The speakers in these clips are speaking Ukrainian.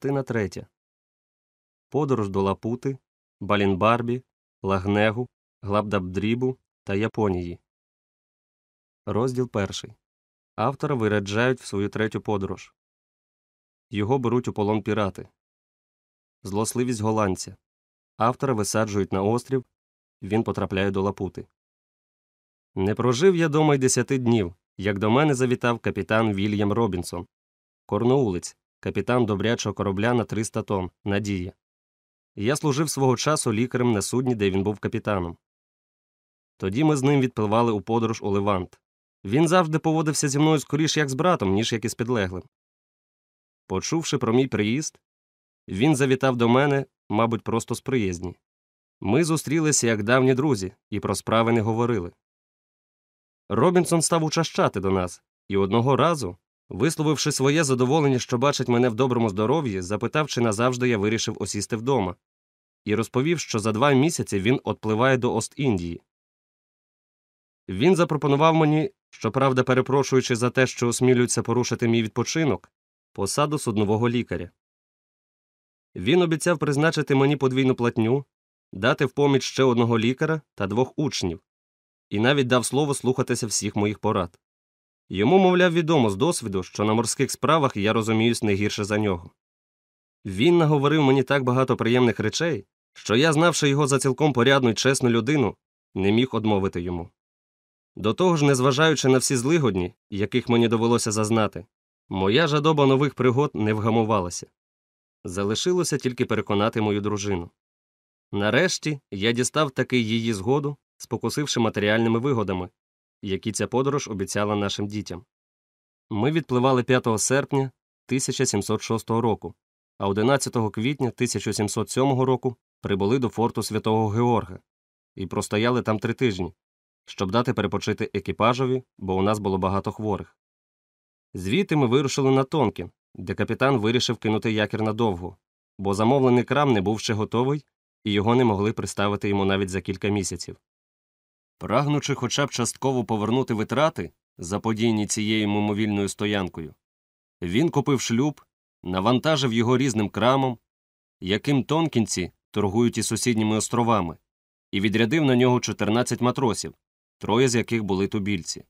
Частина третя. Подорож до Лапути, Балінбарбі, Лагнегу, Глабдабдрібу та Японії. Розділ перший. Автора виряджають в свою третю подорож. Його беруть у полон пірати. Злосливість голландця. Автора висаджують на острів. Він потрапляє до Лапути. Не прожив я дома й десяти днів, як до мене завітав капітан Вільям Робінсон, корноулець, капітан добрячого корабля на 300 тонн Надія. Я служив свого часу лікарем на судні, де він був капітаном. Тоді ми з ним відпливали у подорож у Левант. Він завжди поводився зі мною скоріш як з братом, ніж як із підлеглим. Почувши про мій приїзд, він завітав до мене, мабуть, просто з приязні. Ми зустрілися як давні друзі і про справи не говорили. Робінсон став учащати до нас, і одного разу, висловивши своє задоволення, що бачить мене в доброму здоров'ї, запитав, чи назавжди я вирішив осісти вдома, і розповів, що за два місяці він отпливає до Ост-Індії. Він запропонував мені, щоправда, перепрошуючи за те, що осмілюється порушити мій відпочинок, посаду суднового лікаря. Він обіцяв призначити мені подвійну платню, дати в поміч ще одного лікаря та двох учнів, і навіть дав слово слухатися всіх моїх порад. Йому, мовляв, відомо з досвіду, що на морських справах я розуміюсь не гірше за нього. Він наговорив мені так багато приємних речей, що я, знавши його за цілком порядну й чесну людину, не міг одмовити йому. До того ж, незважаючи на всі злигодні, яких мені довелося зазнати, моя жадоба нових пригод не вгамувалася. Залишилося тільки переконати мою дружину. Нарешті я дістав таки її згоду, спокусивши матеріальними вигодами, які ця подорож обіцяла нашим дітям. Ми відпливали 5 серпня 1706 року, а 11 квітня 1707 року прибули до форту святого Георга і простояли там три тижні, щоб дати перепочити екіпажові, бо у нас було багато хворих. Звідти ми вирушили на Тонкін, де капітан вирішив кинути якір надовго, бо замовлений крам не був ще готовий, і його не могли приставити йому навіть за кілька місяців. Прагнучи хоча б частково повернути витрати, заподійні цією мимовільною стоянкою, він купив шлюб, навантажив його різним крамом, яким тонкінці торгують із сусідніми островами, і відрядив на нього 14 матросів, троє з яких були тубільці.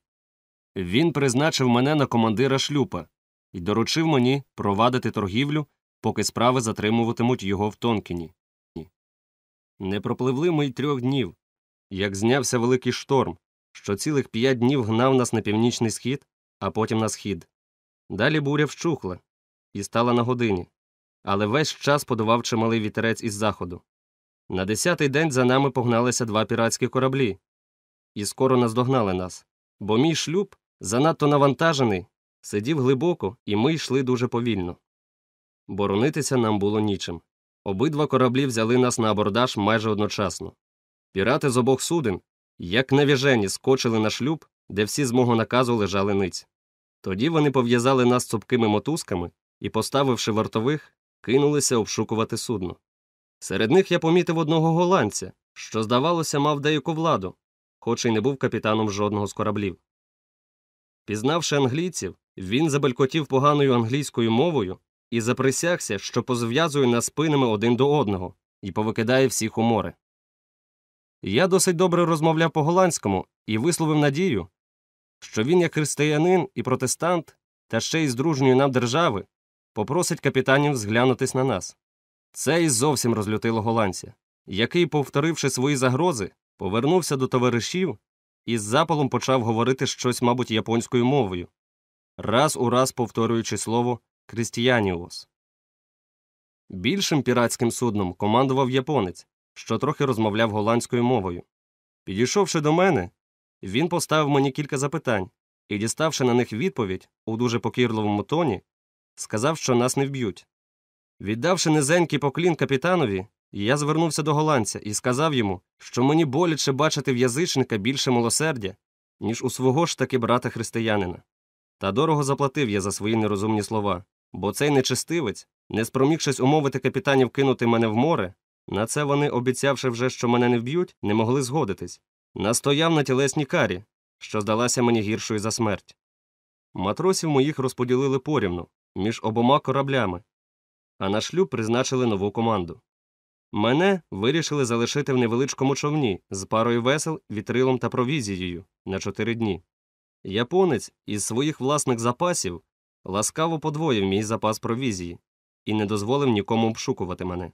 Він призначив мене на командира шлюпа і доручив мені провадити торгівлю, поки справи затримуватимуть його в Тонкіні. Не пропливли ми й трьох днів, як знявся великий шторм, що цілих п'ять днів гнав нас на північний схід, а потім на схід. Далі буря вщухла і стала на годині, але весь час подував чималий вітерець із заходу. На десятий день за нами погналися два піратські кораблі, і скоро наздогнали нас, бо мій шлюб, занадто навантажений, сидів глибоко, і ми йшли дуже повільно. Боронитися нам було нічим. Обидва кораблі взяли нас на абордаж майже одночасно. Пірати з обох суден, як навіжені, скочили на шлюб, де всі з мого наказу лежали ниць. Тоді вони пов'язали нас цупкими мотузками і, поставивши вартових, кинулися обшукувати судно. Серед них я помітив одного голландця, що, здавалося, мав деяку владу, хоч і не був капітаном жодного з кораблів. Пізнавши англійців, він забелькотів поганою англійською мовою і заприсягся, що позв'язує нас спинами один до одного і повикидає всіх у море. Я досить добре розмовляв по голландському і висловив надію, що він, як християнин і протестант, та ще й з дружньої нам держави, попросить капітанів зглянутись на нас. Це і зовсім розлютило голландця, який, повторивши свої загрози, повернувся до товаришів і з запалом почав говорити щось, мабуть, японською мовою, раз у раз повторюючи слово Крістіаніос. Більшим піратським судном командував японець, що трохи розмовляв голландською мовою. Підійшовши до мене, він поставив мені кілька запитань і, діставши на них відповідь у дуже покірливому тоні, сказав, що нас не вб'ють. Віддавши низенький поклін капітанові, я звернувся до голландця і сказав йому, що мені боляче бачити в язичника більше милосердя, ніж у свого ж таки брата християнина. Та дорого заплатив я за свої нерозумні слова, бо цей нечистивець, не спромігшись умовити капітанів кинути мене в море, на це вони, обіцявши вже, що мене не вб'ють, не могли згодитись. Настояв на тілесній карі, що здалася мені гіршою за смерть. Матросів моїх розподілили порівну між обома кораблями, а на шлюб призначили нову команду. Мене вирішили залишити в невеличкому човні з парою весел, вітрилом та провізією на чотири дні. Японець із своїх власних запасів ласкаво подвоїв мій запас провізії і не дозволив нікому обшукувати мене.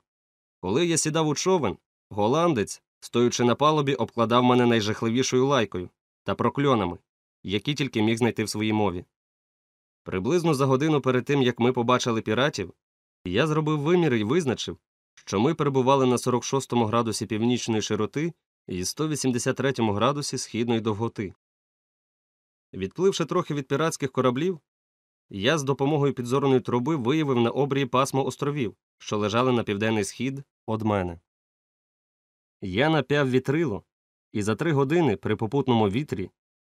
Коли я сідав у човен, голландець, стоючи на палубі, обкладав мене найжахливішою лайкою та прокльонами, які тільки міг знайти в своїй мові. Приблизно за годину перед тим, як ми побачили піратів, я зробив виміри і визначив, що ми перебували на 46 градусі північної широти і 183 градусі східної довготи. Відпливши трохи від піратських кораблів, я з допомогою підзорної труби виявив на обрії пасмо островів, що лежали на південний схід від мене. Я напяв вітрило і за три години при попутному вітрі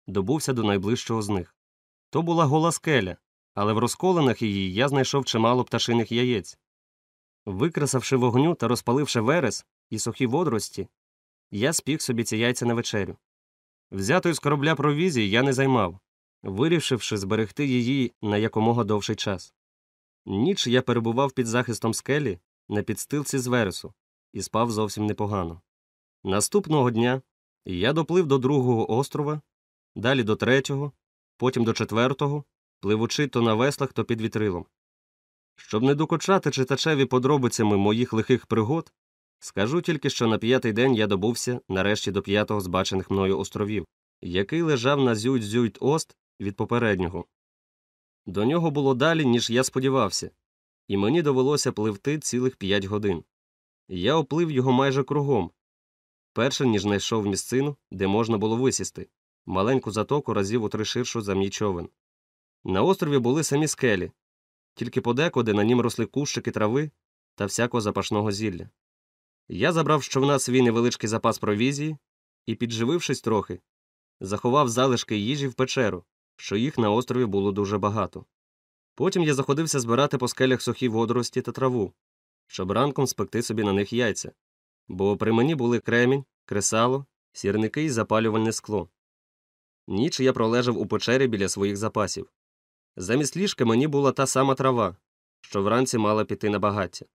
добувся до найближчого з них. То була гола скеля, але в розколинах її я знайшов чимало пташиних яєць. Викресавши вогню та розпаливши верес і сухі водорості, я спік собі ці яйця на вечерю. Взятої з корабля провізії я не займав, вирішивши зберегти її на якомога довший час. Ніч я перебував під захистом скелі на підстилці з вересу і спав зовсім непогано. Наступного дня я доплив до другого острова, далі до третього, потім до четвертого, пливучи то на веслах, то під вітрилом. Щоб не докучати читачеві подробицями моїх лихих пригод, скажу тільки, що на п'ятий день я добувся нарешті до п'ятого з бачених мною островів, який лежав на зюйт-зюйт ост від попереднього. До нього було далі, ніж я сподівався, і мені довелося пливти цілих п'ять годин. Я оплив його майже кругом, перше ніж знайшов місцину, де можна було висісти, маленьку затоку разів у три ширшу за мій човен. На острові були самі скелі, тільки подекуди на нім росли кущики трави та всякого запашного зілля. Я забрав з човна свій невеличкий запас провізії і, підживившись трохи, заховав залишки їжі в печеру, що їх на острові було дуже багато. Потім я заходився збирати по скелях сухі водорості та траву, щоб ранком спекти собі на них яйця, бо при мені були кремінь, кресало, сірники і запалювальне скло. Ніч я пролежав у печері біля своїх запасів. Замість ліжка мені була та сама трава, що вранці мала піти на багаття.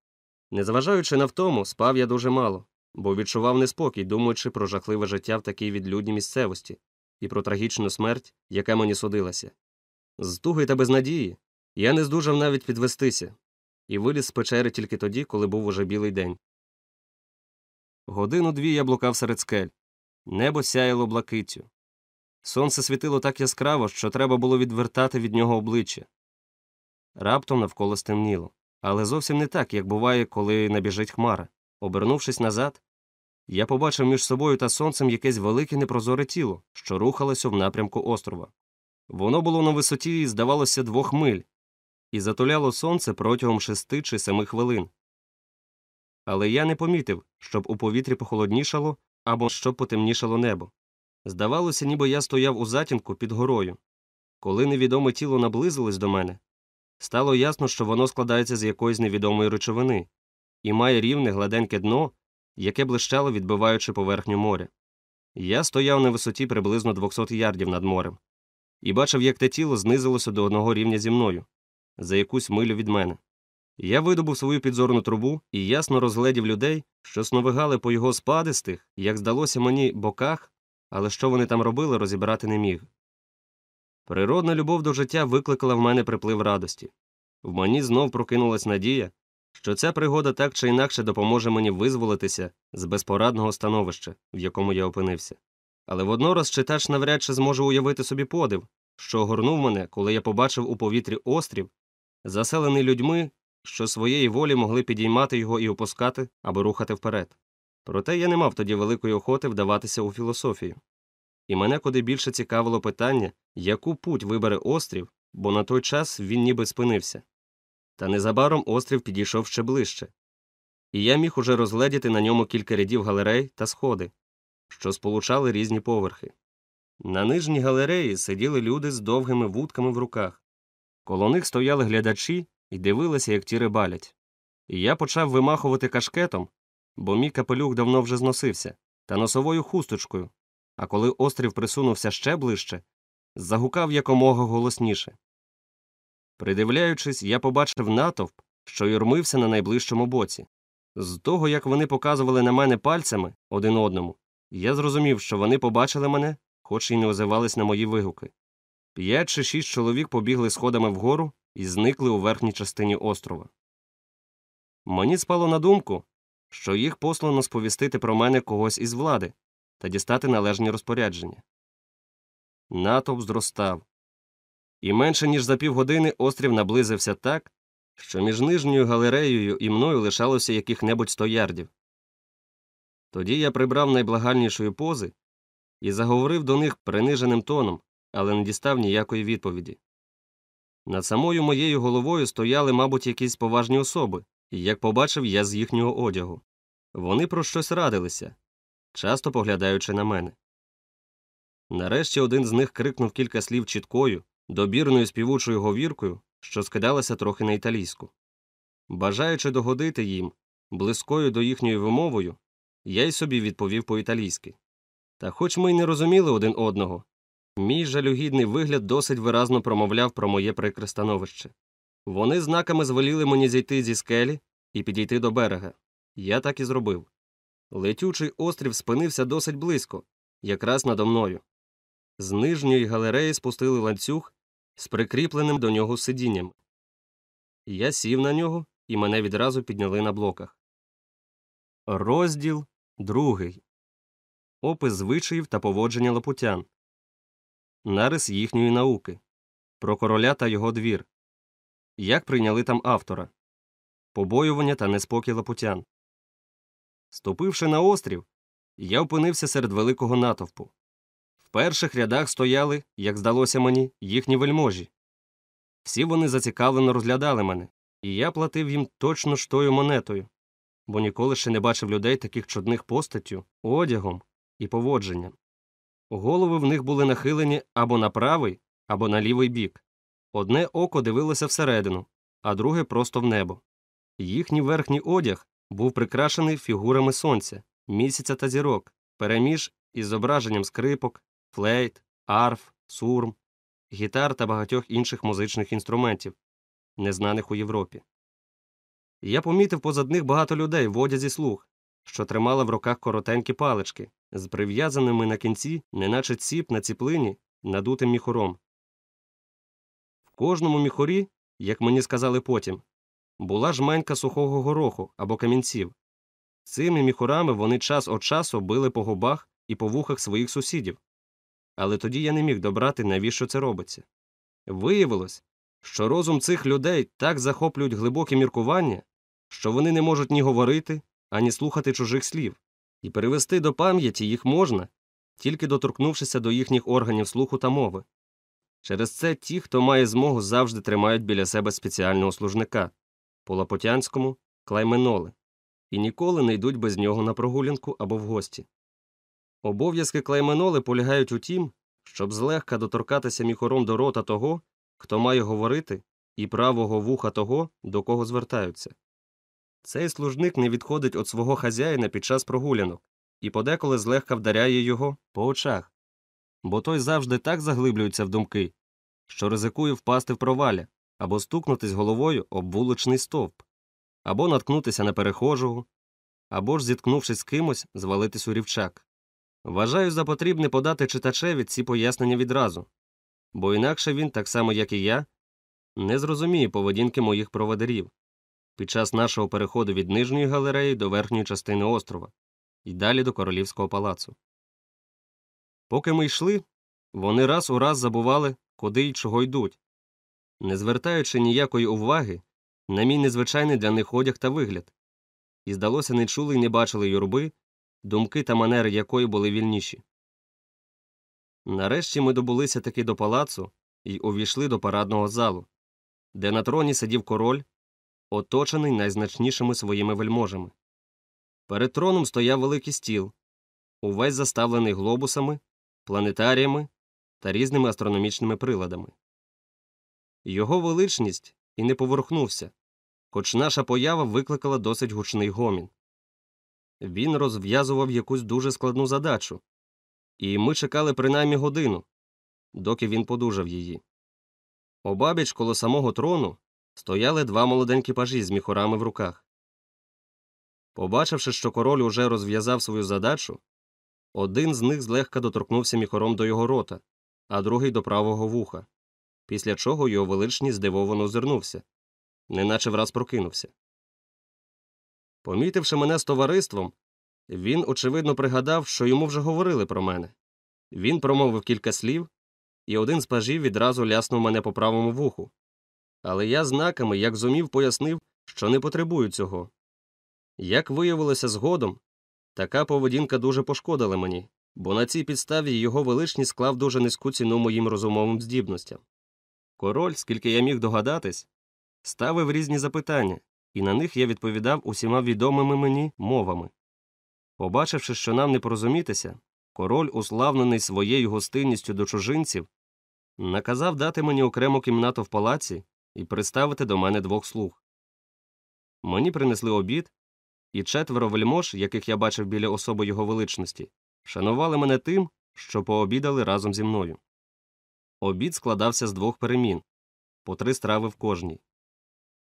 Незважаючи на втому, спав я дуже мало, бо відчував неспокій, думаючи про жахливе життя в такій відлюдній місцевості і про трагічну смерть, яка мені судилася. З туги та безнадії я не здужав навіть підвестися і виліз з печери тільки тоді, коли був уже білий день. Годину дві я блукав серед скель. Небо сяяло блакиттю. Сонце світило так яскраво, що треба було відвертати від нього обличчя. Раптом навколо стемніло, але зовсім не так, як буває, коли набіжить хмара. Обернувшись назад, я побачив між собою та сонцем якесь велике непрозоре тіло, що рухалося в напрямку острова. Воно було на висоті, здавалося, двох миль, і затуляло сонце протягом шести чи семи хвилин. Але я не помітив, щоб у повітрі похолоднішало або щоб потемнішало небо. Здавалося, ніби я стояв у затінку під горою. Коли невідоме тіло наблизилось до мене, стало ясно, що воно складається з якоїсь невідомої речовини і має рівне гладеньке дно, яке блищало, відбиваючи поверхню моря. Я стояв на висоті приблизно 200 ярдів над морем і бачив, як те тіло знизилося до одного рівня зі мною за якусь милю від мене. Я видобув свою підзорну трубу і ясно розгледів людей, що сновигали по його спадистих, як здалося мені, боках, але що вони там робили, розібрати не міг. Природна любов до життя викликала в мене приплив радості. В мені знов прокинулась надія, що ця пригода так чи інакше допоможе мені визволитися з безпорадного становища, в якому я опинився. Але воднораз читач навряд чи зможе уявити собі подив, що огорнув мене, коли я побачив у повітрі острів, заселений людьми, що своєї волі могли підіймати його і опускати, аби рухати вперед. Проте я не мав тоді великої охоти вдаватися у філософію. І мене куди більше цікавило питання, яку путь вибере острів, бо на той час він ніби спинився. Та незабаром острів підійшов ще ближче, і я міг уже розгледіти на ньому кілька рядів галерей та сходи, що сполучали різні поверхи. На нижній галереї сиділи люди з довгими вудками в руках. Коло них стояли глядачі і дивилися, як ті рибалять. І я почав вимахувати кашкетом, бо мій капелюх давно вже зносився, та носовою хусточкою, а коли острів присунувся ще ближче, загукав якомога голосніше. Придивляючись, я побачив натовп, що юрмився на найближчому боці. З того, як вони показували на мене пальцями один одному, я зрозумів, що вони побачили мене, хоч і не озивались на мої вигуки. П'ять чи шість чоловік побігли сходами вгору і зникли у верхній частині острова. Мені спало на думку, що їх послано сповістити про мене когось із влади та дістати належні розпорядження. Натовп зростав. І менше ніж за півгодини острів наблизився так, що між нижньою галереєю і мною лишалося яких-небудь сто ярдів. Тоді я прибрав найблагальнішої пози і заговорив до них приниженим тоном, але не дістав ніякої відповіді. Над самою моєю головою стояли, мабуть, якісь поважні особи, і як побачив я з їхнього одягу. Вони про щось радилися, часто поглядаючи на мене. Нарешті один з них крикнув кілька слів чіткою, добірною співучою говіркою, що скидалася трохи на італійську. Бажаючи догодити їм, близькою до їхньої вимовою, я й собі відповів по-італійськи. Та хоч ми й не розуміли один одного, мій жалюгідний вигляд досить виразно промовляв про моє прикре становище. Вони знаками звеліли мені зійти зі скелі і підійти до берега. Я так і зробив. Летючий острів спинився досить близько, якраз надо мною. З нижньої галереї спустили ланцюг з прикріпленим до нього сидінням. Я сів на нього, і мене відразу підняли на блоках. Розділ другий. Опис звичаїв та поводження лопутян. Нарис їхньої науки. Про короля та його двір. Як прийняли там автора. Побоювання та неспокій лопутян. Ступивши на острів, я опинився серед великого натовпу. В перших рядах стояли, як здалося мені, їхні вельможі. Всі вони зацікавлено розглядали мене, і я платив їм точно ж тою монетою, бо ніколи ще не бачив людей таких чудних постаттю, одягом і поводженням. Голови в них були нахилені або на правий, або на лівий бік. Одне око дивилося всередину, а друге просто в небо. Їхній верхній одяг був прикрашений фігурами сонця, місяця та зірок, упереміж із зображенням скрипок, флейт, арф, сурм, гітар та багатьох інших музичних інструментів, незнаних у Європі. Я помітив позад них багато людей в одязі слуг, що тримали в руках коротенькі палички, з прив'язаними на кінці, неначе ціп на ціплині, надутим міхуром. В кожному міхурі, як мені сказали потім, була жменька сухого гороху або камінців. Цими міхурами вони час від часу били по губах і по вухах своїх сусідів. Але тоді я не міг добрати, навіщо це робиться. Виявилось, що розум цих людей так захоплюють глибокі міркування, що вони не можуть ні говорити, ані слухати чужих слів, і перевести до пам'яті їх можна, тільки доторкнувшися до їхніх органів слуху та мови. Через це ті, хто має змогу, завжди тримають біля себе спеціального служника по лапотянському клайменоли, і ніколи не йдуть без нього на прогулянку або в гості. Обов'язки клайменоли полягають у тім, щоб злегка доторкатися міхором до рота того, хто має говорити, і правого вуха того, до кого звертаються. Цей служник не відходить від свого хазяїна під час прогулянок і подеколи злегка вдаряє його по очах, бо той завжди так заглиблюється в думки, що ризикує впасти в проваля або стукнутись головою об вуличний стовп, або наткнутися на перехожого, або ж, зіткнувшись з кимось, звалитись у рівчак. Вважаю за потрібне подати читачеві ці пояснення відразу, бо інакше він, так само як і я, не зрозуміє поведінки моїх проводирів під час нашого переходу від нижньої галереї до верхньої частини острова і далі до королівського палацу. Поки ми йшли, вони раз у раз забували, куди й чого йдуть, не звертаючи ніякої уваги на мій незвичайний для них одяг та вигляд, і, здалося, не чули й не бачили юрби, думки та манери якої були вільніші. Нарешті ми добулися таки до палацу і увійшли до парадного залу, де на троні сидів король, оточений найзначнішими своїми вельможами. Перед троном стояв великий стіл, увесь заставлений глобусами, планетаріями та різними астрономічними приладами. Його величність і не поворухнувся, хоч наша поява викликала досить гучний гомін. Він розв'язував якусь дуже складну задачу, і ми чекали принаймні годину, доки він подужав її. Обабіч коло самого трону стояли два молоденькі пажі з міхурами в руках. Побачивши, що король уже розв'язав свою задачу, один з них злегка доторкнувся міхором до його рота, а другий до правого вуха, після чого його величність здивовано озирнувся, неначе враз прокинувся. Помітивши мене з товариством, він, очевидно, пригадав, що йому вже говорили про мене. Він промовив кілька слів, і один з пажів відразу ляснув мене по правому вуху. Але я знаками, як зумів, пояснив, що не потребую цього. Як виявилося згодом, така поведінка дуже пошкодила мені, бо на цій підставі його величність склав дуже низьку ціну моїм розумовим здібностям. Король, скільки я міг догадатись, ставив різні запитання, і на них я відповідав усіма відомими мені мовами. Побачивши, що нам не порозумітися, король, уславлений своєю гостинністю до чужинців, наказав дати мені окрему кімнату в палаці і приставити до мене двох слуг. Мені принесли обід, і четверо вельмож, яких я бачив біля особи його величності, шанували мене тим, що пообідали разом зі мною. Обід складався з двох перемін по три страви в кожній.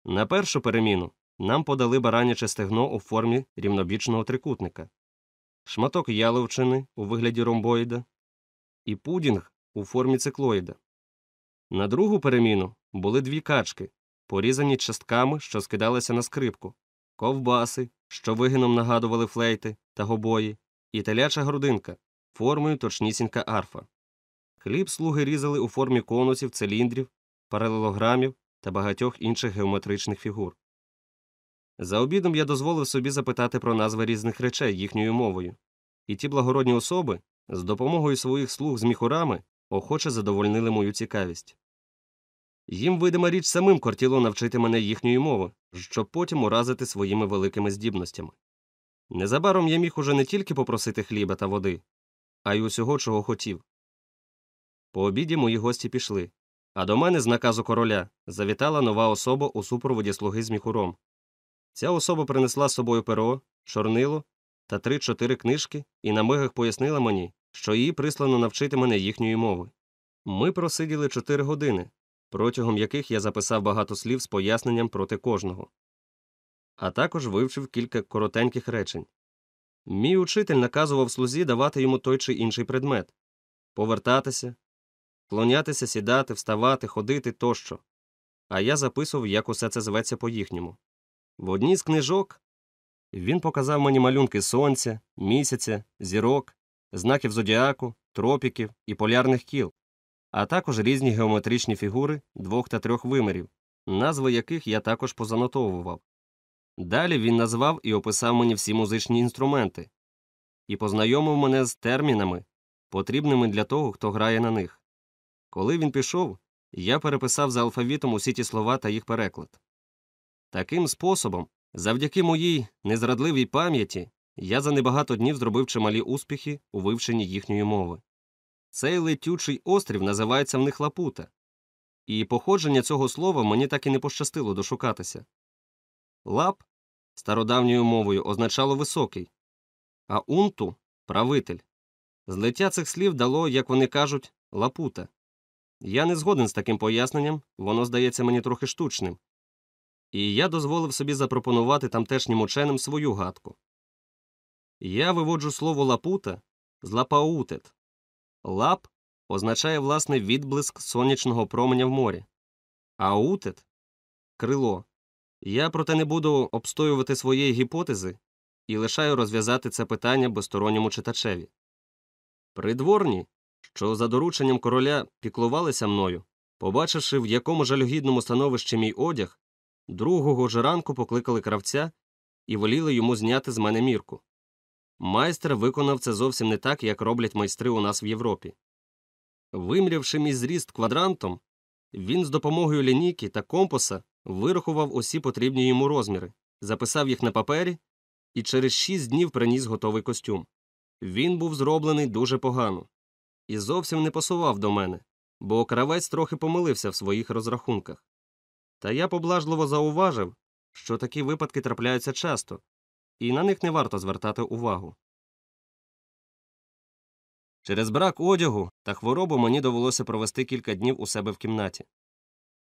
На першу переміну нам подали бараняче стегно у формі рівнобічного трикутника, шматок яловчини у вигляді ромбоїда і пудінг у формі циклоїда. На другу переміну були дві качки, порізані частками, що скидалися на скрипку, ковбаси, що вигином нагадували флейти та гобої, і теляча грудинка, формою точнісінька арфа. Хліб слуги різали у формі конусів, циліндрів, паралелограмів та багатьох інших геометричних фігур. За обідом я дозволив собі запитати про назви різних речей їхньою мовою, і ті благородні особи з допомогою своїх слуг з міхурами охоче задовольнили мою цікавість. Їм видима річ самим кортіло навчити мене їхньої мови, щоб потім уразити своїми великими здібностями. Незабаром я міг уже не тільки попросити хліба та води, а й усього, чого хотів. По обіді мої гості пішли, а до мене з наказу короля завітала нова особа у супроводі слуги з міхуром. Ця особа принесла з собою перо, чорнило та три-чотири книжки і на мигах пояснила мені, що її прислано навчити мене їхньої мови. Ми просиділи чотири години, протягом яких я записав багато слів з поясненням проти кожного, а також вивчив кілька коротеньких речень. Мій учитель наказував слузі давати йому той чи інший предмет повертатися, клонятися, сідати, вставати, ходити тощо. А я записував, як усе це зветься по їхньому. В одній з книжок він показав мені малюнки сонця, місяця, зірок, знаків зодіаку, тропіків і полярних кіл, а також різні геометричні фігури двох та трьох вимірів, назви яких я також позанотовував. Далі він назвав і описав мені всі музичні інструменти і познайомив мене з термінами, потрібними для того, хто грає на них. Коли він пішов, я переписав за алфавітом усі ті слова та їх переклад. Таким способом, завдяки моїй незрадливій пам'яті, я за небагато днів зробив чималі успіхи у вивченні їхньої мови. Цей летючий острів називається в них Лапута, і походження цього слова мені так і не пощастило дошукатися. Лап стародавньою мовою означало високий, а унту правитель. Злиття цих слів дало, як вони кажуть, лапута. Я не згоден з таким поясненням, воно здається мені трохи штучним. І я дозволив собі запропонувати тамтешнім ученим свою гадку. Я виводжу слово лапута з лапаутет. Лап означає власне відблиск сонячного променя в морі, а утет крило. Я проте не буду обстоювати своєї гіпотези і лишаю розв'язати це питання безсторонньому читачеві. Придворні, що за дорученням короля піклувалися мною, побачивши, в якому жалюгідному становищі мій одяг, другого ж ранку покликали кравця і воліли йому зняти з мене мірку. Майстер виконав це зовсім не так, як роблять майстри у нас в Європі. Вимрявши мій зріст квадрантом, він з допомогою лінійки та компаса вирахував усі потрібні йому розміри, записав їх на папері і через шість днів приніс готовий костюм. Він був зроблений дуже погано і зовсім не пасував до мене, бо кравець трохи помилився в своїх розрахунках. Та я поблажливо зауважив, що такі випадки трапляються часто, і на них не варто звертати увагу. Через брак одягу та хворобу мені довелося провести кілька днів у себе в кімнаті.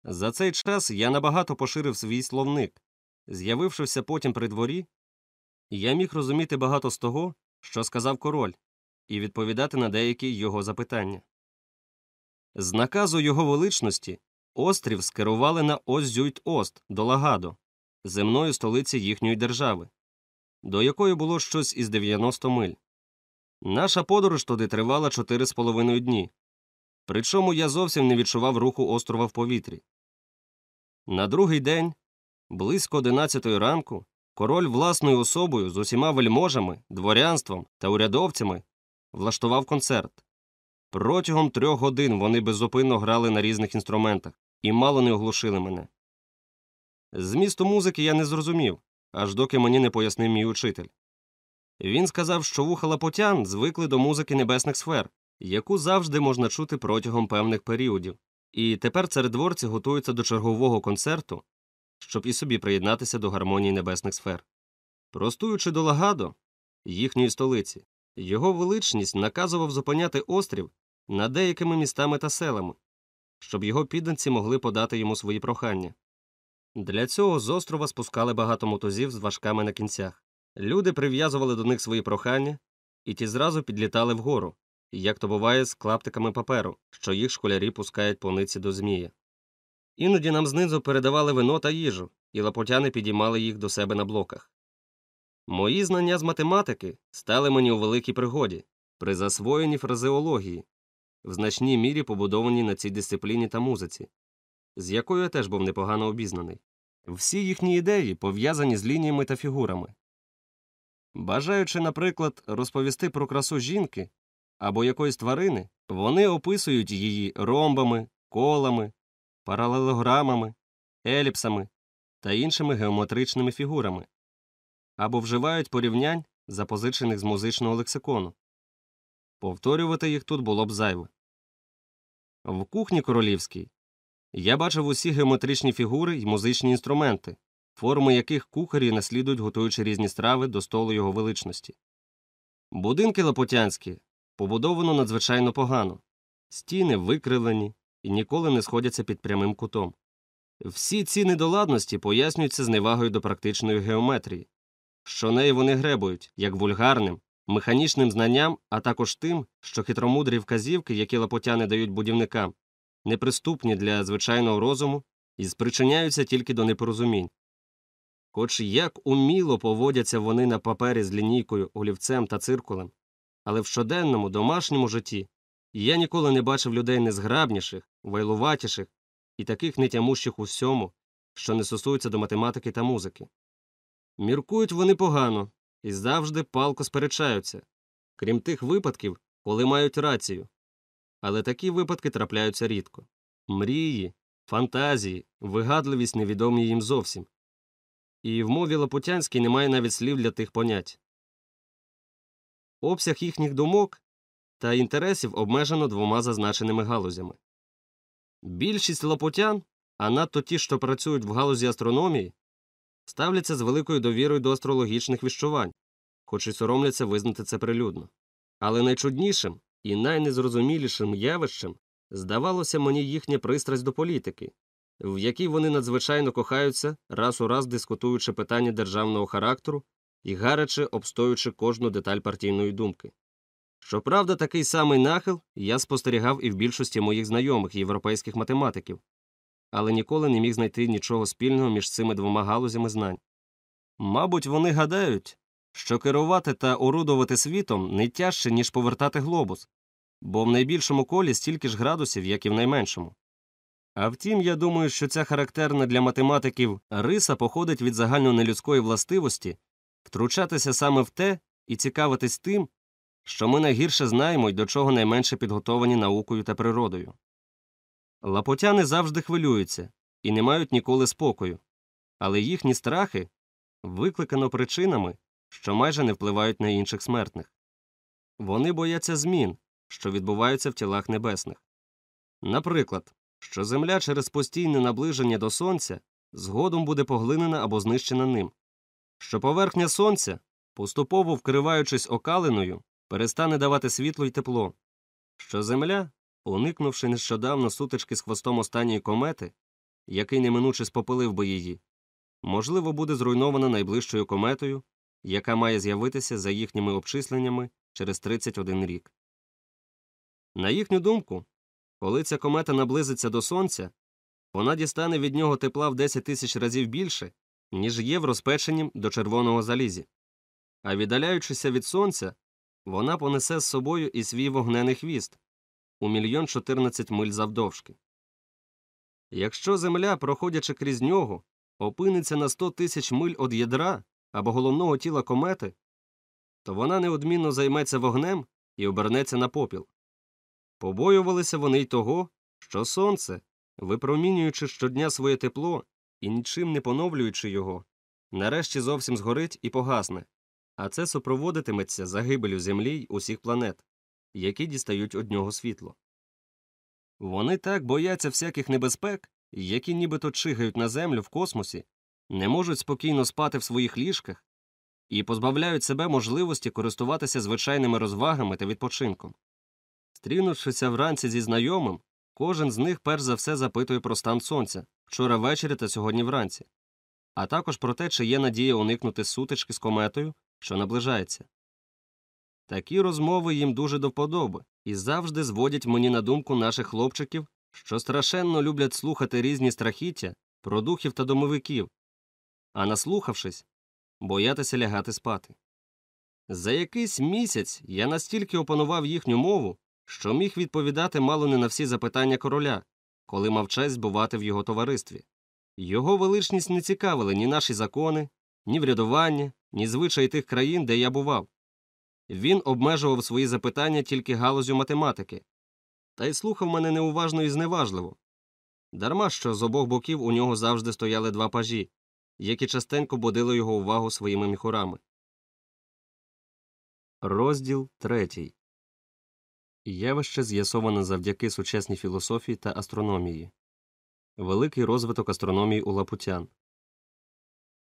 За цей час я набагато поширив свій словник. З'явившися потім при дворі, я міг розуміти багато з того, що сказав король, і відповідати на деякі його запитання. З наказу його величності острів скерували на Оззюйт-Ост до Лагадо, земної столиці їхньої держави, до якої було щось із 90 миль. Наша подорож туди тривала 4,5 дні, причому я зовсім не відчував руху острова в повітрі. На другий день, близько 11 ранку, король власною особою з усіма вельможами, дворянством та урядовцями влаштував концерт. Протягом трьох годин вони беззупинно грали на різних інструментах і мало не оглушили мене. Змісту музики я не зрозумів, аж доки мені не пояснив мій учитель. Він сказав, що вуха лапотян звикли до музики небесних сфер, яку завжди можна чути протягом певних періодів, і тепер царедворці готуються до чергового концерту, щоб і собі приєднатися до гармонії небесних сфер. Простуючи до Лагадо, їхньої столиці, його величність наказував зупиняти острів над деякими містами та селами, щоб його підданці могли подати йому свої прохання. Для цього з острова спускали багато мотузів з важками на кінцях. Люди прив'язували до них свої прохання, і ті зразу підлітали вгору, як то буває з клаптиками паперу, що їх школярі пускають по ниці до змія. Іноді нам знизу передавали вино та їжу, і лапотяни підіймали їх до себе на блоках. Мої знання з математики стали мені у великій пригоді при засвоєнні фразеології, в значній мірі побудованій на цій дисципліні та музиці, з якою я теж був непогано обізнаний. Всі їхні ідеї пов'язані з лініями та фігурами. Бажаючи, наприклад, розповісти про красу жінки або якоїсь тварини, вони описують її ромбами, колами, паралелограмами, еліпсами та іншими геометричними фігурами або вживають порівнянь, запозичених з музичного лексикону. Повторювати їх тут було б зайве. В кухні королівській я бачив усі геометричні фігури й музичні інструменти, форми яких кухарі наслідують, готуючи різні страви до столу його величності. Будинки лапотянські побудовано надзвичайно погано, стіни викривлені і ніколи не сходяться під прямим кутом. Всі ці недоладності пояснюються зневагою до практичної геометрії, що нею вони гребують, як вульгарним, механічним знанням, а також тим, що хитромудрі вказівки, які лапотяни дають будівникам, неприступні для звичайного розуму і спричиняються тільки до непорозумінь. Хоч як уміло поводяться вони на папері з лінійкою, олівцем та циркулем, але в щоденному домашньому житті я ніколи не бачив людей незграбніших, вайлуватіших і таких нетямущих у всьому, що не стосується до математики та музики. Міркують вони погано і завжди палко сперечаються, крім тих випадків, коли мають рацію. Але такі випадки трапляються рідко. Мрії, фантазії, вигадливість невідомі їм зовсім. І в мові лапутянській немає навіть слів для тих понять. Обсяг їхніх думок та інтересів обмежено двома зазначеними галузями. Більшість лапутян, а надто ті, що працюють в галузі астрономії, ставляться з великою довірою до астрологічних віщувань, хоч і соромляться визнати це прилюдно. Але найчуднішим і найнезрозумілішим явищем здавалося мені їхня пристрасть до політики, в якій вони надзвичайно кохаються, раз у раз дискутуючи питання державного характеру і гаряче обстоюючи кожну деталь партійної думки. Щоправда, такий самий нахил я спостерігав і в більшості моїх знайомих європейських математиків, але ніколи не міг знайти нічого спільного між цими двома галузями знань. Мабуть, вони гадають, що керувати та орудувати світом не тяжче, ніж повертати глобус, бо в найбільшому колі стільки ж градусів, як і в найменшому. А втім, я думаю, що ця характерна для математиків риса походить від загальнонелюдської властивості втручатися саме в те і цікавитись тим, що ми найгірше знаємо і до чого найменше підготовані наукою та природою. Лапотяни завжди хвилюються і не мають ніколи спокою, але їхні страхи викликано причинами, що майже не впливають на інших смертних. Вони бояться змін, що відбуваються в тілах небесних. Наприклад, що Земля через постійне наближення до Сонця згодом буде поглинена або знищена ним, що поверхня Сонця, поступово вкриваючись окалиною, перестане давати світло й тепло, що Земля, уникнувши нещодавно сутички з хвостом останньої комети, який неминуче спопилив би її, можливо, буде зруйнована найближчою кометою, яка має з'явитися за їхніми обчисленнями через 31 рік. На їхню думку, коли ця комета наблизиться до Сонця, вона дістане від нього тепла в 10 тисяч разів більше, ніж є в розпеченім до червоного залізі. А віддаляючися від Сонця, вона понесе з собою і свій вогнений хвіст у мільйон 14 миль завдовжки. Якщо Земля, проходячи крізь нього, опиниться на 100 тисяч миль від ядра або головного тіла комети, то вона неодмінно займеться вогнем і обернеться на попіл. Побоювалися вони й того, що сонце, випромінюючи щодня своє тепло і нічим не поновлюючи його, нарешті зовсім згорить і погасне, а це супроводитиметься загибелю Землі й усіх планет, які дістають од нього світло. Вони так бояться всяких небезпек, які нібито чигають на землю в космосі, не можуть спокійно спати в своїх ліжках і позбавляють себе можливості користуватися звичайними розвагами та відпочинком. Стрінувшися вранці зі знайомим, кожен з них перш за все запитує про стан сонця вчора ввечері та сьогодні вранці, а також про те, чи є надія уникнути сутички з кометою, що наближається. Такі розмови їм дуже до вподоби і завжди зводять мені на думку наших хлопчиків, що страшенно люблять слухати різні страхіття про духів та домовиків, а наслухавшись, боятися лягати спати. За якийсь місяць я настільки опанував їхню мову, що міг відповідати мало не на всі запитання короля, коли мав честь бувати в його товаристві. Його величність не цікавили ні наші закони, ні врядування, ні звичаї тих країн, де я бував. Він обмежував свої запитання тільки галузю математики, та й слухав мене неуважно і зневажливо. Дарма що з обох боків у нього завжди стояли два пажі, які частенько будили його увагу своїми міхурами. Розділ третій Явище з'ясоване завдяки сучасній філософії та астрономії. Великий розвиток астрономії у лапутян.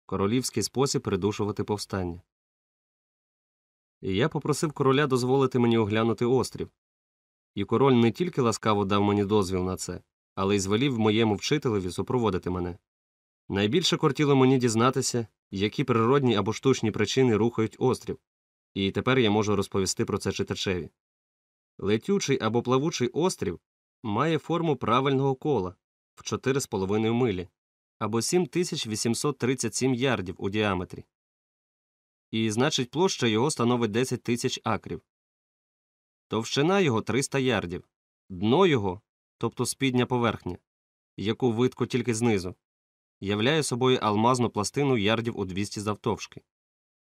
Королівський спосіб придушувати повстання. Я попросив короля дозволити мені оглянути острів. І король не тільки ласкаво дав мені дозвіл на це, але й звелів моєму вчителеві супроводити мене. Найбільше кортіло мені дізнатися, які природні або штучні причини рухають острів, і тепер я можу розповісти про це читачеві. Летючий або плавучий острів має форму правильного кола в 4,5 милі або 7837 ярдів у діаметрі. І значить площа його становить 10 тисяч акрів. Товщина його 300 ярдів, дно його, тобто спідня поверхня, яку видко тільки знизу, являє собою алмазну пластину ярдів у 200 завтовшки.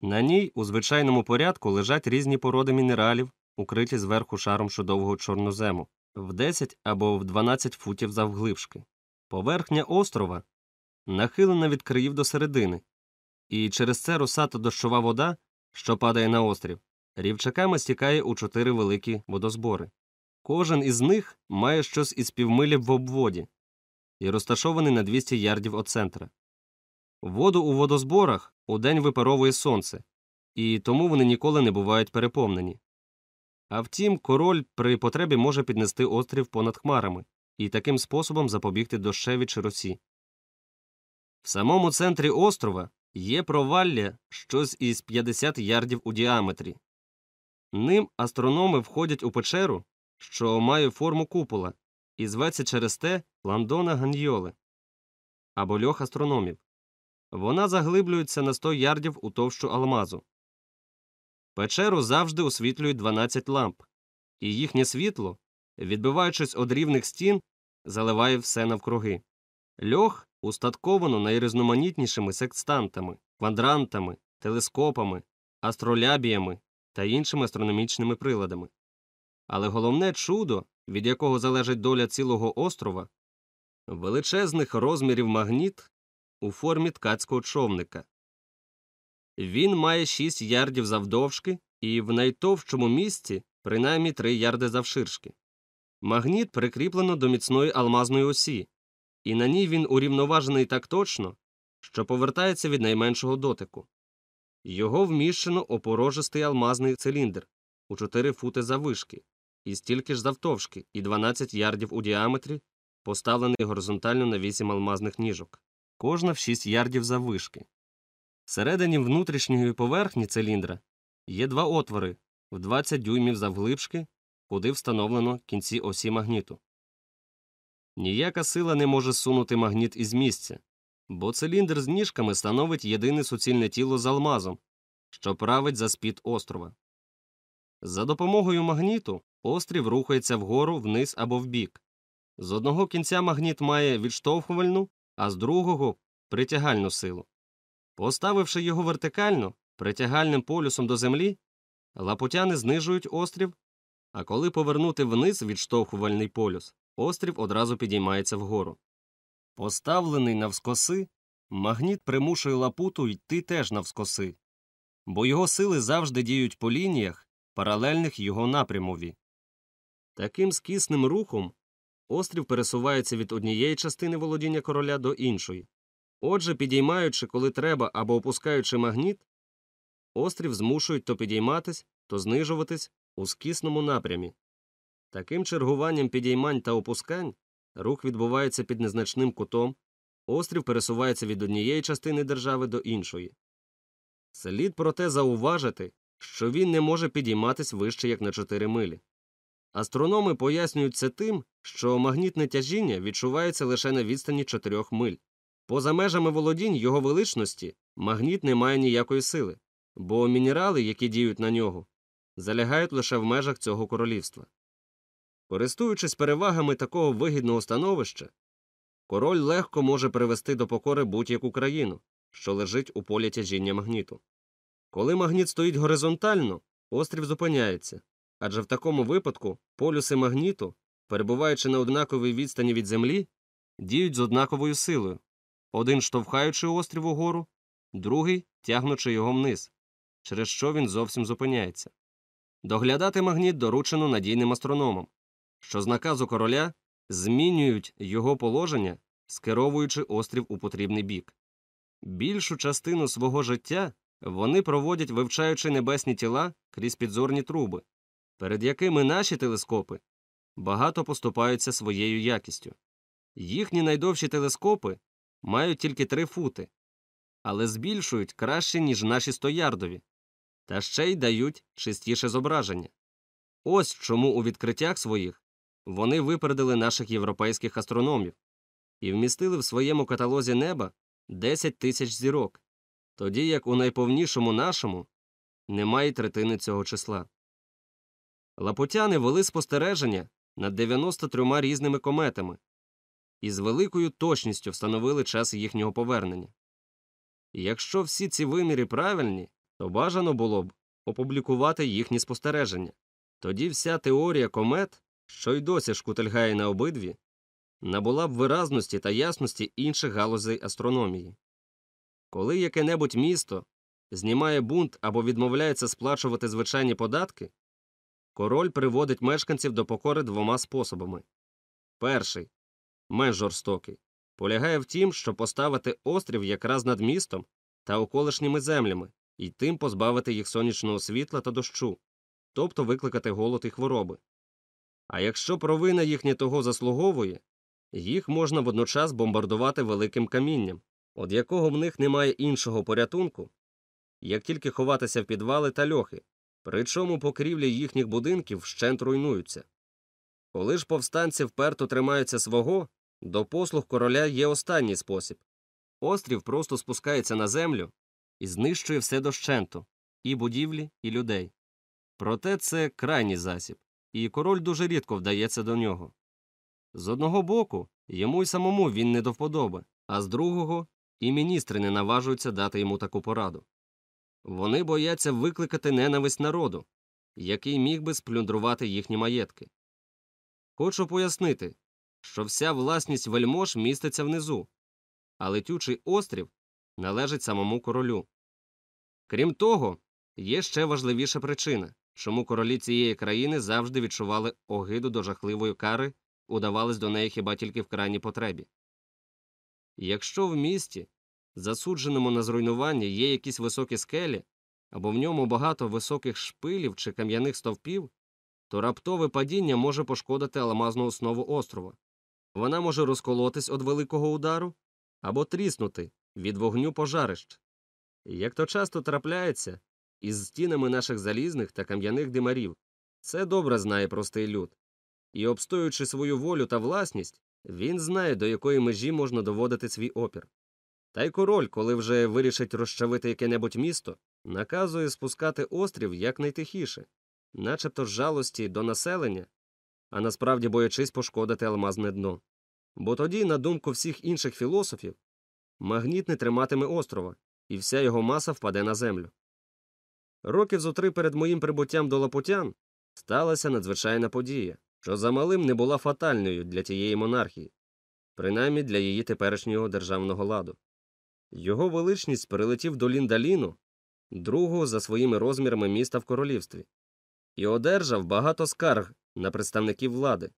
На ній у звичайному порядку лежать різні породи мінералів, укриті зверху шаром шудового чорнозему, в 10 або в 12 футів завглибшки. Поверхня острова нахилена від країв до середини, і через це росата дощова вода, що падає на острів, рівчаками стікає у чотири великі водозбори. Кожен із них має щось із півмилі в обводі і розташований на 200 ярдів від центра. Воду у водозборах удень випаровує сонце, і тому вони ніколи не бувають переповнені. А втім, король при потребі може піднести острів понад хмарами і таким способом запобігти дощеві чи росі. В самому центрі острова є провалля щось із 50 ярдів у діаметрі. Ним астрономи входять у печеру, що має форму купола, і зветься через те Ландона Ганьйоли або льох астрономів. Вона заглиблюється на 100 ярдів у товщу алмазу. Печеру завжди освітлюють 12 ламп, і їхнє світло, відбиваючись од рівних стін, заливає все навкруги. Льох устатковано найрізноманітнішими секстантами, квадрантами, телескопами, астролябіями та іншими астрономічними приладами. Але головне чудо, від якого залежить доля цілого острова, величезних розмірів магніт у формі ткацького човника. Він має 6 ярдів завдовжки і в найтовщому місці принаймні 3 ярди завширшки. Магніт прикріплено до міцної алмазної осі, і на ній він урівноважений так точно, що повертається від найменшого дотику. Його вміщено опорожистий алмазний циліндр у 4 фути заввишки, і стільки ж завтовшки, і 12 ярдів у діаметрі, поставлений горизонтально на вісім алмазних ніжок, кожна в 6 ярдів заввишки. Всередині внутрішньої поверхні циліндра є два отвори в 20 дюймів завглибшки, куди встановлено кінці осі магніту. Ніяка сила не може сунути магніт із місця, бо циліндр з ніжками становить єдине суцільне тіло з алмазом, що править за спід острова. За допомогою магніту острів рухається вгору, вниз або вбік. З одного кінця магніт має відштовхувальну, а з другого притягальну силу. Поставивши його вертикально, притягальним полюсом до землі, лапутяни знижують острів, а коли повернути вниз відштовхувальний полюс, острів одразу підіймається вгору. Поставлений навскоси, магніт примушує лапуту йти теж навскоси, бо його сили завжди діють по лініях, паралельних його напрямові. Таким скісним рухом острів пересувається від однієї частини володіння короля до іншої. Отже, підіймаючи, коли треба, або опускаючи магніт, острів змушують то підійматись, то знижуватись у скісному напрямі. Таким чергуванням підіймань та опускань рух відбувається під незначним кутом, острів пересувається від однієї частини держави до іншої. Слід проте зауважити, що він не може підійматись вище як на 4 милі. Астрономи пояснюють це тим, що магнітне тяжіння відчувається лише на відстані 4 миль. Поза межами володінь його величності магніт не має ніякої сили, бо мінерали, які діють на нього, залягають лише в межах цього королівства. Користуючись перевагами такого вигідного становища, король легко може привести до покори будь-яку країну, що лежить у полі тяжіння магніту. Коли магніт стоїть горизонтально, острів зупиняється, адже в такому випадку полюси магніту, перебуваючи на однаковій відстані від землі, діють з однаковою силою один штовхаючи острів угору, другий тягнучи його вниз, через що він зовсім зупиняється. Доглядати магніт доручено надійним астрономам, що з наказу короля змінюють його положення, скеровуючи острів у потрібний бік. Більшу частину свого життя вони проводять, вивчаючи небесні тіла крізь підзорні труби, перед якими наші телескопи багато поступаються своєю якістю. Їхні найдовші телескопи мають тільки три фути, але збільшують краще, ніж наші стоярдові, та ще й дають чистіше зображення. Ось чому у відкриттях своїх вони випередили наших європейських астрономів і вмістили в своєму каталозі неба 10 тисяч зірок, тоді як у найповнішому нашому немає третини цього числа. Лапутяни вели спостереження над 93 різними кометами і з великою точністю встановили час їхнього повернення. Якщо всі ці виміри правильні, то бажано було б опублікувати їхні спостереження. Тоді вся теорія комет, що й досі шкутельгає на обидві, набула б виразності та ясності інших галузей астрономії. Коли яке небудь місто знімає бунт або відмовляється сплачувати звичайні податки, король приводить мешканців до покори двома способами перший менш жорстокий, полягає в тім, що поставити острів якраз над містом та околишніми землями і тим позбавити їх сонячного світла та дощу, тобто викликати голод і хвороби. А якщо провина їхня того заслуговує, їх можна водночас бомбардувати великим камінням, від якого в них немає іншого порятунку, як тільки ховатися в підвали та льохи, причому покрівлі їхніх будинків вщент руйнуються. Коли ж повстанці вперто тримаються свого, до послуг короля є останній спосіб острів просто спускається на землю і знищує все дощенту і будівлі, і людей. Проте це крайній засіб, і король дуже рідко вдається до нього. З одного боку, йому й самому він не до вподоби, а з другого і міністри не наважуються дати йому таку пораду. Вони бояться викликати ненависть народу, який міг би сплюндрувати їхні маєтки. Хочу пояснити, що вся власність вельмож міститься внизу, а летючий острів належить самому королю. Крім того, є ще важливіша причина, чому королі цієї країни завжди відчували огиду до жахливої кари, удавались до неї хіба тільки в крайній потребі. Якщо в місті, засудженому на зруйнування, є якісь високі скелі, або в ньому багато високих шпилів чи кам'яних стовпів, то раптове падіння може пошкодити алмазну основу острова. Вона може розколотись від великого удару або тріснути від вогню пожарищ. Як то часто трапляється із стінами наших залізних та кам'яних димарів, це добре знає простий люд. І, обстоюючи свою волю та власність, він знає, до якої межі можна доводити свій опір. Та й король, коли вже вирішить розчавити яке-небудь місто, наказує спускати острів якнайтихіше, начебто з жалості до населення, а насправді боячись пошкодити алмазне дно. Бо тоді, на думку всіх інших філософів, магніт не триматиме острова, і вся його маса впаде на землю. Років зо три перед моїм прибуттям до Лапутян сталася надзвичайна подія, що замалим не була фатальною для тієї монархії, принаймні для її теперішнього державного ладу. Його величність прилетів до Ліндаліну, другого за своїми розмірами міста в королівстві, і одержав багато скарг на представників влади.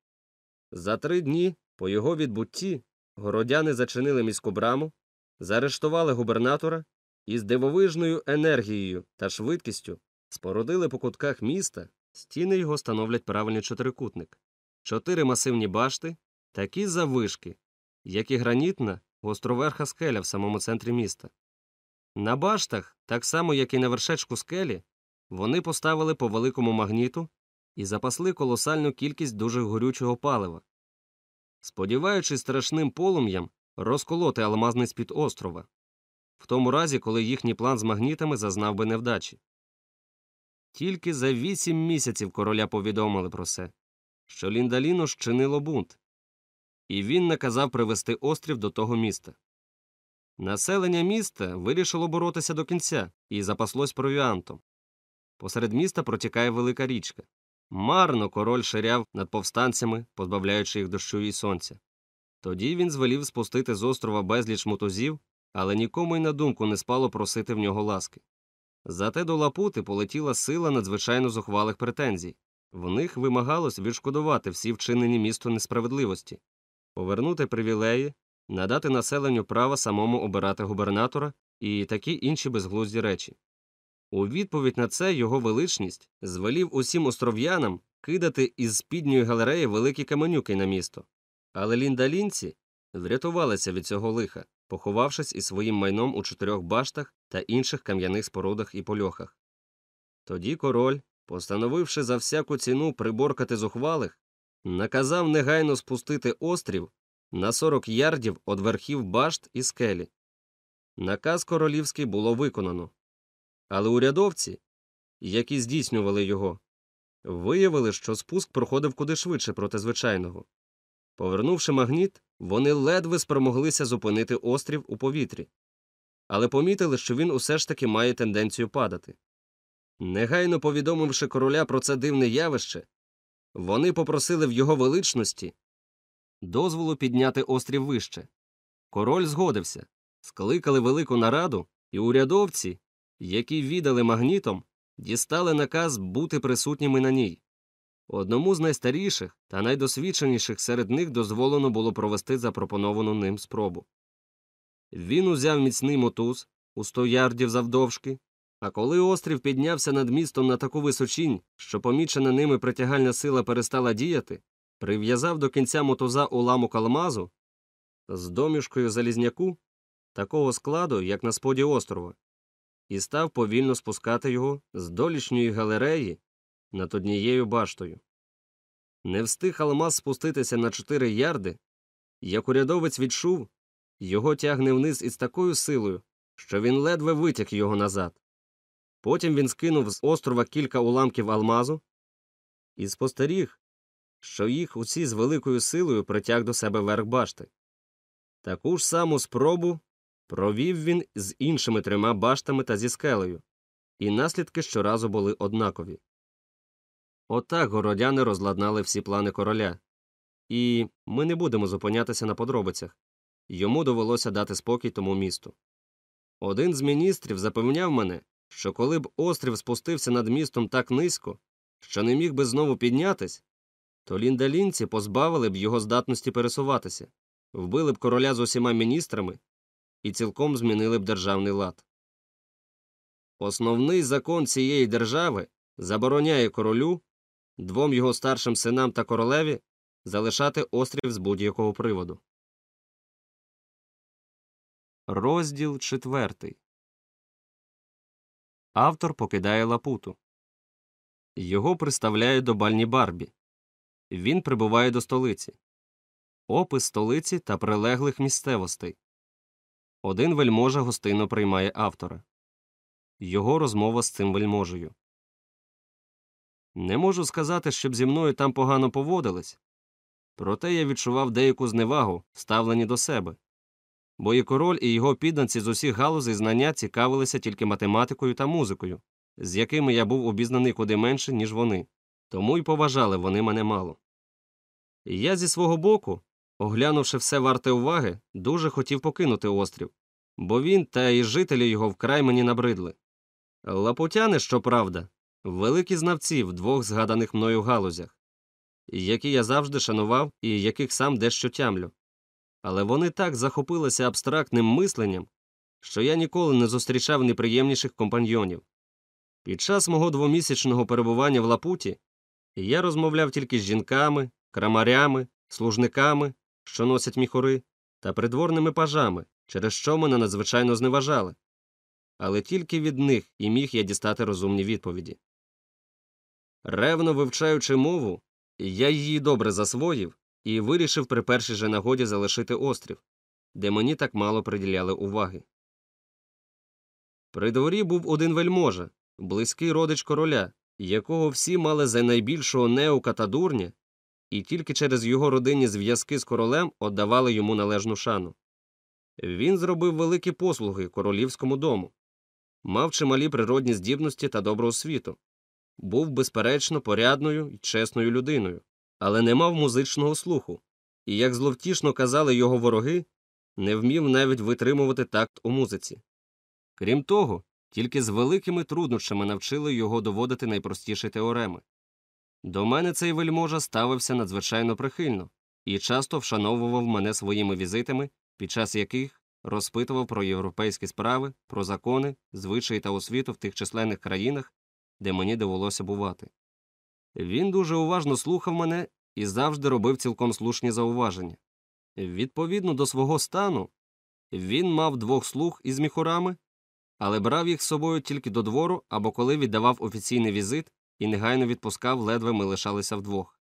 За три дні по його відбутті городяни зачинили міську браму, заарештували губернатора і з дивовижною енергією та швидкістю спорудили по кутках міста, стіни його становлять правильний чотирикутник, чотири масивні башти, такі завишки, як і гранітна гостроверха скеля в самому центрі міста. На баштах, так само як і на вершечку скелі, вони поставили по великому магніту і запасли колосальну кількість дуже горючого палива, сподіваючись страшним полум'ям розколоти алмазний з-під острова, в тому разі, коли їхній план з магнітами зазнав би невдачі. Тільки за вісім місяців короля повідомили про це, що Ліндаліно щинило бунт, і він наказав привести острів до того міста. Населення міста вирішило боротися до кінця і запаслось провіантом. Посеред міста протікає велика річка. Марно король ширяв над повстанцями, позбавляючи їх дощу і сонця. Тоді він звелів спустити з острова безліч мотузів, але нікому й на думку не спало просити в нього ласки. Зате до Лапути полетіла сила надзвичайно зухвалих претензій. В них вимагалось відшкодувати всі вчинені місту несправедливості, повернути привілеї, надати населенню право самому обирати губернатора і такі інші безглузді речі. У відповідь на це його величність звелів усім остров'янам кидати із спідньої галереї великі каменюки на місто. Але ліндалінці врятувалися від цього лиха, поховавшись із своїм майном у чотирьох баштах та інших кам'яних спорудах і польохах. Тоді король, постановивши за всяку ціну приборкати зухвалих, наказав негайно спустити острів на 40 ярдів од верхів башт і скелі. Наказ королівський було виконано. Але урядовці, які здійснювали його, виявили, що спуск проходив куди швидше проти звичайного. Повернувши магніт, вони ледве спромоглися зупинити острів у повітрі, але помітили, що він усе ж таки має тенденцію падати. Негайно повідомивши короля про це дивне явище, вони попросили в його величності дозволу підняти острів вище. Король згодився, скликали велику нараду, і урядовці, які віддали магнітом, дістали наказ бути присутніми на ній. Одному з найстаріших та найдосвідченіших серед них дозволено було провести запропоновану ним спробу. Він узяв міцний мотуз у сто ярдів завдовжки, а коли острів піднявся над містом на таку височінь, що помічена ними притягальна сила перестала діяти, прив'язав до кінця мотуза уламок алмазу з домішкою залізняку такого складу, як на споді острова, і став повільно спускати його з долішньої галереї над однією баштою. Не встиг алмаз спуститися на чотири ярди, як урядовець відчув, його тягне вниз із такою силою, що він ледве витяг його назад. Потім він скинув з острова кілька уламків алмазу і спостеріг, що їх усі з великою силою притяг до себе верх башти. Таку ж саму спробу провів він з іншими трьома баштами та зі скелею, і наслідки щоразу були однакові. Отак городяни розладнали всі плани короля. І ми не будемо зупинятися на подробицях йому довелося дати спокій тому місту. Один з міністрів запевняв мене, що коли б острів спустився над містом так низько, що не міг би знову піднятись, то ліндалінці позбавили б його здатності пересуватися, вбили б короля з усіма міністрами і цілком змінили б державний лад. Основний закон цієї держави забороняє королю, двом його старшим синам та королеві залишати острів з будь-якого приводу. Розділ четвертий. Автор покидає Лапуту. Його приставляють до бальні Барбі. Він прибуває до столиці. Опис столиці та прилеглих місцевостей. Один вельможа гостинно приймає автора. Його розмова з цим вельможею. Не можу сказати, щоб зі мною там погано поводились. Проте я відчував деяку зневагу, ставлені до себе. Бо і король, і його підданці з усіх галузей знання цікавилися тільки математикою та музикою, з якими я був обізнаний куди менше, ніж вони, тому й поважали вони мене мало. І я зі свого боку, оглянувши все варте уваги, дуже хотів покинути острів, бо він та і жителі його вкрай мені набридли. Лапутяни, щоправда, великі знавці в двох згаданих мною галузях, які я завжди шанував і яких сам дещо тямлю. Але вони так захопилися абстрактним мисленням, що я ніколи не зустрічав неприємніших компаньйонів. Під час мого двомісячного перебування в Лапуті я розмовляв тільки з жінками, крамарями, служниками, що носять міхури, та придворними пажами, через що мене надзвичайно зневажали. Але тільки від них і міг я дістати розумні відповіді. Ревно вивчаючи мову, я її добре засвоїв і вирішив при першій же нагоді залишити острів, де мені так мало приділяли уваги. При дворі був один вельможа, близький родич короля, якого всі мали за найбільшого неука та дурня, і тільки через його родинні зв'язки з королем віддавали йому належну шану. Він зробив великі послуги королівському дому, мав чималі природні здібності та добру освіту, був безперечно порядною і чесною людиною, але не мав музичного слуху, і, як зловтішно казали його вороги, не вмів навіть витримувати такт у музиці. Крім того, тільки з великими труднощами навчили його доводити найпростіші теореми. До мене цей вельможа ставився надзвичайно прихильно і часто вшановував мене своїми візитами, під час яких розпитував про європейські справи, про закони, звичаї та освіту в тих численних країнах, де мені довелося бувати. Він дуже уважно слухав мене і завжди робив цілком слушні зауваження. Відповідно до свого стану, він мав двох слуг із міхурами, але брав їх з собою тільки до двору або коли віддавав офіційний візит і негайно відпускав, ледве ми лишалися вдвох.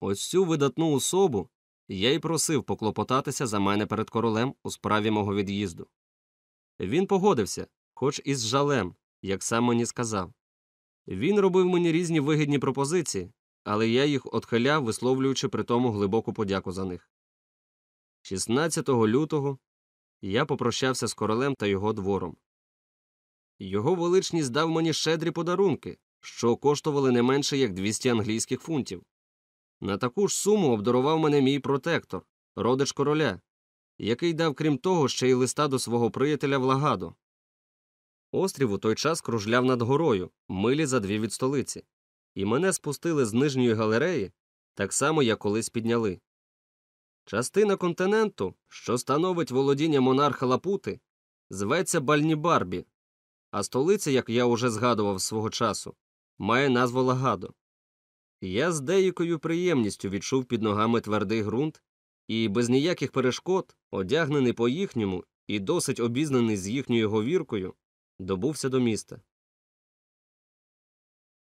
Ось цю видатну особу я й просив поклопотатися за мене перед королем у справі мого від'їзду. Він погодився, хоч і з жалем, як сам мені сказав. Він робив мені різні вигідні пропозиції, але я їх отхиляв, висловлюючи при тому глибоку подяку за них. 16 лютого я попрощався з королем та його двором. Його величність дав мені щедрі подарунки, що коштували не менше як 200 англійських фунтів. На таку ж суму обдарував мене мій протектор, родич короля, який дав, крім того, ще й листа до свого приятеля Влагадо. Острів у той час кружляв над горою, милі за дві від столиці, і мене спустили з нижньої галереї, так само, як колись підняли. Частина континенту, що становить володіння монарха Лапути, зветься Бальнібарбі, а столиця, як я уже згадував свого часу, має назву Лагадо. Я з деякою приємністю відчув під ногами твердий ґрунт і без ніяких перешкод, одягнений по їхньому і досить обізнаний з їхньою говіркою, добувся до міста.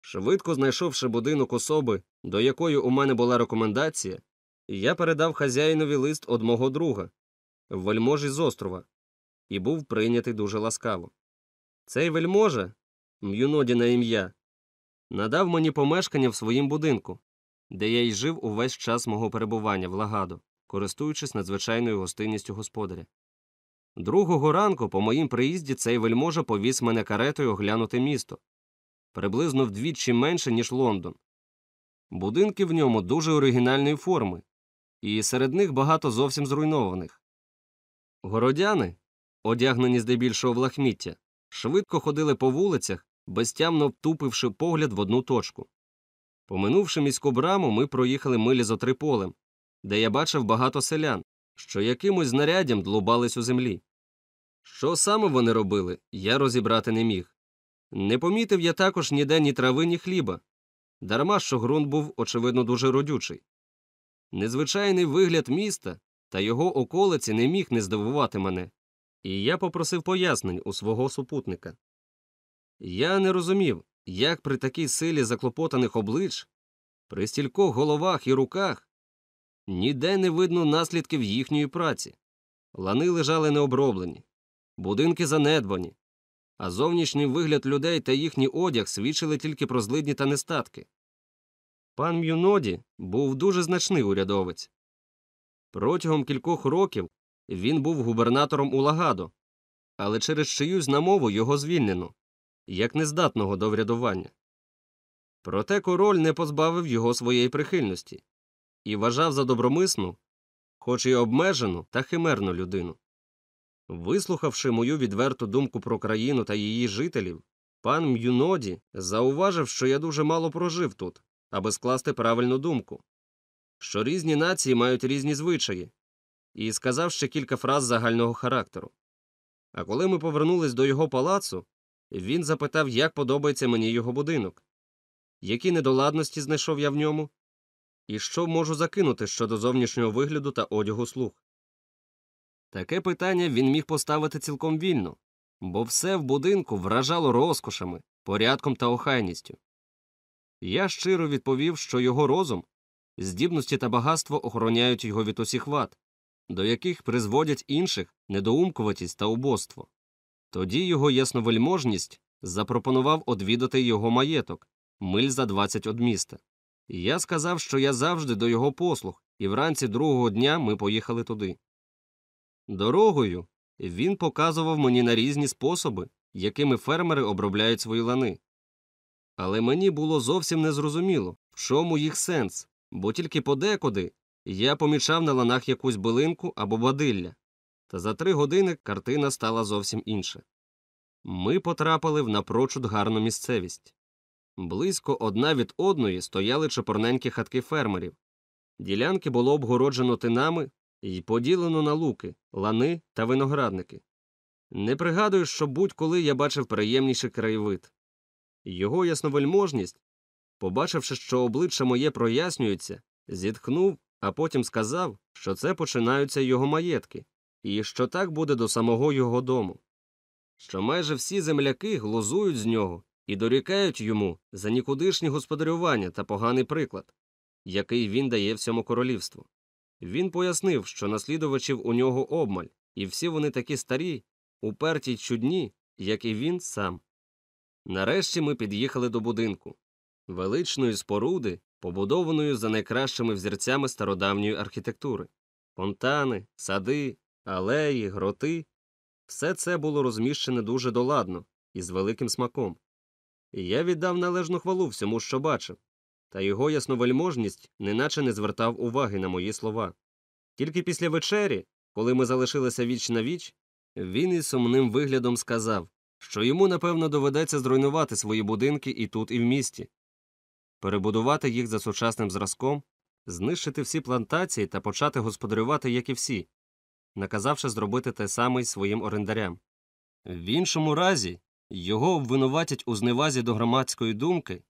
Швидко знайшовши будинок особи, до якої у мене була рекомендація, я передав хазяїнові лист од мого друга, вельможі з острова, і був прийнятий дуже ласкаво. Цей вельможа, м'юноді на ім'я, надав мені помешкання в своїм будинку, де я й жив увесь час мого перебування в Лагадо, користуючись надзвичайною гостинністю господаря. Другого ранку, по моїм приїзді, цей вельможа повіз мене каретою оглянути місто приблизно вдвічі менше, ніж Лондон. Будинки в ньому дуже оригінальної форми, і серед них багато зовсім зруйнованих. Городяни, одягнені здебільшого в лахміття, швидко ходили по вулицях, безтямно втупивши погляд в одну точку. Поминувши міську браму, ми проїхали милі зо три полем, де я бачив багато селян, що якимось знаряддям длубались у землі. Що саме вони робили, я розібрати не міг. Не помітив я також ніде ні трави, ні хліба, дарма що ґрунт був, очевидно, дуже родючий. Незвичайний вигляд міста та його околиці не міг не здивувати мене, і я попросив пояснень у свого супутника. Я не розумів, як при такій силі заклопотаних облич, при стількох головах і руках, ніде не видно наслідків їхньої праці. Лани лежали необроблені, будинки занедбані, а зовнішній вигляд людей та їхній одяг свідчили тільки про злидні та нестатки. Пан М'юноді був дуже значний урядовець. Протягом кількох років він був губернатором Улагадо, але через чиюсь намову його звільнено, як нездатного до врядування. Проте король не позбавив його своєї прихильності і вважав за добромисну, хоч і обмежену та химерну людину. Вислухавши мою відверту думку про країну та її жителів, пан М'юноді зауважив, що я дуже мало прожив тут, аби скласти правильну думку, що різні нації мають різні звичаї, і сказав ще кілька фраз загального характеру. А коли ми повернулись до його палацу, він запитав, як подобається мені його будинок, які недоладності знайшов я в ньому, і що можу закинути щодо зовнішнього вигляду та одягу слуг. Таке питання він міг поставити цілком вільно, бо все в будинку вражало розкошами, порядком та охайністю. Я щиро відповів, що його розум, здібності та багатство охороняють його від усіх вад, до яких призводять інших недоумкуватість та убоство. Тоді його ясновельможність запропонував одвідати його маєток, миль за 20 од міста. Я сказав, що я завжди до його послуг, і вранці другого дня ми поїхали туди. Дорогою він показував мені на різні способи, якими фермери обробляють свої лани. Але мені було зовсім незрозуміло, в чому їх сенс, бо тільки подекуди я помічав на ланах якусь билинку або бадилля, та за три години картина стала зовсім інша. Ми потрапили в напрочуд гарну місцевість. Близько одна від одної стояли чепурненькі хатки фермерів. Ділянки було обгороджено тинами і поділено на луки, лани та виноградники. Не пригадую, що будь-коли я бачив приємніший краєвид. Його ясновельможність, побачивши, що обличчя моє прояснюється, зітхнув, а потім сказав, що це починаються його маєтки, і що так буде до самого його дому, що майже всі земляки глузують з нього і дорікають йому за нікудишнє господарювання та поганий приклад, який він дає всьому королівству. Він пояснив, що наслідувачів у нього обмаль, і всі вони такі старі, уперті й чудні, як і він сам. Нарешті ми під'їхали до будинку величної споруди, побудованої за найкращими взірцями стародавньої архітектури фонтани, сади, алеї, гроти. Все це було розміщене дуже доладно і з великим смаком. Я віддав належну хвалу всьому, що бачив, та його ясновельможність неначе не звертав уваги на мої слова. Тільки після вечері, коли ми залишилися віч на віч, він із сумним виглядом сказав, що йому, напевно, доведеться зруйнувати свої будинки і тут, і в місті, перебудувати їх за сучасним зразком, знищити всі плантації та почати господарювати, як і всі, наказавши зробити те саме й своїм орендарям. В іншому разі його обвинуватять у зневазі до громадської думки,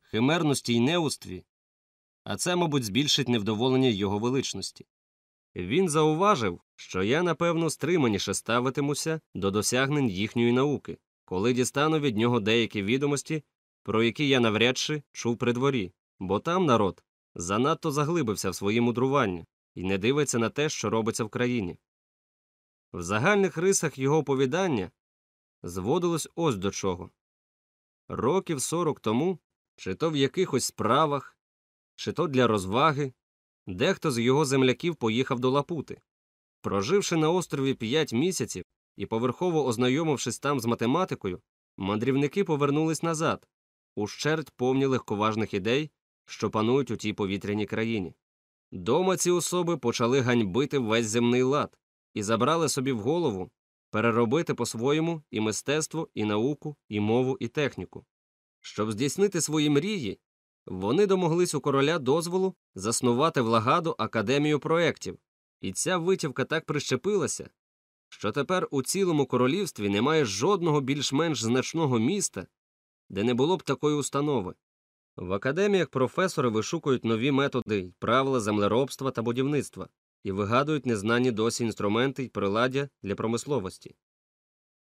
химерності й неустві, а це, мабуть, збільшить невдоволення його величності. Він зауважив, що я, напевно, стриманіше ставитимуся до досягнень їхньої науки, коли дістану від нього деякі відомості, про які я навряд чи чув при дворі, бо там народ занадто заглибився в свої мудрування і не дивиться на те, що робиться в країні. В загальних рисах його оповідання зводилось ось до чого. Років сорок тому, чи то в якихось справах, чи то для розваги, дехто з його земляків поїхав до Лапути. Проживши на острові п'ять місяців і поверхово ознайомившись там з математикою, мандрівники повернулись назад, ущерть повні легковажних ідей, що панують у тій повітряній країні. Дома ці особи почали ганьбити весь земний лад і забрали собі в голову переробити по-своєму і мистецтво, і науку, і мову, і техніку. Щоб здійснити свої мрії, вони домоглись у короля дозволу заснувати в Лагаду академію проєктів, і ця витівка так прищепилася, що тепер у цілому королівстві немає жодного більш-менш значного міста, де не було б такої установи. В академіях професори вишукують нові методи й правила землеробства та будівництва і вигадують незнані досі інструменти й приладдя для промисловості.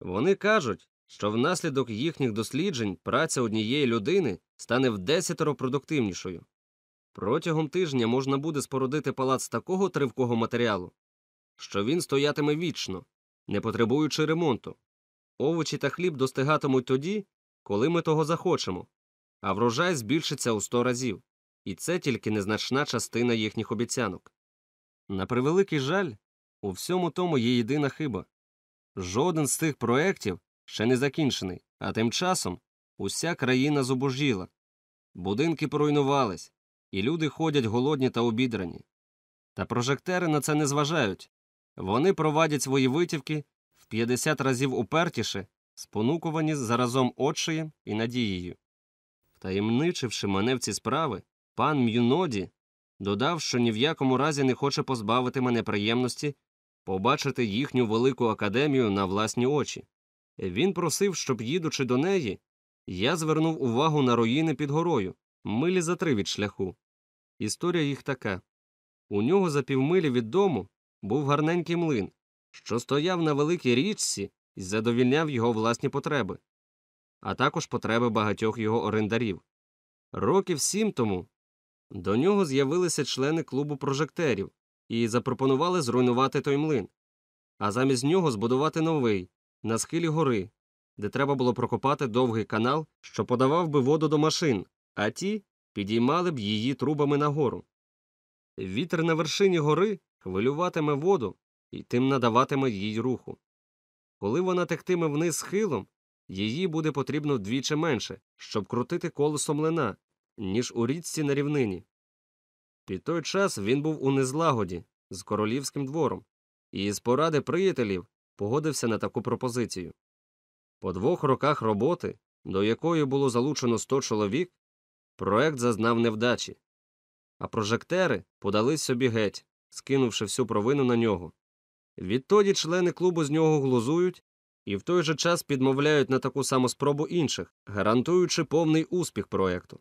Вони кажуть, що внаслідок їхніх досліджень праця однієї людини стане вдесятеро продуктивнішою. Протягом тижня можна буде спорудити палац такого тривкого матеріалу, що він стоятиме вічно, не потребуючи ремонту. Овочі та хліб достигатимуть тоді, коли ми того захочемо, а врожай збільшиться у сто разів, і це тільки незначна частина їхніх обіцянок. На превеликий жаль, у всьому тому є єдина хиба. Жоден з цих проєктів ще не закінчений, а тим часом уся країна зубожіла. Будинки поруйнувались, і люди ходять голодні та обідрані. Та прожектери на це не зважають. Вони провадять свої витівки в 50 разів упертіше, спонукувані заразом отчаєм і надією. Втаємничивши мене в ці справи, пан М'юноді додав, що ні в якому разі не хоче позбавити мене приємності побачити їхню велику академію на власні очі. Він просив, щоб, їдучи до неї, я звернув увагу на руїни під горою, милі за три від шляху. Історія їх така у нього за півмилі від дому був гарненький млин, що стояв на великій річці і задовільняв його власні потреби, а також потреби багатьох його орендарів. Років сім тому до нього з'явилися члени клубу прожектерів і запропонували зруйнувати той млин, а замість нього збудувати новий, на схилі гори, де треба було прокопати довгий канал, що подавав би воду до машин, а ті підіймали б її трубами нагору. Вітер на вершині гори хвилюватиме воду і тим надаватиме їй руху. Коли вона тектиме вниз схилом, її буде потрібно вдвічі менше, щоб крутити колесо млина, ніж у річці на рівнині. Під той час він був у незлагоді з королівським двором, і з поради приятелів погодився на таку пропозицію. По двох роках роботи, до якої було залучено 100 чоловік, проект зазнав невдачі, а прожектери подались собі геть, скинувши всю провину на нього. Відтоді члени клубу з нього глузують і в той же час підмовляють на таку саму спробу інших, гарантуючи повний успіх проекту.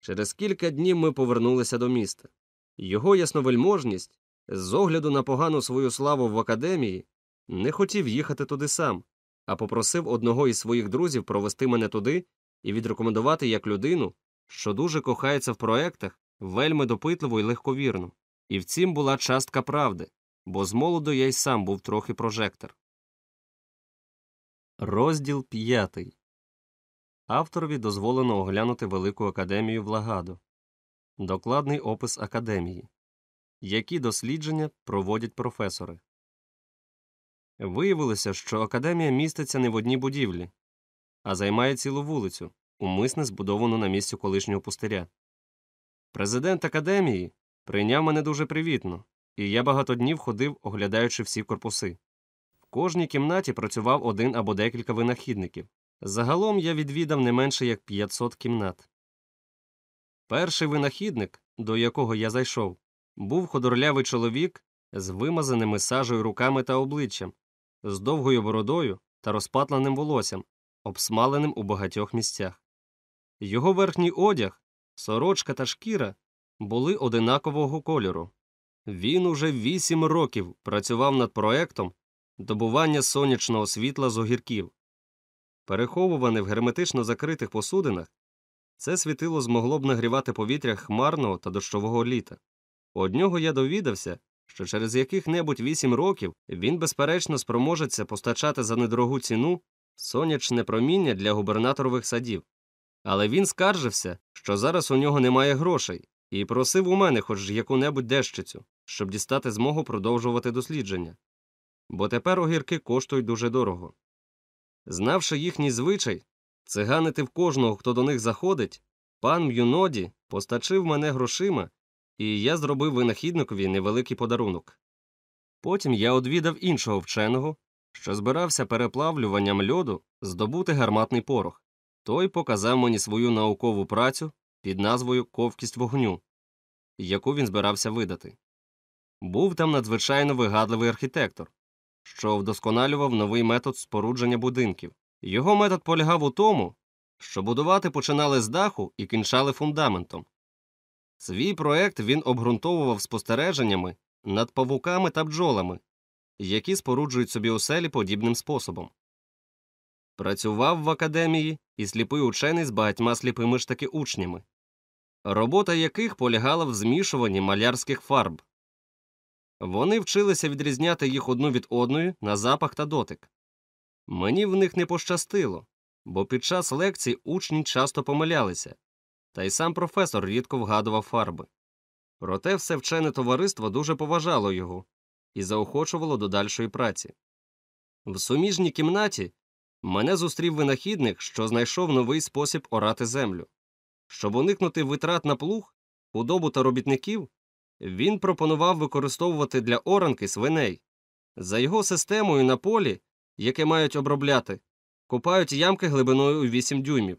Через кілька днів ми повернулися до міста. Його ясновельможність, з огляду на погану свою славу в академії, не хотів їхати туди сам, а попросив одного із своїх друзів провести мене туди і відрекомендувати як людину, що дуже кохається в проектах, вельми допитливу і легковірну. І в цім була частка правди, бо з молоду я й сам був трохи прожектор. Розділ п'ятий Авторові дозволено оглянути Велику академію в Лагадо. Докладний опис академії. Які дослідження проводять професори. Виявилося, що академія міститься не в одній будівлі, а займає цілу вулицю, умисне збудовану на місці колишнього пустиря. Президент академії прийняв мене дуже привітно, і я багато днів ходив, оглядаючи всі корпуси. Кожній кімнаті працював один або декілька винахідників. Загалом я відвідав не менше як 500 кімнат. Перший винахідник, до якого я зайшов, був ходорлявий чоловік з вимазаними сажею руками та обличчям, з довгою бородою та розпатленим волоссям, обсмаленим у багатьох місцях. Його верхній одяг, сорочка та шкіра були одинакового кольору. Він уже вісім років працював над проектом добування сонячного світла з огірків. Переховуване в герметично закритих посудинах, це світило змогло б нагрівати повітря хмарного та дощового літа. Од нього я довідався, що через яких-небудь вісім років він, безперечно, спроможеться постачати за недорогу ціну сонячне проміння для губернаторових садів. Але він скаржився, що зараз у нього немає грошей, і просив у мене хоч яку-небудь дещицю, щоб дістати змогу продовжувати дослідження. Бо тепер огірки коштують дуже дорого. Знавши їхній звичай, циганити в кожного, хто до них заходить, пан М'юноді постачив мене грошима, і я зробив винахідникові невеликий подарунок. Потім я одвідав іншого вченого, що збирався переплавлюванням льоду здобути гарматний порох. Той показав мені свою наукову працю під назвою Ковкість вогню, яку він збирався видати. Був там надзвичайно вигадливий архітектор, що вдосконалював новий метод спорудження будинків. Його метод полягав у тому, що будувати починали з даху і кінчали фундаментом. Свій проект він обґрунтовував спостереженнями над павуками та бджолами, які споруджують собі оселі подібним способом. Працював в академії і сліпий учений з багатьма сліпими ж таки учнями, робота яких полягала в змішуванні малярських фарб. Вони вчилися відрізняти їх одну від одної на запах та дотик. Мені в них не пощастило, бо під час лекцій учні часто помилялися, та й сам професор рідко вгадував фарби. Проте все вчене товариство дуже поважало його і заохочувало до дальшої праці. В суміжній кімнаті мене зустрів винахідник, що знайшов новий спосіб орати землю. Щоб уникнути витрат на плуг, худобу та робітників, він пропонував використовувати для оранки свиней. За його системою на полі, яке мають обробляти, копають ямки глибиною у 8 дюймів.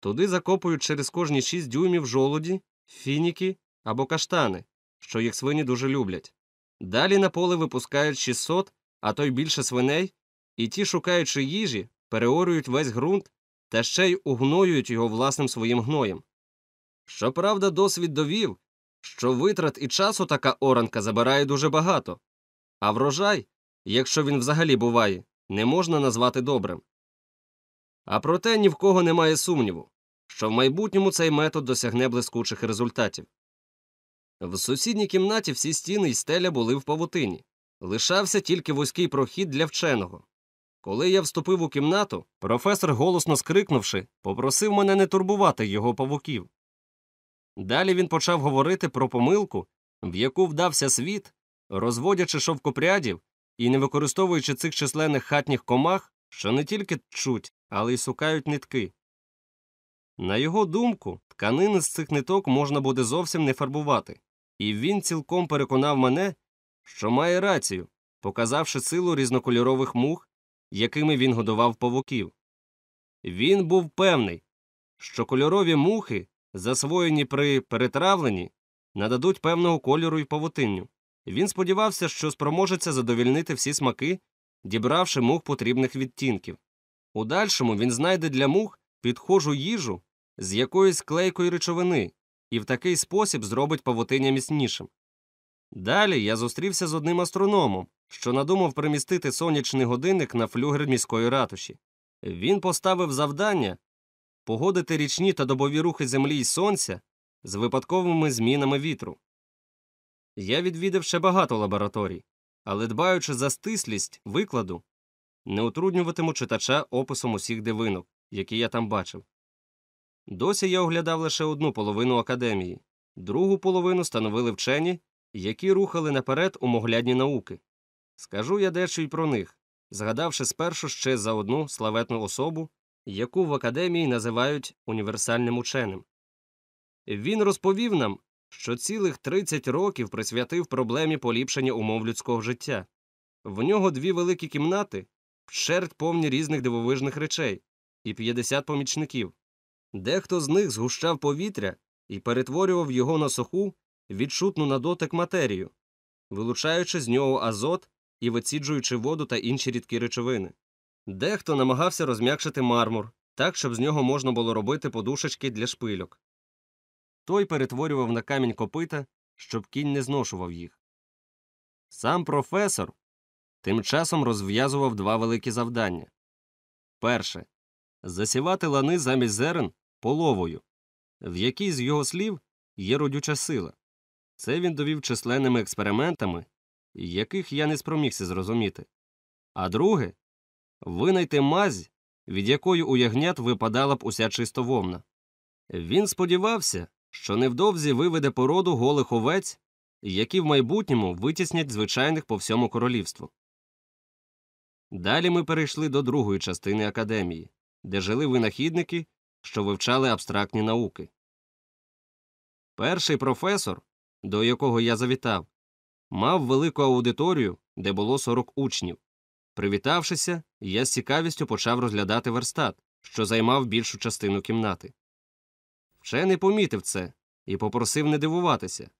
Туди закопують через кожні 6 дюймів жолуді, фініки або каштани, що їх свині дуже люблять. Далі на поле випускають 600, а то й більше свиней, і ті, шукаючи їжі, переорюють весь ґрунт та ще й угноюють його власним своїм гноєм. Щоправда, досвід довів, що витрат і часу така оранка забирає дуже багато, а врожай, якщо він взагалі буває, не можна назвати добрим. А проте ні в кого немає сумніву, що в майбутньому цей метод досягне блискучих результатів. В сусідній кімнаті всі стіни й стеля були в павутині, лишався тільки вузький прохід для вченого. Коли я вступив у кімнату, професор, голосно скрикнувши, попросив мене не турбувати його павуків. Далі він почав говорити про помилку, в яку вдався світ, розводячи шовкопрядів і не використовуючи цих численних хатніх комах, що не тільки чуть, але й сукають нитки. На його думку, тканини з цих ниток можна буде зовсім не фарбувати, і він цілком переконав мене, що має рацію, показавши силу різнокольорових мух, якими він годував павуків. Він був певний, що кольорові мухи, засвоєні при перетравленні, нададуть певного кольору й павутинню. Він сподівався, що спроможеться задовільнити всі смаки, дібравши мух потрібних відтінків. У дальшому він знайде для мух підхожу їжу з якоїсь клейкої речовини і в такий спосіб зробить павутиння міцнішим. Далі я зустрівся з одним астрономом, що надумав примістити сонячний годинник на флюгер міської ратуші. Він поставив завдання погодити річні та добові рухи Землі й Сонця з випадковими змінами вітру. Я відвідав ще багато лабораторій, але дбаючи за стислість викладу, не утруднюватиму читача описом усіх дивинок, які я там бачив. Досі я оглядав лише одну половину академії, другу половину становили вчені, які рухали наперед умоглядні науки. Скажу я дещо й про них, згадавши спершу ще за одну славетну особу, яку в академії називають універсальним ученим. Він розповів нам, що цілих 30 років присвятив проблемі поліпшення умов людського життя. В нього дві великі кімнати, вщерть повні різних дивовижних речей, і 50 помічників. Дехто з них згущав повітря і перетворював його на суху, відчутну на дотик матерію, вилучаючи з нього азот і виціджуючи воду та інші рідкі речовини. Дехто намагався розм'якшити мармур, так, щоб з нього можна було робити подушечки для шпильок. Той перетворював на камінь копита, щоб кінь не зношував їх. Сам професор тим часом розв'язував два великі завдання перше засівати лани замість зерен половою, в якій з його слів є родюча сила. Це він довів численними експериментами, яких я не спромігся зрозуміти. А друге винайти мазь, від якої у ягнят випадала б уся чистововна. Він сподівався, що невдовзі виведе породу голих овець, які в майбутньому витіснять звичайних по всьому королівству. Далі ми перейшли до другої частини академії, де жили винахідники, що вивчали абстрактні науки. Перший професор, до якого я завітав, мав велику аудиторію, де було 40 учнів. Привітавшися, я з цікавістю почав розглядати верстат, що займав більшу частину кімнати. Вчений помітив це і попросив не дивуватися.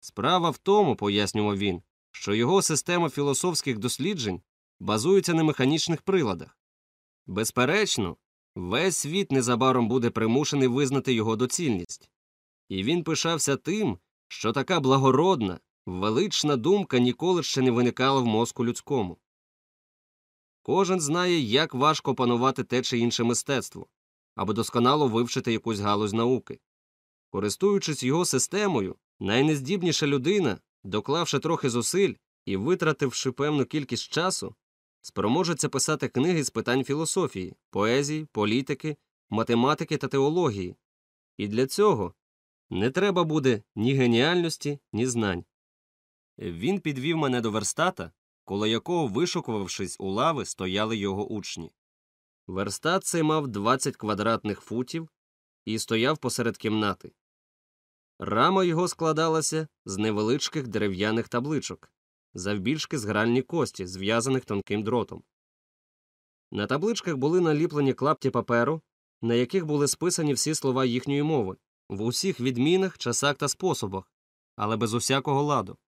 Справа в тому, пояснював він, що його система філософських досліджень базується на механічних приладах. Безперечно, Весь світ незабаром буде примушений визнати його доцільність. І він пишався тим, що така благородна, велична думка ніколи ще не виникала в мозку людському. Кожен знає, як важко панувати те чи інше мистецтво, аби досконало вивчити якусь галузь науки. Користуючись його системою, найнездібніша людина, доклавши трохи зусиль і витративши певну кількість часу, спроможеться писати книги з питань філософії, поезії, політики, математики та теології. І для цього не треба буде ні геніальності, ні знань. Він підвів мене до верстата, коло якого, вишукувавшись у лави, стояли його учні. Верстат цей мав 20 квадратних футів і стояв посеред кімнати. Рама його складалася з невеличких дерев'яних табличок, завбільшки з гральні кості, зв'язаних тонким дротом. На табличках були наліплені клапті паперу, на яких були списані всі слова їхньої мови, в усіх відмінах, часах та способах, але без усякого ладу.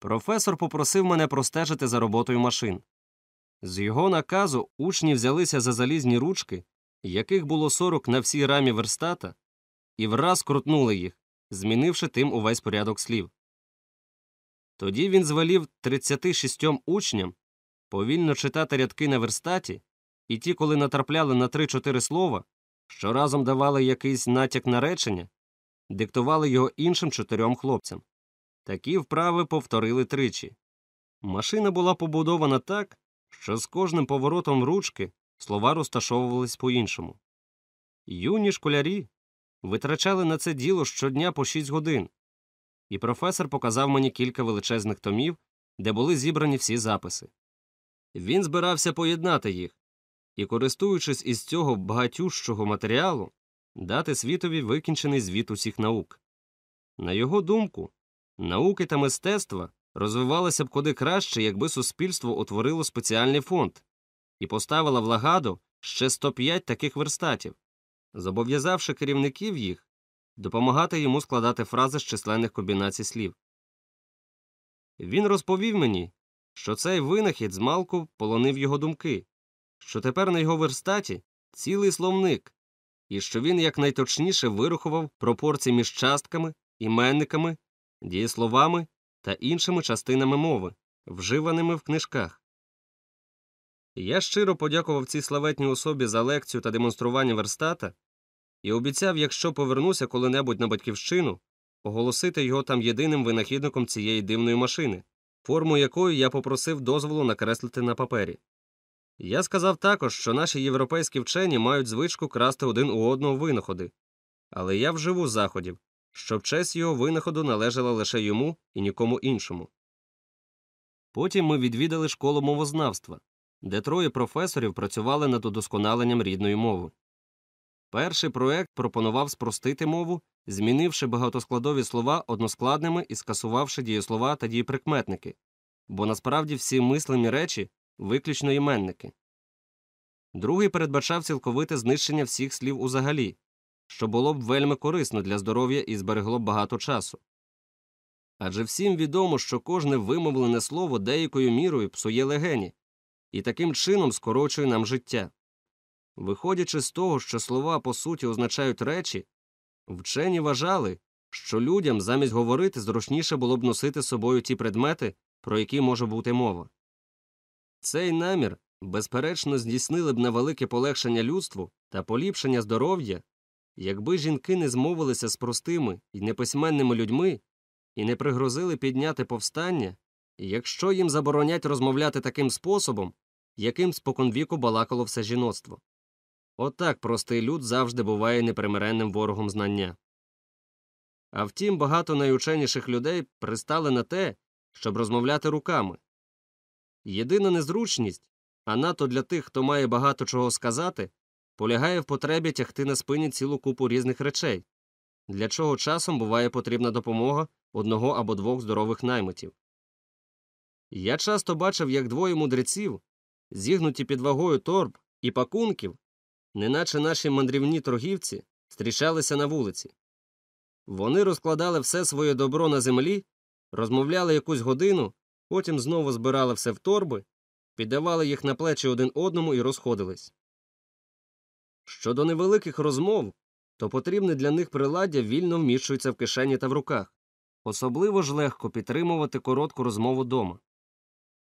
Професор попросив мене простежити за роботою машин. З його наказу учні взялися за залізні ручки, яких було 40 на всій рамі верстата, і враз крутнули їх, змінивши тим увесь порядок слів. Тоді він звелів 36 учням повільно читати рядки на верстаті, і ті, коли натрапляли на 3-4 слова, що разом давали якийсь натяк на речення, диктували його іншим чотирьом хлопцям. Такі вправи повторили тричі. Машина була побудована так, що з кожним поворотом ручки слова розташовувались по іншому. Юні школярі витрачали на це діло щодня по 6 годин, і професор показав мені кілька величезних томів, де були зібрані всі записи. Він збирався поєднати їх і, користуючись із цього багатющого матеріалу, дати світові викінчений звіт усіх наук. На його думку, науки та мистецтва розвивалися б куди краще, якби суспільство утворило спеціальний фонд і поставило в лагаду ще 105 таких верстатів, зобов'язавши керівників їх допомагати йому складати фрази з численних комбінацій слів. Він розповів мені, що цей винахід змалку полонив його думки, що тепер на його верстаті цілий словник, і що він якнайточніше вирахував пропорції між частками, іменниками, дієсловами та іншими частинами мови, вживаними в книжках. Я щиро подякував цій славетній особі за лекцію та демонстрування верстата і обіцяв, якщо повернуся коли-небудь на батьківщину, оголосити його там єдиним винахідником цієї дивної машини, форму якої я попросив дозволу накреслити на папері. Я сказав також, що наші європейські вчені мають звичку красти один у одного винаходи, але я вживу заходів, щоб честь його винаходу належала лише йому і нікому іншому. Потім ми відвідали школу мовознавства, де троє професорів працювали над удосконаленням рідної мови. Перший проект пропонував спростити мову, змінивши багатоскладові слова односкладними і скасувавши дієслова та дієприкметники, бо насправді всі мислимі речі виключно іменники. Другий передбачав цілковите знищення всіх слів узагалі, що було б вельми корисно для здоров'я і зберегло б багато часу. Адже всім відомо, що кожне вимовлене слово деякою мірою псує легені і таким чином скорочує нам життя. Виходячи з того, що слова по суті означають речі, вчені вважали, що людям замість говорити зручніше було б носити з собою ті предмети, про які може бути мова. Цей намір, безперечно, здійснили б на велике полегшення людству та поліпшення здоров'я, якби жінки не змовилися з простими і неписьменними людьми і не пригрозили підняти повстання, якщо їм заборонять розмовляти таким способом, яким споконвіку балакало все жіноцтво. Отак простий люд завжди буває непримиренним ворогом знання. А втім, багато найученіших людей пристали на те, щоб розмовляти руками. Єдина незручність, а надто для тих, хто має багато чого сказати, полягає в потребі тягти на спині цілу купу різних речей, для чого часом буває потрібна допомога одного або двох здорових наймитів. Я часто бачив, як двоє мудреців, зігнуті під вагою торб і пакунків, неначе наші мандрівні торгівці, зустрічалися на вулиці. Вони розкладали все своє добро на землі, розмовляли якусь годину, потім знову збирали все в торби, піддавали їх на плечі один одному і розходились. Щодо невеликих розмов, то потрібне для них приладдя вільно вміщується в кишені та в руках. Особливо ж легко підтримувати коротку розмову дома.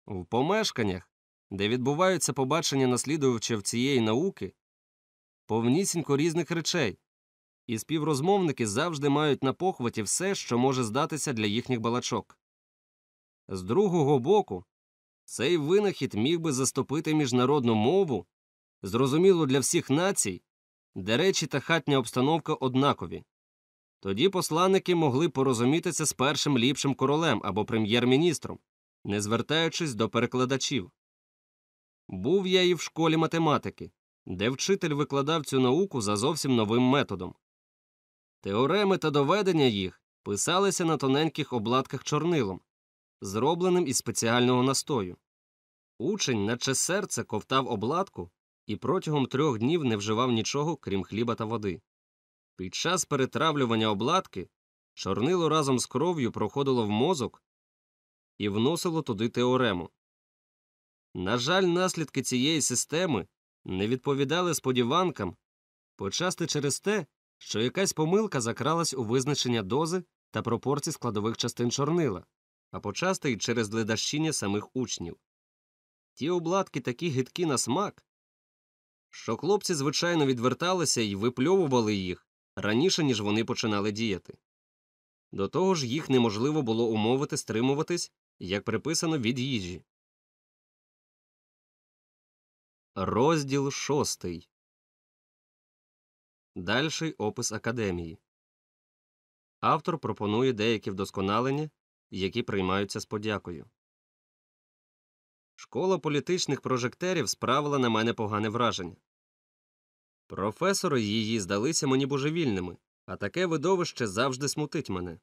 В помешканнях, де відбуваються побачення наслідувачів цієї науки, повнісінько різних речей, і співрозмовники завжди мають на похваті все, що може здатися для їхніх балачок. З другого боку, цей винахід міг би заступити міжнародну мову, зрозумілу для всіх націй, де речі та хатня обстановка однакові. Тоді посланники могли порозумітися з першим ліпшим королем або прем'єр-міністром, не звертаючись до перекладачів. Був я і в школі математики, де вчитель викладав цю науку за зовсім новим методом. Теореми та доведення їх писалися на тоненьких обладках чорнилом, зробленим із спеціального настою. Учень, наче серце, ковтав обладку і протягом трьох днів не вживав нічого, крім хліба та води. Під час перетравлювання обладки чорнило разом з кров'ю проходило в мозок і вносило туди теорему. На жаль, наслідки цієї системи не відповідали сподіванкам, почасти через те, що якась помилка закралась у визначення дози та пропорцій складових частин чорнила, а почасти й через ледащіння самих учнів. Ті обладки такі гидкі на смак, що хлопці, звичайно, відверталися і випльовували їх раніше, ніж вони починали діяти. До того ж, їх неможливо було умовити стримуватись, як приписано від їжі. Розділ шостий. Дальший опис академії. Автор пропонує деякі вдосконалення, які приймаються з подякою. Школа політичних прожектерів справила на мене погане враження. Професори її здалися мені божевільними, а таке видовище завжди смутить мене.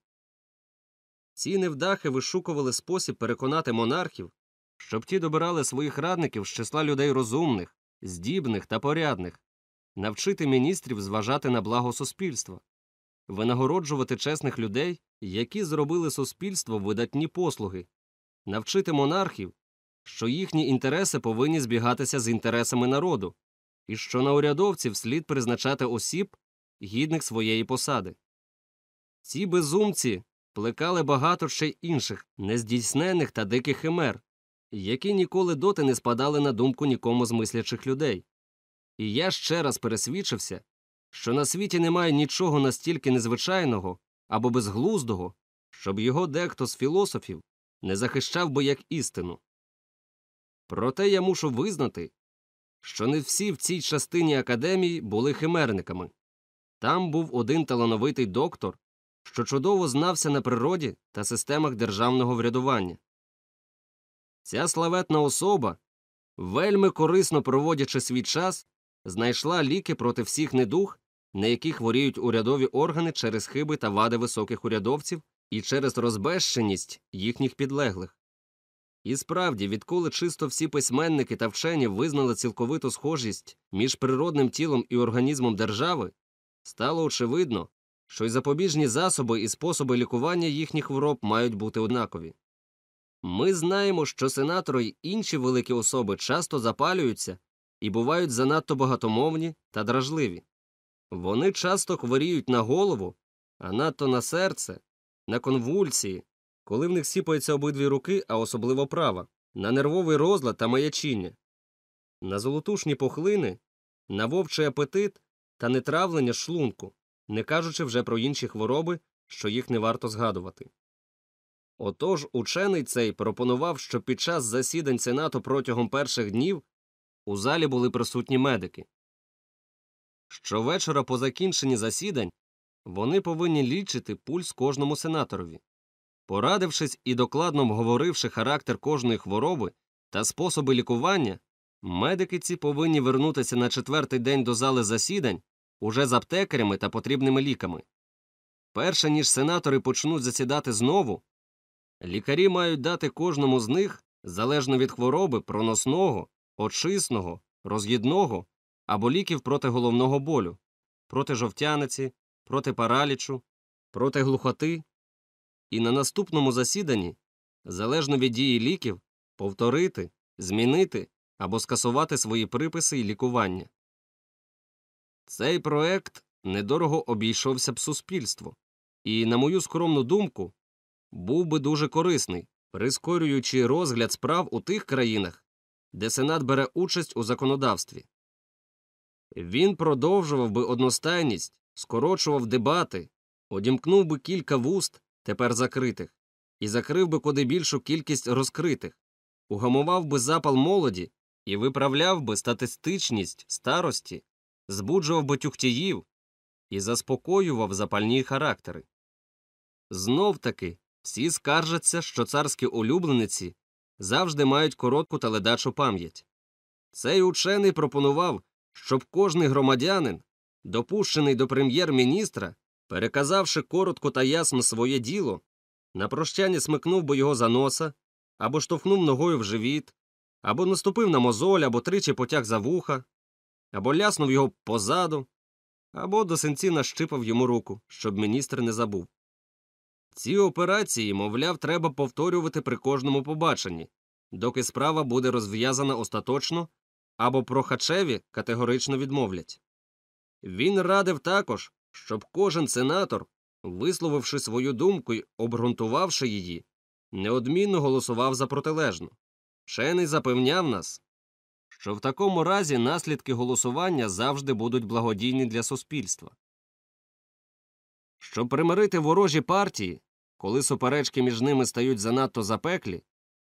Ці невдахи вишукували спосіб переконати монархів, щоб ті добирали своїх радників з числа людей розумних, здібних та порядних, навчити міністрів зважати на благо суспільства, винагороджувати чесних людей, які зробили суспільство видатні послуги, навчити монархів, що їхні інтереси повинні збігатися з інтересами народу, і що на урядовців слід призначати осіб, гідних своєї посади. Ці безумці плекали багато ще й інших нездійснених та диких химер, які ніколи доти не спадали на думку нікому з мислячих людей. І я ще раз пересвідчився, що на світі немає нічого настільки незвичайного або безглуздого, щоб його дехто з філософів не захищав би як істину. Проте я мушу визнати, що не всі в цій частині академії були химерниками. Там був один талановитий доктор, що чудово знався на природі та системах державного врядування. Ця славетна особа, вельми корисно проводячи свій час, знайшла ліки проти всіх недуг, на які хворіють урядові органи через хиби та вади високих урядовців і через розбещеність їхніх підлеглих. І справді, відколи чисто всі письменники та вчені визнали цілковиту схожість між природним тілом і організмом держави, стало очевидно, що й запобіжні засоби і способи лікування їхніх хвороб мають бути однакові. Ми знаємо, що сенатори й інші великі особи часто запалюються і бувають занадто багатомовні та дражливі. Вони часто хворіють на голову, а надто на серце, на конвульсії, коли в них сіпаються обидві руки, а особливо права, на нервовий розлад та маячіння, на золотушні пухлини, на вовчий апетит та нетравлення шлунку, не кажучи вже про інші хвороби, що їх не варто згадувати. Отож учений цей пропонував, що під час засідань сенату протягом перших днів у залі були присутні медики. Щовечора по закінченні засідань вони повинні лічити пульс кожному сенаторові. Порадившись і докладно обговоривши характер кожної хвороби та способи лікування, медики ці повинні вернутися на четвертий день до зали засідань уже з аптекарями та потрібними ліками. Перше ніж сенатори почнуть засідати знову, лікарі мають дати кожному з них, залежно від хвороби, проносного, очисного, роз'їдного або ліків проти головного болю, проти жовтяниці, проти паралічу, проти глухоти, і на наступному засіданні, залежно від дії ліків, повторити, змінити або скасувати свої приписи і лікування. Цей проект недорого обійшовся б суспільству, і, на мою скромну думку, був би дуже корисний, прискорюючи розгляд справ у тих країнах, де Сенат бере участь у законодавстві. Він продовжував би одностайність, скорочував дебати, одімкнув би кілька вуст, тепер закритих, і закрив би куди більшу кількість розкритих, угамував би запал молоді і виправляв би статистичність старості, збуджував би тюхтіїв і заспокоював запальні характери. Знов таки всі скаржаться, що царські улюблениці завжди мають коротку та ледачу пам'ять. Цей учений пропонував, щоб кожний громадянин, допущений до прем'єр-міністра, переказавши коротко та ясно своє діло, на прощання смикнув би його за носа, або штовхнув ногою в живіт, або наступив на мозоль, або тричі потяг за вуха, або ляснув його позаду, або до синці нащипав йому руку, щоб міністр не забув. Ці операції, мовляв, треба повторювати при кожному побаченні, доки справа буде розв'язана остаточно або прохачеві категорично відмовлять. Він радив також, щоб кожен сенатор, висловивши свою думку й обґрунтувавши її, неодмінно голосував за протилежну. Вчений запевняв нас, що в такому разі наслідки голосування завжди будуть благодійні для суспільства. Щоб примирити ворожі партії, коли суперечки між ними стають занадто запеклі,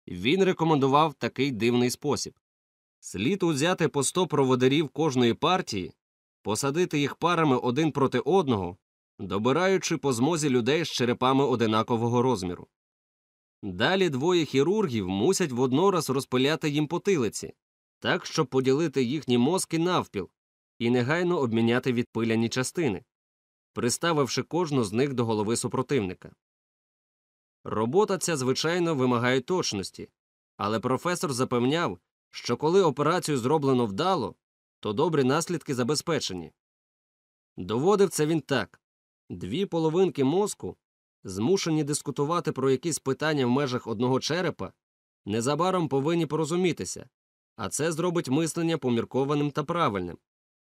він рекомендував такий дивний спосіб слід узяти по сто проводирів кожної партії, посадити їх парами один проти одного, добираючи по змозі людей з черепами одинакового розміру. Далі двоє хірургів мусять воднораз розпиляти їм потилиці, так, щоб поділити їхні мозки навпіл і негайно обміняти відпиляні частини, приставивши кожну з них до голови супротивника. Робота ця, звичайно, вимагає точності, але професор запевняв, що коли операцію зроблено вдало, то добрі наслідки забезпечені. Доводив це він так дві половинки мозку, змушені дискутувати про якісь питання в межах одного черепа, незабаром повинні порозумітися, а це зробить мислення поміркованим та правильним,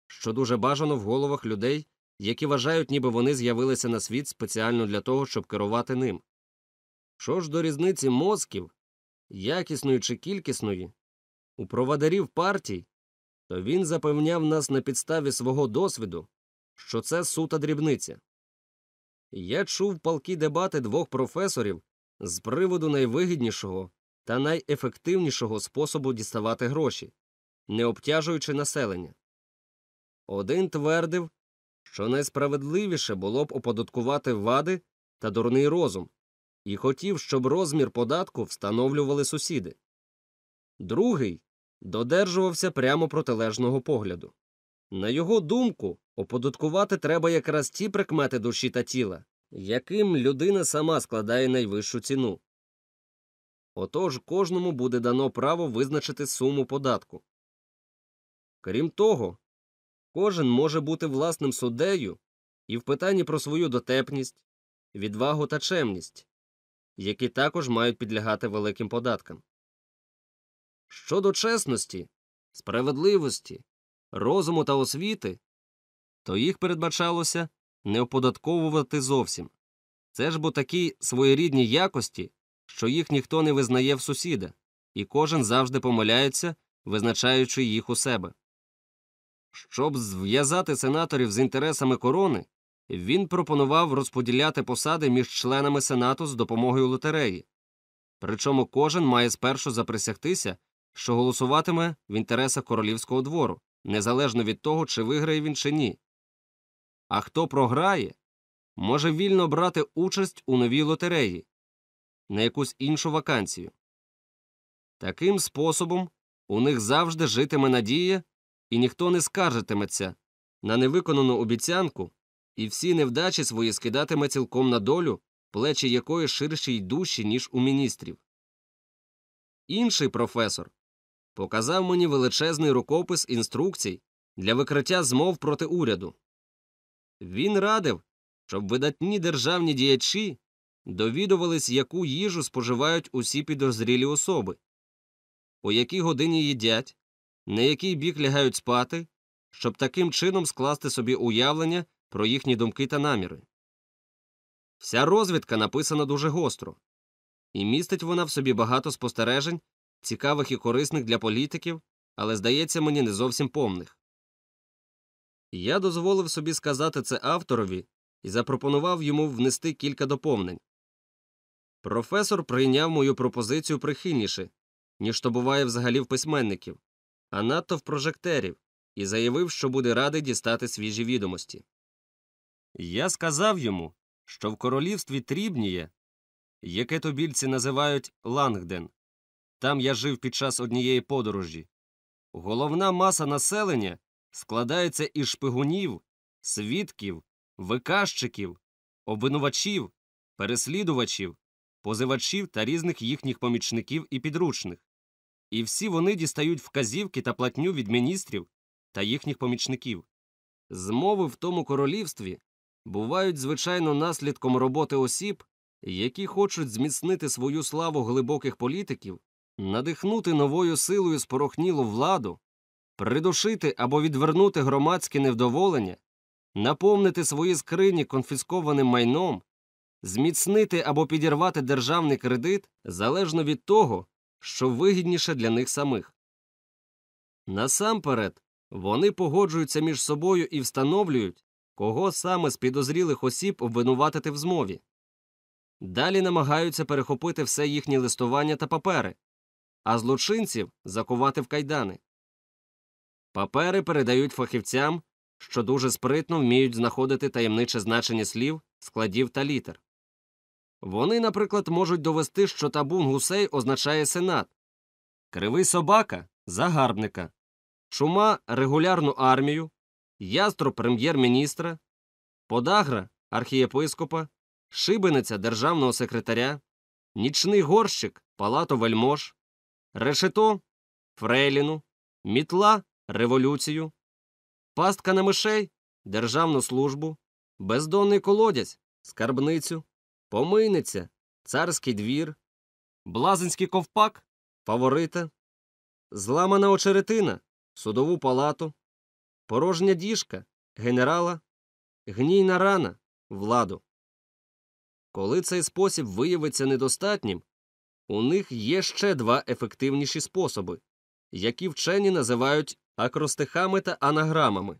що дуже бажано в головах людей, які вважають, ніби вони з'явилися на світ спеціально для того, щоб керувати ним. Що ж до різниці мозків, якісної чи кількісної, у проводарів партій, то він запевняв нас на підставі свого досвіду, що це сута дрібниця. Я чув палкі дебати двох професорів з приводу найвигіднішого та найефективнішого способу діставати гроші, не обтяжуючи населення. Один твердив, що найсправедливіше було б оподаткувати вади та дурний розум, і хотів, щоб розмір податку встановлювали сусіди. Другий додержувався прямо протилежного погляду. На його думку, оподаткувати треба якраз ті прикмети душі та тіла, яким людина сама складає найвищу ціну. Отож кожному буде дано право визначити суму податку. Крім того, кожен може бути власним суддею і в питанні про свою дотепність, відвагу та чемність, які також мають підлягати великим податкам. Щодо чесності, справедливості, розуму та освіти, то їх передбачалося не оподатковувати зовсім. Це ж бо такі своєрідні якості, що їх ніхто не визнає в сусіда, і кожен завжди помиляється, визначаючи їх у себе. Щоб зв'язати сенаторів з інтересами корони, він пропонував розподіляти посади між членами сенату з допомогою лотереї. Причому кожен має спершу заприсягтися, що голосуватиме в інтересах королівського двору, незалежно від того, чи виграє він чи ні. А хто програє, може вільно брати участь у новій лотереї на якусь іншу вакансію. Таким способом у них завжди житиме надія, і ніхто не скаржитиметься на невиконану обіцянку, і всі невдачі свої скидатиме цілком на долю, плечі якої ширші й дужчі, ніж у міністрів. Інший професор показав мені величезний рукопис інструкцій для викриття змов проти уряду. Він радив, щоб видатні державні діячі довідувались, яку їжу споживають усі підозрілі особи, у якій годині їдять, на який бік лягають спати, щоб таким чином скласти собі уявлення про їхні думки та наміри. Вся розвідка написана дуже гостро, і містить вона в собі багато спостережень, цікавих і корисних для політиків, але, здається мені, не зовсім повних. Я дозволив собі сказати це авторові і запропонував йому внести кілька доповнень. Професор прийняв мою пропозицію прихильніше, ніж то буває взагалі в письменників, а надто в прожектерів, і заявив, що буде радий дістати свіжі відомості. Я сказав йому, що в королівстві Трібніє, яке тобільці називають Лангден, там я жив під час однієї подорожі, головна маса населення складається із шпигунів, свідків, виказчиків, обвинувачів, переслідувачів, позивачів та різних їхніх помічників і підручних, і всі вони дістають вказівки та платню від міністрів та їхніх помічників. Змови в тому королівстві бувають звичайно наслідком роботи осіб, які хочуть зміцнити свою славу глибоких політиків, надихнути новою силою спорохнілу владу, придушити або відвернути громадське невдоволення, наповнити свої скрині конфіскованим майном, зміцнити або підірвати державний кредит залежно від того, що вигідніше для них самих. Насамперед, вони погоджуються між собою і встановлюють, кого саме з підозрілих осіб обвинуватити в змові. Далі намагаються перехопити все їхнє листування та папери, а злочинців закувати в кайдани. Папери передають фахівцям, що дуже спритно вміють знаходити таємниче значення слів, складів та літер. Вони, наприклад, можуть довести, що табун гусей означає сенат, кривий собака загарбника, чума регулярну армію, яструб прем'єр-міністра, подагра архієпископа, шибениця державного секретаря, нічний горщик палату вельмож, решето фрейліну, мітла революцію, пастка на мишей державну службу, бездонний колодязь скарбницю, помийниця царський двір, блазенський ковпак фаворита, зламана очеретина судову палату, порожня діжка генерала, гнійна рана владу. Коли цей спосіб виявиться недостатнім, у них є ще два ефективніші способи, які вчені називають акростихами та анаграмами.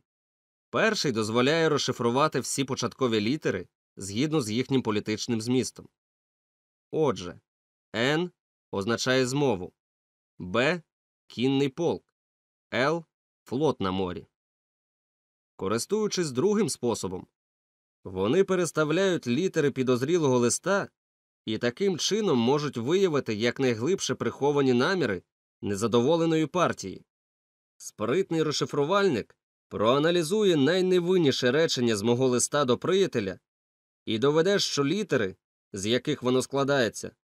Перший дозволяє розшифрувати всі початкові літери згідно з їхнім політичним змістом. Отже, Н означає змову, Б кінний полк, Л флот на морі. Користуючись другим способом, вони переставляють літери підозрілого листа і таким чином можуть виявити якнайглибше приховані наміри незадоволеної партії. Спритний розшифрувальник проаналізує найневинніше речення з мого листа до приятеля і доведе, що літери, з яких воно складається,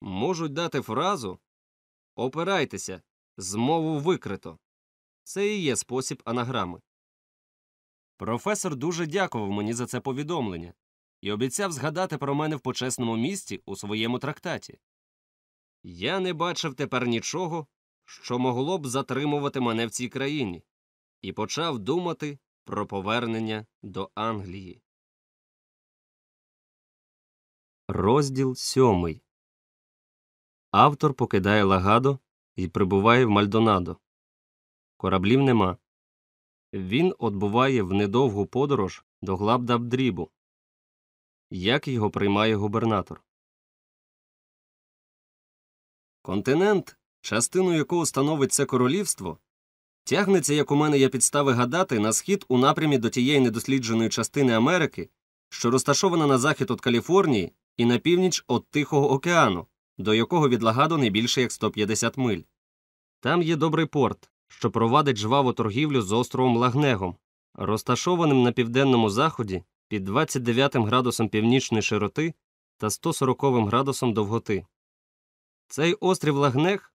можуть дати фразу Опирайтеся, змову викрито. Це і є спосіб анаграми. Професор дуже дякував мені за це повідомлення і обіцяв згадати про мене в почесному місці у своєму трактаті. Я не бачив тепер нічого, що могло б затримувати мене в цій країні, і почав думати про повернення до Англії. Розділ сьомий Автор покидає Лагадо і прибуває в Мальдонадо. Кораблів нема. Він отбуває в недовгу подорож до Глабдабдрібу. Як його приймає губернатор. Континент, частиною якого становить це королівство, тягнеться, як у мене є підстави гадати, на схід у напрямі до тієї недослідженої частини Америки, що розташована на захід від Каліфорнії і на північ від Тихого океану, до якого від не більше як 150 миль. Там є добрий порт, що провадить жваву торгівлю з островом Лагнегом, розташованим на південному заході під 29 градусом північної широти та 140 градусом довготи. Цей острів Лагнег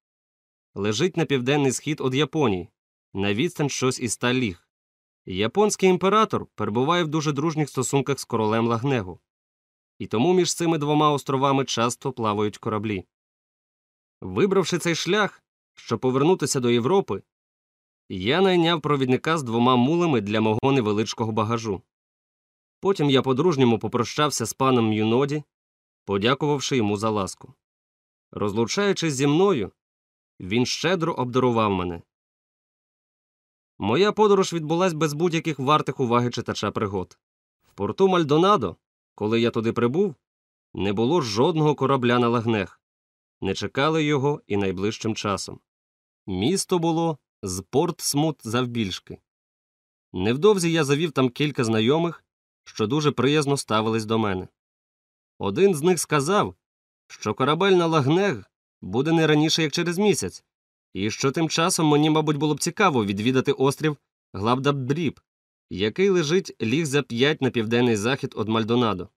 лежить на південний схід від Японії, на відстань щось із ста ліг. Японський імператор перебуває в дуже дружніх стосунках з королем Лагнегу, і тому між цими двома островами часто плавають кораблі. Вибравши цей шлях, щоб повернутися до Європи, Я найняв провідника з двома мулами для мого невеличкого багажу. Потім я по-дружньому попрощався з паном Юноді, подякувавши йому за ласку. Розлучаючись зі мною, він щедро обдарував мене. Моя подорож відбулась без будь-яких вартих уваги читача пригод. В порту Мальдонадо, коли я туди прибув, не було жодного корабля на лагнех, не чекали його і найближчим часом. Місто було з Портсмут завбільшки. Невдовзі я завів там кілька знайомих, що дуже приязно ставились до мене. Один з них сказав, що корабель на лагнег буде не раніше, як через місяць, і що тим часом мені, мабуть, було б цікаво відвідати острів Глабдабдріб, який лежить ліг за п'ять на південний захід від Мальдонадо.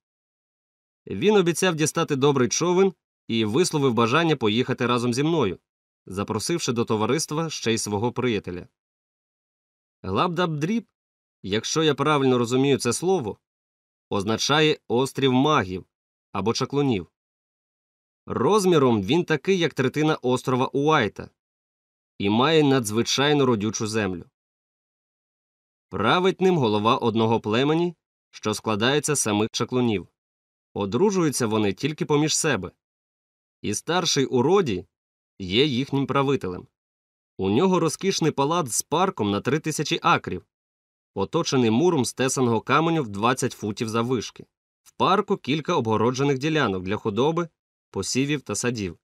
Він обіцяв дістати добрий човен і висловив бажання поїхати разом зі мною, запросивши до товариства ще й свого приятеля. Глабдабдріб, якщо я правильно розумію це слово, означає острів магів або чаклунів. Розміром він такий, як третина острова Уайта, і має надзвичайно родючу землю. Править ним голова одного племені, що складається самих чаклунів. Одружуються вони тільки поміж себе, і старший у роді є їхнім правителем. У нього розкішний палац з парком на три тисячі акрів, оточений муром з тесаного каменю в 20 футів заввишки. В парку кілька обгороджених ділянок для худоби, посівів та садів.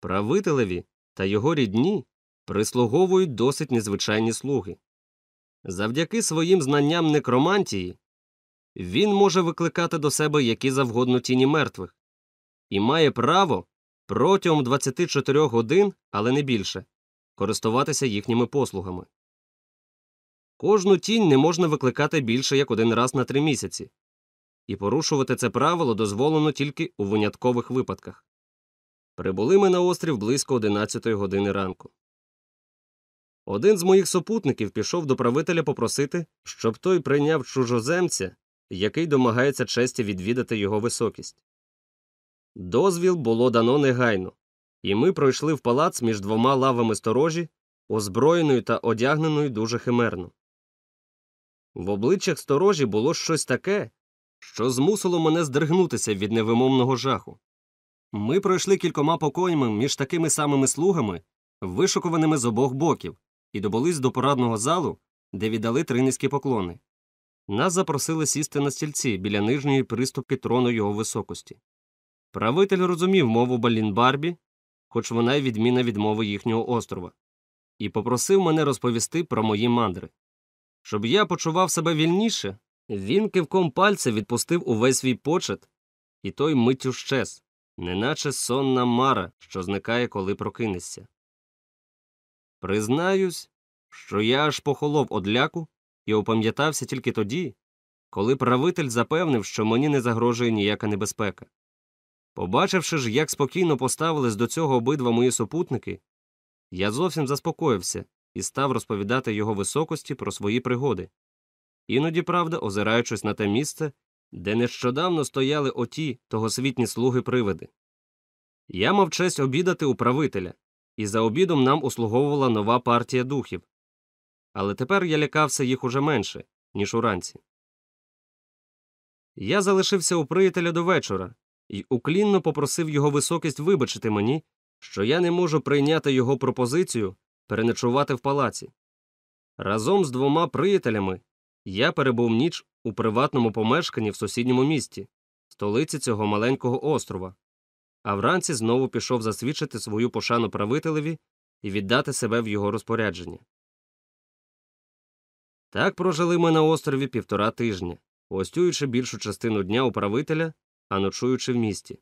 Правителеві та його рідні прислуговують досить незвичайні слуги. Завдяки своїм знанням некромантії він може викликати до себе які завгодно тіні мертвих і має право протягом 24 годин, але не більше, користуватися їхніми послугами. Кожну тінь не можна викликати більше як один раз на три місяці, і порушувати це правило дозволено тільки у виняткових випадках. Прибули ми на острів близько 11 години ранку. Один з моїх супутників пішов до правителя попросити, щоб той прийняв чужоземця, який домагається честі відвідати його високість. Дозвіл було дано негайно, і ми пройшли в палац між двома лавами сторожі, озброєною та одягненою дуже химерно. В обличчях сторожі було щось таке, що змусило мене здригнутися від невимовного жаху. Ми пройшли кількома покоями між такими самими слугами, вишукуваними з обох боків, і добулись до порадного залу, де віддали три низькі поклони. Нас запросили сісти на стільці біля нижньої приступки трону його високості. Правитель розумів мову Балінбарбі, хоч вона й відміна від мови їхнього острова, і попросив мене розповісти про мої мандри. Щоб я почував себе вільніше, він кивком пальця відпустив увесь свій почет, і той миттю щез, неначе сонна мара, що зникає, коли прокинешся. Признаюсь, що я аж похолов од ляку і опам'ятався тільки тоді, коли правитель запевнив, що мені не загрожує ніяка небезпека. Побачивши ж, як спокійно поставились до цього обидва мої супутники, я зовсім заспокоївся і став розповідати його високості про свої пригоди, іноді, правда, озираючись на те місце, де нещодавно стояли оті тогосвітні слуги привиди. Я мав честь обідати у правителя, і за обідом нам услуговувала нова партія духів. Але тепер я лякався їх уже менше, ніж уранці. Я залишився у приятеля до вечора і уклінно попросив його високість вибачити мені, що я не можу прийняти його пропозицію переночувати в палаці. Разом з двома приятелями я перебув ніч у приватному помешканні в сусідньому місті, столиці цього маленького острова, а вранці знову пішов засвідчити свою пошану правителеві і віддати себе в його розпорядження. Так прожили ми на острові півтора тижня, гостюючи більшу частину дня у правителя, а ночуючи в місті.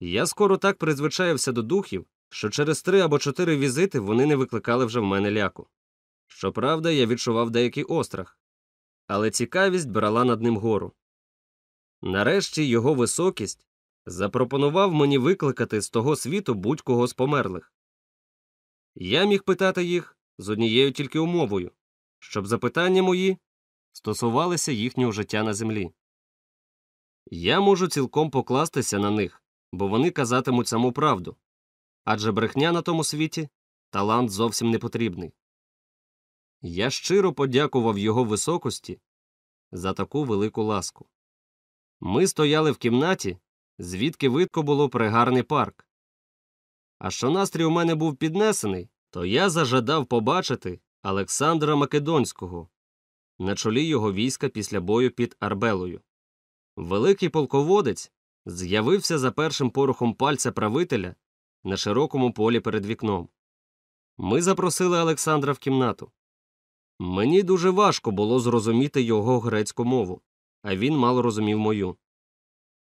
Я скоро так призвичаївся до духів, що через три або чотири візити вони не викликали вже в мене ляку. Щоправда, я відчував деякий острах, але цікавість брала над ним гору. Нарешті його високість запропонував мені викликати з того світу будь-кого з померлих. Я міг питати їх з однією тільки умовою, щоб запитання мої стосувалися їхнього життя на землі. Я можу цілком покластися на них, бо вони казатимуть саму правду адже брехня на тому світі талант зовсім не потрібний. Я щиро подякував його високості за таку велику ласку. Ми стояли в кімнаті, звідки видко було пригарний парк. А що настрій у мене був піднесений, то я зажадав побачити Олександра Македонського на чолі його війська після бою під Арбелою. Великий полководець з'явився за першим порухом пальця правителя на широкому полі перед вікном. Ми запросили Олександра в кімнату. Мені дуже важко було зрозуміти його грецьку мову, а він мало розумів мою.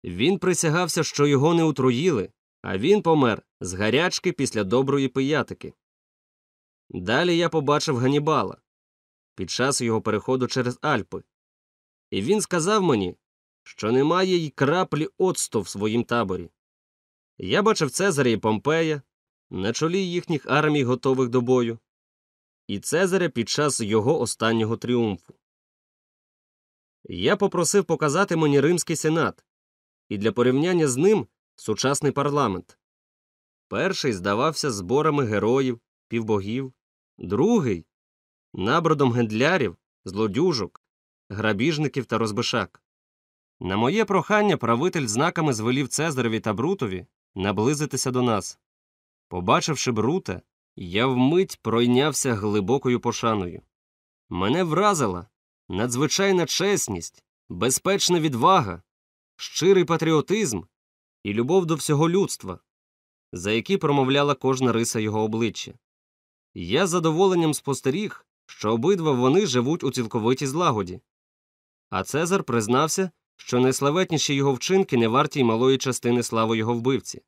Він присягався, що його не утруїли, а він помер з гарячки після доброї пиятики. Далі я побачив Ганібала під час його переходу через Альпи, і він сказав мені, що немає й краплі оцту в своїм таборі. Я бачив Цезаря і Помпея на чолі їхніх армій, готових до бою, і Цезаря під час його останнього тріумфу. Я попросив показати мені Римський сенат і для порівняння з ним сучасний парламент. Перший здавався зборами героїв, півбогів, другий набродом гендлярів, злодюжок, грабіжників та розбишак. На моє прохання правитель знаками звелів Цезареві та Брутові наблизитися до нас. Побачивши Брута, я вмить пройнявся глибокою пошаною. Мене вразила надзвичайна чесність, безпечна відвага, щирий патріотизм і любов до всього людства, за які промовляла кожна риса його обличчя. Я з задоволенням спостеріг, що обидва вони живуть у цілковитій злагоді. А Цезар признався, що найславетніші його вчинки не варті й малої частини слави його вбивці.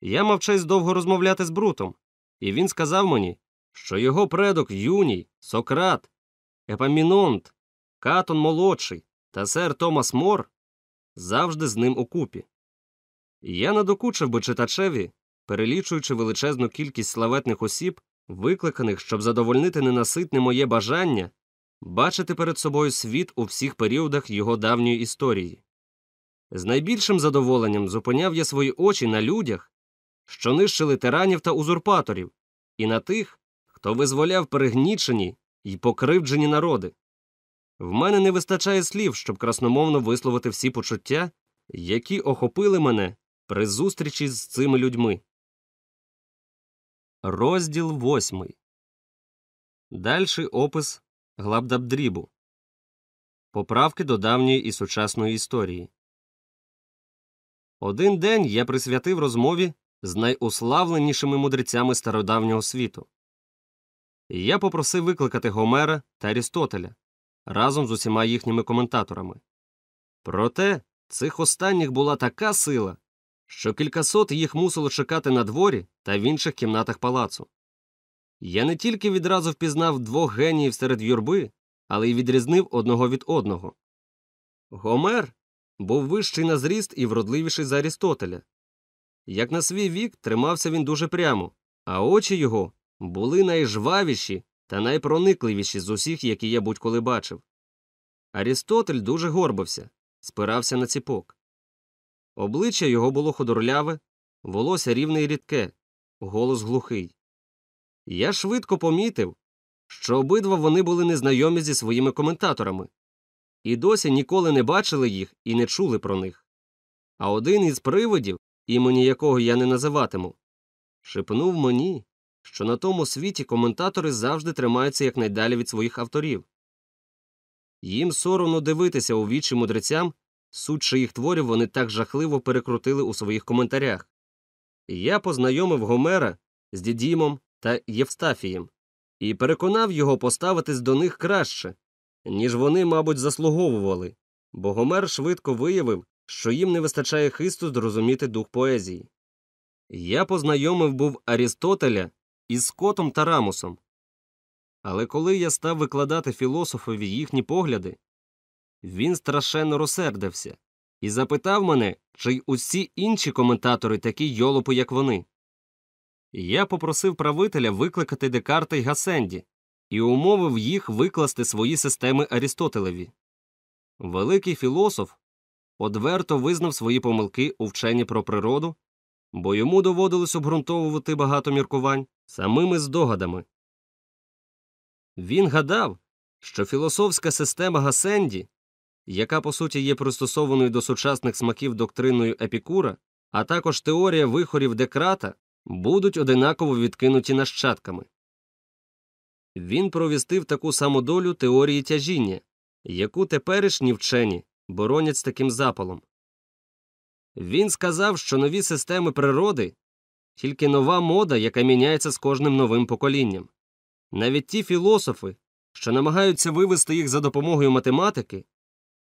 Я мав честь довго розмовляти з Брутом, і він сказав мені, що його предок Юній, Сократ, Епамінонт, Катон Молодший та сер Томас Мор завжди з ним укупі. Я надокучив би читачеві, перелічуючи величезну кількість славетних осіб, викликаних, щоб задовольнити ненаситне моє бажання бачити перед собою світ у всіх періодах його давньої історії. З найбільшим задоволенням зупиняв я свої очі на людях, що нищили тиранів та узурпаторів, і на тих, хто визволяв перегнічені й покривджені народи. В мене не вистачає слів, щоб красномовно висловити всі почуття, які охопили мене при зустрічі з цими людьми. Розділ восьмий. Дальший опис Глабдабдрібу. Поправки до давньої і сучасної історії. Один день я присвятив розмові з найуславленішими мудрецями стародавнього світу. Я попросив викликати Гомера та Арістотеля разом з усіма їхніми коментаторами. Проте цих останніх була така сила, що кількасот їх мусило чекати на дворі та в інших кімнатах палацу. Я не тільки відразу впізнав двох геніїв серед юрби, але й відрізнив одного від одного. Гомер був вищий на зріст і вродливіший за Арістотеля. Як на свій вік тримався він дуже прямо, а очі його були найжвавіші та найпроникливіші з усіх, які я будь-коли бачив. Арістотель дуже горбився, спирався на ціпок. Обличчя його було ходорляве, волосся рівне й рідке, голос глухий. Я швидко помітив, що обидва вони були незнайомі зі своїми коментаторами, і досі ніколи не бачили їх і не чули про них. А один із привидів, імені якого я не називатиму, шепнув мені, що на тому світі коментатори завжди тримаються якнайдалі від своїх авторів. Їм соромно дивитися у вічі мудрецям, суть чиїх творів вони так жахливо перекрутили у своїх коментарях. Я познайомив Гомера з Дідімом та Євстафієм і переконав його поставитись до них краще, ніж вони, мабуть, заслуговували, бо Гомер швидко виявив, що їм не вистачає хисту зрозуміти дух поезії. Я познайомив був Арістотеля із Скотом та Рамусом. Але коли я став викладати філософові їхні погляди, він страшенно розсердився і запитав мене, чи й усі інші коментатори такі йолопи, як вони. Я попросив правителя викликати Декарта й Гасенді і умовив їх викласти свої системи Арістотелеві. Великий філософ одверто визнав свої помилки у вченні про природу бо йому доводилось обґрунтовувати багато міркувань самими здогадами. Він гадав, що філософська система Гасенді, яка по суті є пристосованою до сучасних смаків доктриною Епікура, а також теорія вихорів Декрата, будуть одинаково відкинуті нащадками. Він провістив таку саму долю теорії тяжіння, яку теперішні вчені боронять з таким запалом. Він сказав, що нові системи природи тільки нова мода, яка міняється з кожним новим поколінням. Навіть ті філософи, що намагаються вивести їх за допомогою математики,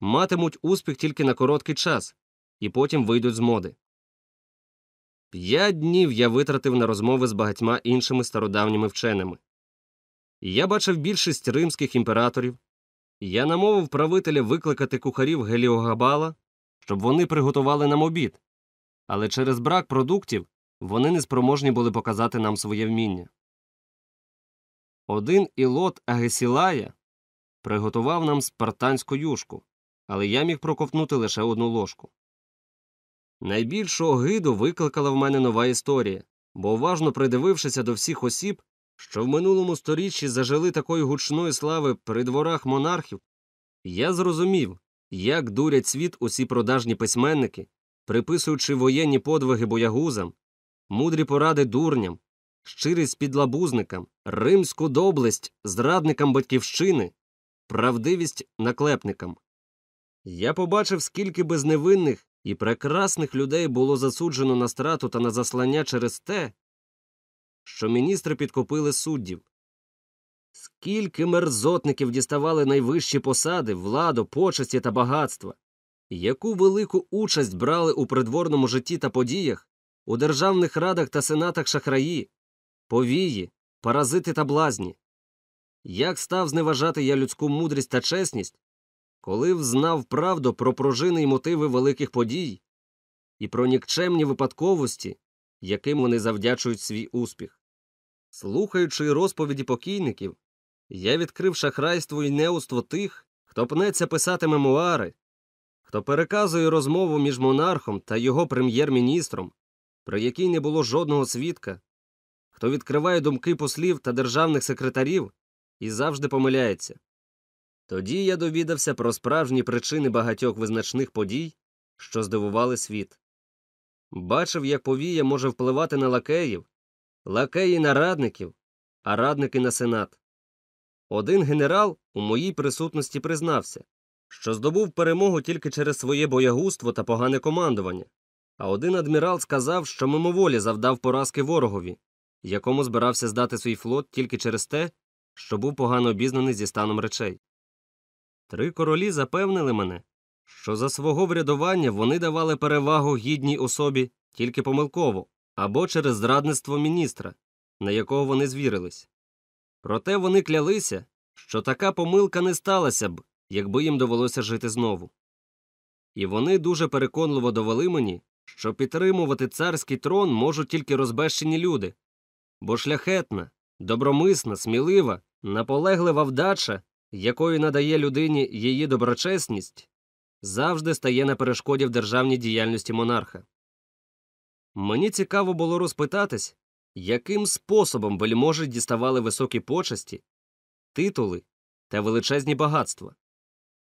матимуть успіх тільки на короткий час і потім вийдуть з моди. П'ять днів я витратив на розмови з багатьма іншими стародавніми вченими. Я бачив більшість римських імператорів, я намовив правителя викликати кухарів Геліогабала, щоб вони приготували нам обід, але через брак продуктів вони не спроможні були показати нам своє вміння. Один ілот Агесілая приготував нам спартанську юшку, але я міг проковтнути лише одну ложку. Найбільшу огиду викликала в мене нова історія, бо уважно придивившися до всіх осіб, що в минулому сторіччі зажили такої гучної слави при дворах монархів, я зрозумів, як дурять світ усі продажні письменники, приписуючи воєнні подвиги боягузам, мудрі поради дурням, щирість підлабузникам, римську доблесть зрадникам батьківщини, правдивість наклепникам. Я побачив, скільки безневинних і прекрасних людей було засуджено на страту та на заслання через те, що міністри підкупили суддів. Скільки мерзотників діставали найвищі посади, владу, почесті та багатства, яку велику участь брали у придворному житті та подіях, у державних радах та сенатах шахраї, повії, паразити та блазні. Як став зневажати я людську мудрість та чесність, коли взнав правду про пружини й мотиви великих подій і про нікчемні випадковості, яким вони завдячують свій успіх. Слухаючи розповіді покійників, я відкрив шахрайство і неуство тих, хто пнеться писати мемуари, хто переказує розмову між монархом та його прем'єр-міністром, про якій не було жодного свідка, хто відкриває думки послів та державних секретарів і завжди помиляється. Тоді я довідався про справжні причини багатьох визначних подій, що здивували світ. Бачив, як повія може впливати на лакеїв, лакеї на радників, а радники на сенат. Один генерал у моїй присутності признався, що здобув перемогу тільки через своє боягузтво та погане командування, а один адмірал сказав, що мимоволі завдав поразки ворогові, якому збирався здати свій флот тільки через те, що був погано обізнаний зі станом речей. Три королі запевнили мене, що за свого врядування вони давали перевагу гідній особі тільки помилково або через зрадництво міністра, на якого вони звірились. Проте вони клялися, що така помилка не сталася б, якби їм довелося жити знову. І вони дуже переконливо довели мені, що підтримувати царський трон можуть тільки розбещені люди, бо шляхетна, добромисна, смілива, наполеглива вдача, якою надає людині її доброчесність, завжди стає на перешкоді в державній діяльності монарха. Мені цікаво було розпитатись, яким способом вельможі діставали високі почесті, титули та величезні багатства.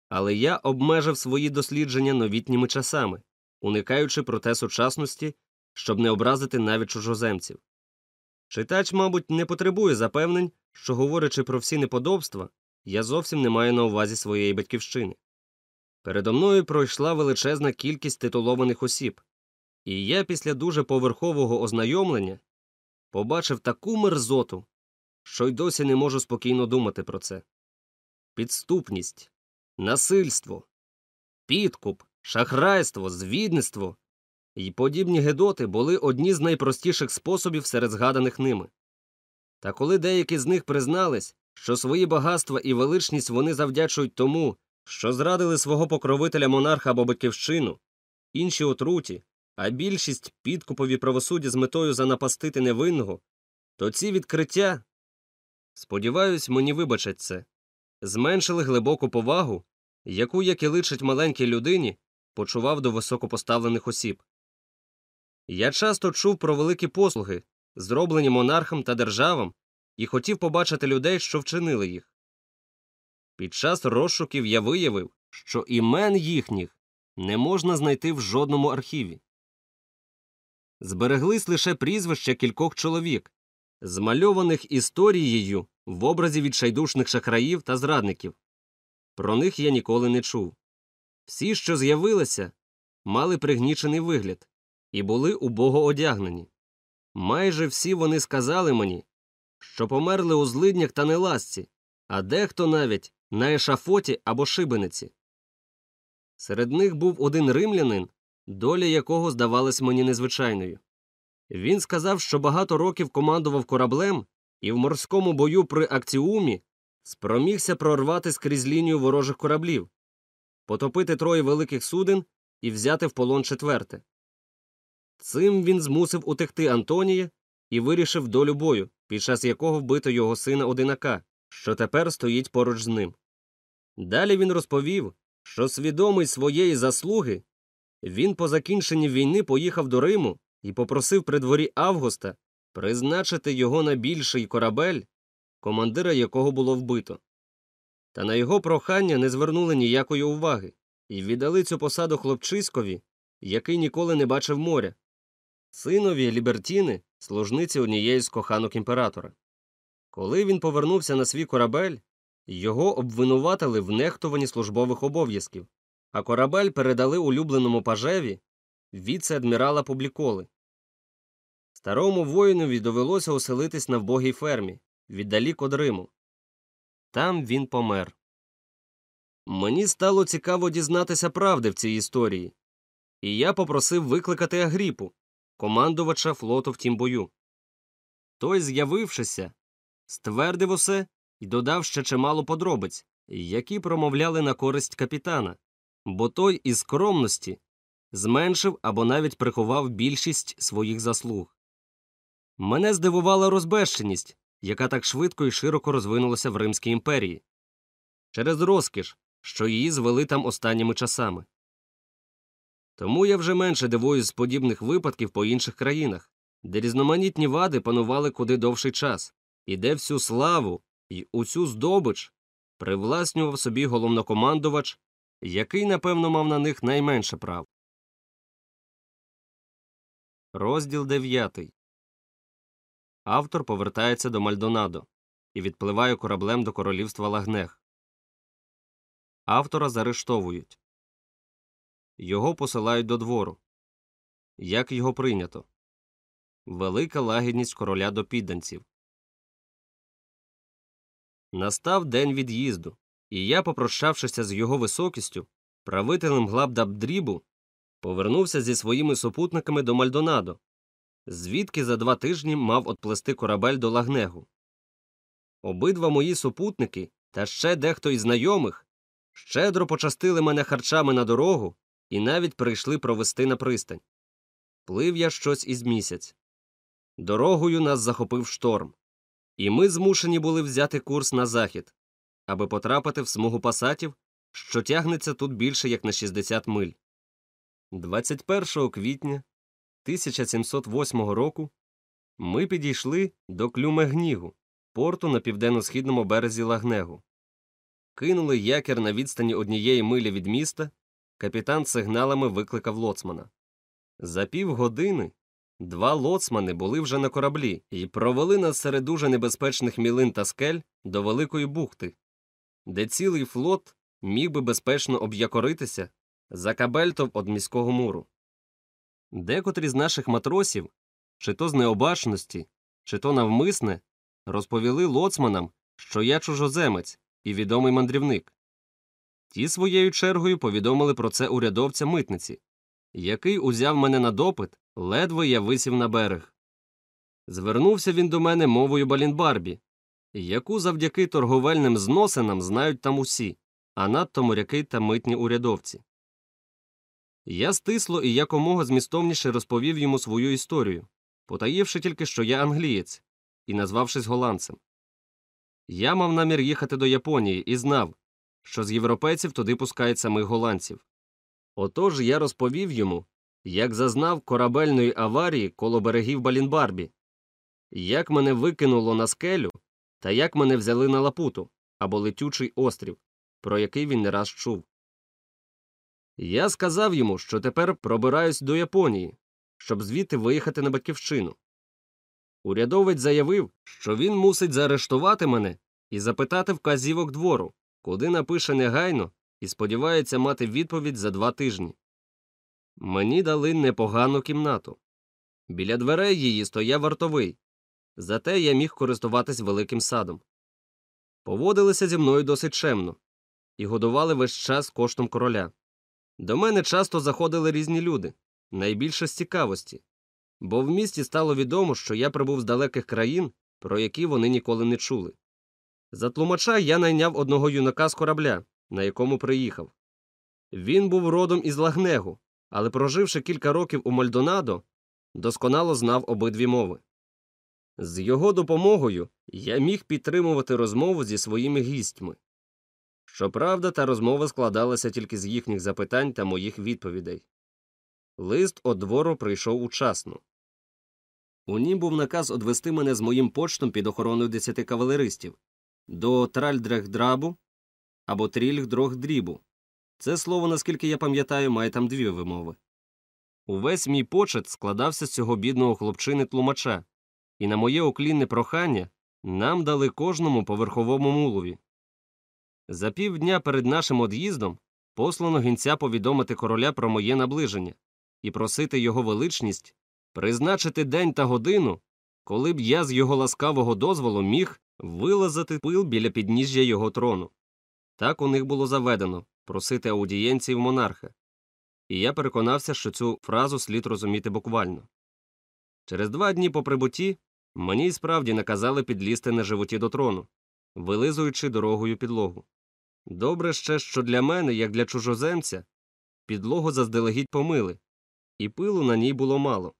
Але я обмежив свої дослідження новітніми часами, уникаючи проте сучасності, щоб не образити навіть чужоземців. Читач, мабуть, не потребує запевнень, що, говорячи про всі неподобства, я зовсім не маю на увазі своєї батьківщини. Передо мною пройшла величезна кількість титулованих осіб, і я після дуже поверхового ознайомлення побачив таку мерзоту, що й досі не можу спокійно думати про це. Підступність, насильство, підкуп, шахрайство, звідництво і подібні гедоти були одні з найпростіших способів серед згаданих ними. Та коли деякі з них признались, що свої багатства і величність вони завдячують тому, що зрадили свого покровителя монарха або батьківщину, інші отруті, а більшість підкупові правосуддя з метою занапастити невинного, то ці відкриття, сподіваюсь, мені вибачать це, зменшили глибоку повагу, яку, як і личить маленькій людині, почував до високопоставлених осіб. Я часто чув про великі послуги, зроблені монархам та державам, і хотів побачити людей, що вчинили їх. Під час розшуків я виявив, що імен їхніх не можна знайти в жодному архіві. Збереглись лише прізвища кількох чоловік, змальованих історією в образі відчайдушних шахраїв та зрадників. Про них я ніколи не чув. Всі, що з'явилися, мали пригнічений вигляд і були убого одягнені. Майже всі вони сказали мені, що померли у злиднях та неласці, а дехто навіть на ешафоті або шибениці. Серед них був один римлянин, доля якого здавалась мені незвичайною. Він сказав, що багато років командував кораблем і в морському бою при акціумі спромігся прорвати скрізь лінію ворожих кораблів, потопити троє великих суден і взяти в полон четверте. Цим він змусив утекти Антонія і вирішив долю бою, під час якого вбито його сина одинака, що тепер стоїть поруч з ним. Далі він розповів, що свідомий своєї заслуги, він по закінченні війни поїхав до Риму і попросив при дворі Августа призначити його на більший корабель, командира якого було вбито. Та на його прохання не звернули ніякої уваги і віддали цю посаду хлопчиськові, який ніколи не бачив моря, синові Лібертіни, служниці однієї з коханок імператора. Коли він повернувся на свій корабель, його обвинуватили в нехтуванні службових обов'язків, а корабель передали улюбленому пажеві віце-адмірала Публіколи. Старому воїнові довелося оселитись на вбогій фермі, віддалік од Риму. Там він помер. Мені стало цікаво дізнатися правди в цій історії, і я попросив викликати Агріпу, командувача флоту в тім бою. Той, з'явившися, ствердив усе і додав ще чимало подробиць, які промовляли на користь капітана, бо той із скромності зменшив або навіть приховав більшість своїх заслуг. Мене здивувала розбещеність, яка так швидко і широко розвинулася в Римській імперії, через розкіш, що її звели там останніми часами. Тому я вже менше дивуюсь з подібних випадків по інших країнах, де різноманітні вади панували куди довший час, і де всю славу і усю здобич привласнював собі головнокомандувач, який, напевно, мав на них найменше прав. Розділ 9. Автор повертається до Мальдонадо і відпливає кораблем до королівства Лагнех. Автора заарештовують. Його посилають до двору. Як його прийнято. Велика лагідність короля до підданців. Настав день від'їзду, і я, попрощавшися з його високістю, правителем Глабдабдрібу, повернувся зі своїми супутниками до Мальдонадо, звідки за два тижні мав отплести корабель до Лагнегу. Обидва мої супутники та ще дехто із знайомих щедро почастили мене харчами на дорогу і навіть прийшли провести на пристань. Плив я щось із місяць. Дорогою нас захопив шторм, і ми змушені були взяти курс на захід, аби потрапити в смугу пасатів, що тягнеться тут більше як на 60 миль. 21 квітня 1708 року ми підійшли до Клюмегнігу, порту на південно-східному березі Лагнегу. Кинули якір на відстані однієї милі від міста, капітан сигналами викликав лоцмана. За півгодини два лоцмани були вже на кораблі і провели нас серед дуже небезпечних мілин та скель до Великої бухти, де цілий флот міг би безпечно об'якоритися за кабельтов од міського муру. Декотрі з наших матросів, чи то з необачності, чи то навмисне, розповіли лоцманам, що я чужоземець і відомий мандрівник. Ті своєю чергою повідомили про це урядовця митниці, який узяв мене на допит, ледве я висів на берег. Звернувся він до мене мовою Балінбарбі, яку завдяки торговельним зносинам знають там усі, а надто моряки та митні урядовці. Я стисло і якомога змістовніше розповів йому свою історію, потаївши тільки, що я англієць, і назвавшись голландцем. Я мав намір їхати до Японії і знав, що з європейців туди пускають самих голландців. Отож я розповів йому, як зазнав корабельної аварії коло берегів Балінбарбі, як мене викинуло на скелю, та як мене взяли на лапуту або летючий острів, про який він не раз чув. Я сказав йому, що тепер пробираюсь до Японії, щоб звідти виїхати на батьківщину. Урядовець заявив, що він мусить заарештувати мене і запитати вказівок двору, куди напише негайно і сподівається мати відповідь за два тижні. Мені дали непогану кімнату. Біля дверей її стояв вартовий, зате я міг користуватись великим садом. Поводилися зі мною досить чемно і годували весь час коштом короля. До мене часто заходили різні люди, найбільше з цікавості, бо в місті стало відомо, що я прибув з далеких країн, про які вони ніколи не чули. За тлумача я найняв одного юнака з корабля, на якому приїхав. Він був родом із Лагнегу, але, проживши кілька років у Мальдонадо, досконало знав обидві мови. З його допомогою я міг підтримувати розмову зі своїми гістьми. Щоправда, та розмова складалася тільки з їхніх запитань та моїх відповідей. Лист од двору прийшов учасно. У нім був наказ одвести мене з моїм почтом під охороною десяти кавалеристів до Тральдрехдрабу або Трільгдрогдрібу. Це слово, наскільки я пам'ятаю, має там дві вимови. Увесь мій почет складався з цього бідного хлопчини тлумача, і на моє оклінне прохання нам дали кожному по верховому мулові. За півдня перед нашим од'їздом послано гінця повідомити короля про моє наближення і просити його величність призначити день та годину, коли б я з його ласкавого дозволу міг вилазити пил біля підніжжя його трону. Так у них було заведено просити аудієнції в монарха, і я переконався, що цю фразу слід розуміти буквально. Через два дні по прибутті мені справді наказали підлізти на животі до трону, вилизуючи дорогою підлогу. Добре ще, що для мене, як для чужоземця, підлогу заздалегідь помили, і пилу на ній було мало.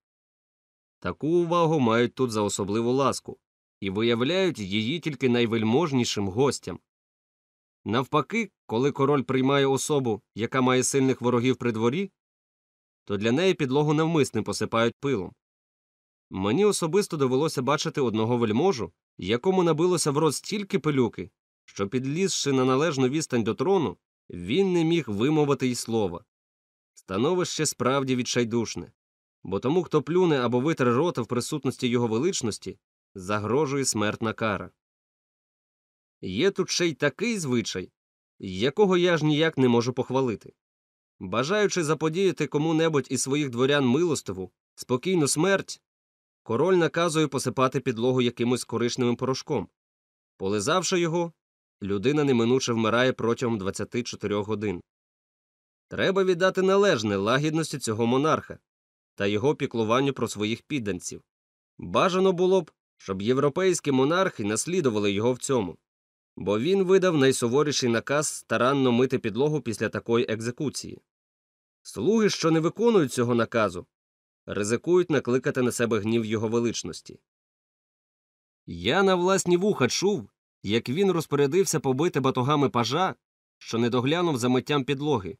Таку увагу мають тут за особливу ласку і виявляють її тільки найвельможнішим гостям. Навпаки, коли король приймає особу, яка має сильних ворогів при дворі, то для неї підлогу навмисне посипають пилом. Мені особисто довелося бачити одного вельможу, якому набилося в рот стільки пилюки, що, підлізши на належну відстань до трону, він не міг вимовити й слова. Становище справді відчайдушне, бо тому, хто плюне або витре рота в присутності його величності, загрожує смертна кара. Є тут ще й такий звичай, якого я ж ніяк не можу похвалити. Бажаючи заподіяти кому-небудь із своїх дворян милостиву, спокійну смерть, король наказує посипати підлогу якимось коричневим порошком. Полизавши його, людина неминуче вмирає протягом 24 годин. Треба віддати належне лагідності цього монарха та його піклуванню про своїх підданців. Бажано було б, щоб європейські монархи наслідували його в цьому, бо він видав найсуворіший наказ старанно мити підлогу після такої екзекуції. Слуги, що не виконують цього наказу, ризикують накликати на себе гнів його величності. Я на власні вуха чув, як він розпорядився побити батогами пажа, що не доглянув за миттям підлоги.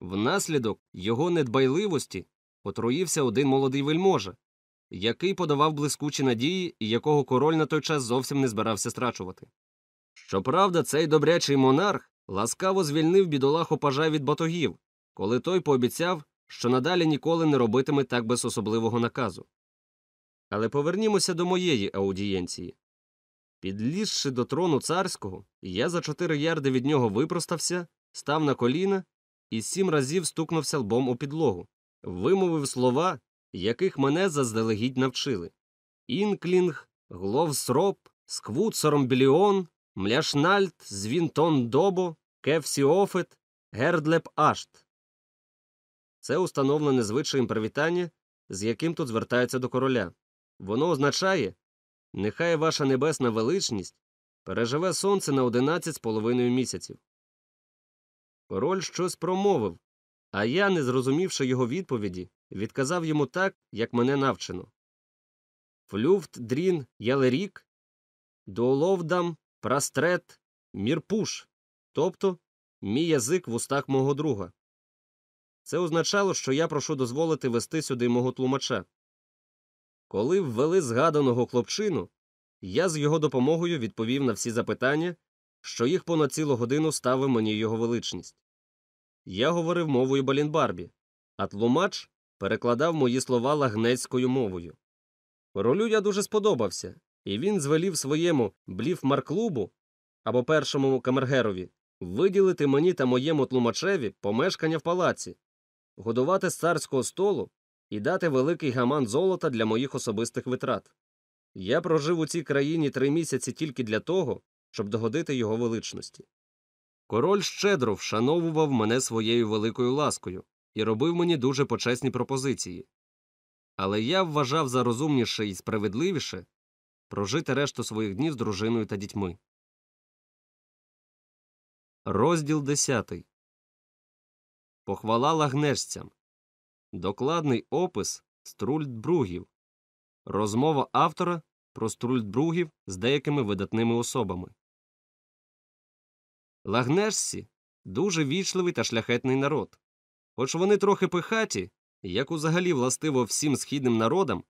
Внаслідок його недбайливості отруївся один молодий вельможа, який подавав блискучі надії і якого король на той час зовсім не збирався страчувати. Щоправда, цей добрячий монарх ласкаво звільнив бідолаху пажа від батогів, коли той пообіцяв, що надалі ніколи не робитиме так без особливого наказу. Але повернімося до моєї аудієнції. Підлізши до трону царського, я за чотири ярди від нього випростався, став на коліна і сім разів стукнувся лбом у підлогу, вимовив слова, яких мене заздалегідь навчили Інклінг, Гловсроп, Сквуцоромбіліон, Мляшнальт, Звінтон Добо, Кевсіофет, Гердлеп Ашт. Це установлене звичаєм привітання, з яким тут звертаються до короля. Воно означає Нехай ваша небесна величність переживе сонце на одинадцять з половиною місяців. Король щось промовив, а я, не зрозумівши його відповіді, відказав йому так, як мене навчено. Флюфт дрін ялерік, дуоловдам прастрет мірпуш, тобто мій язик в устах мого друга. Це означало, що я прошу дозволити вести сюди мого тлумача. Коли ввели згаданого хлопчину, я з його допомогою відповів на всі запитання, що їх понад цілу годину ставив мені його величність. Я говорив мовою Балінбарбі, а тлумач перекладав мої слова лагнецькою мовою. Королю я дуже сподобався, і він звелів своєму бліфмарклубу або першому камергерові виділити мені та моєму тлумачеві помешкання в палаці, годувати з царського столу і дати великий гаман золота для моїх особистих витрат. Я прожив у цій країні три місяці тільки для того, щоб догодити його величності. Король щедро вшановував мене своєю великою ласкою і робив мені дуже почесні пропозиції. Але я вважав за розумніше і справедливіше прожити решту своїх днів з дружиною та дітьми. Розділ 10. Похвала лагнешцям. Докладний опис струльдбругів. Розмова автора про струльдбругів з деякими видатними особами. Лагнешці дуже вічливий та шляхетний народ. Хоч вони трохи пихаті, як узагалі властиво всім східним народам,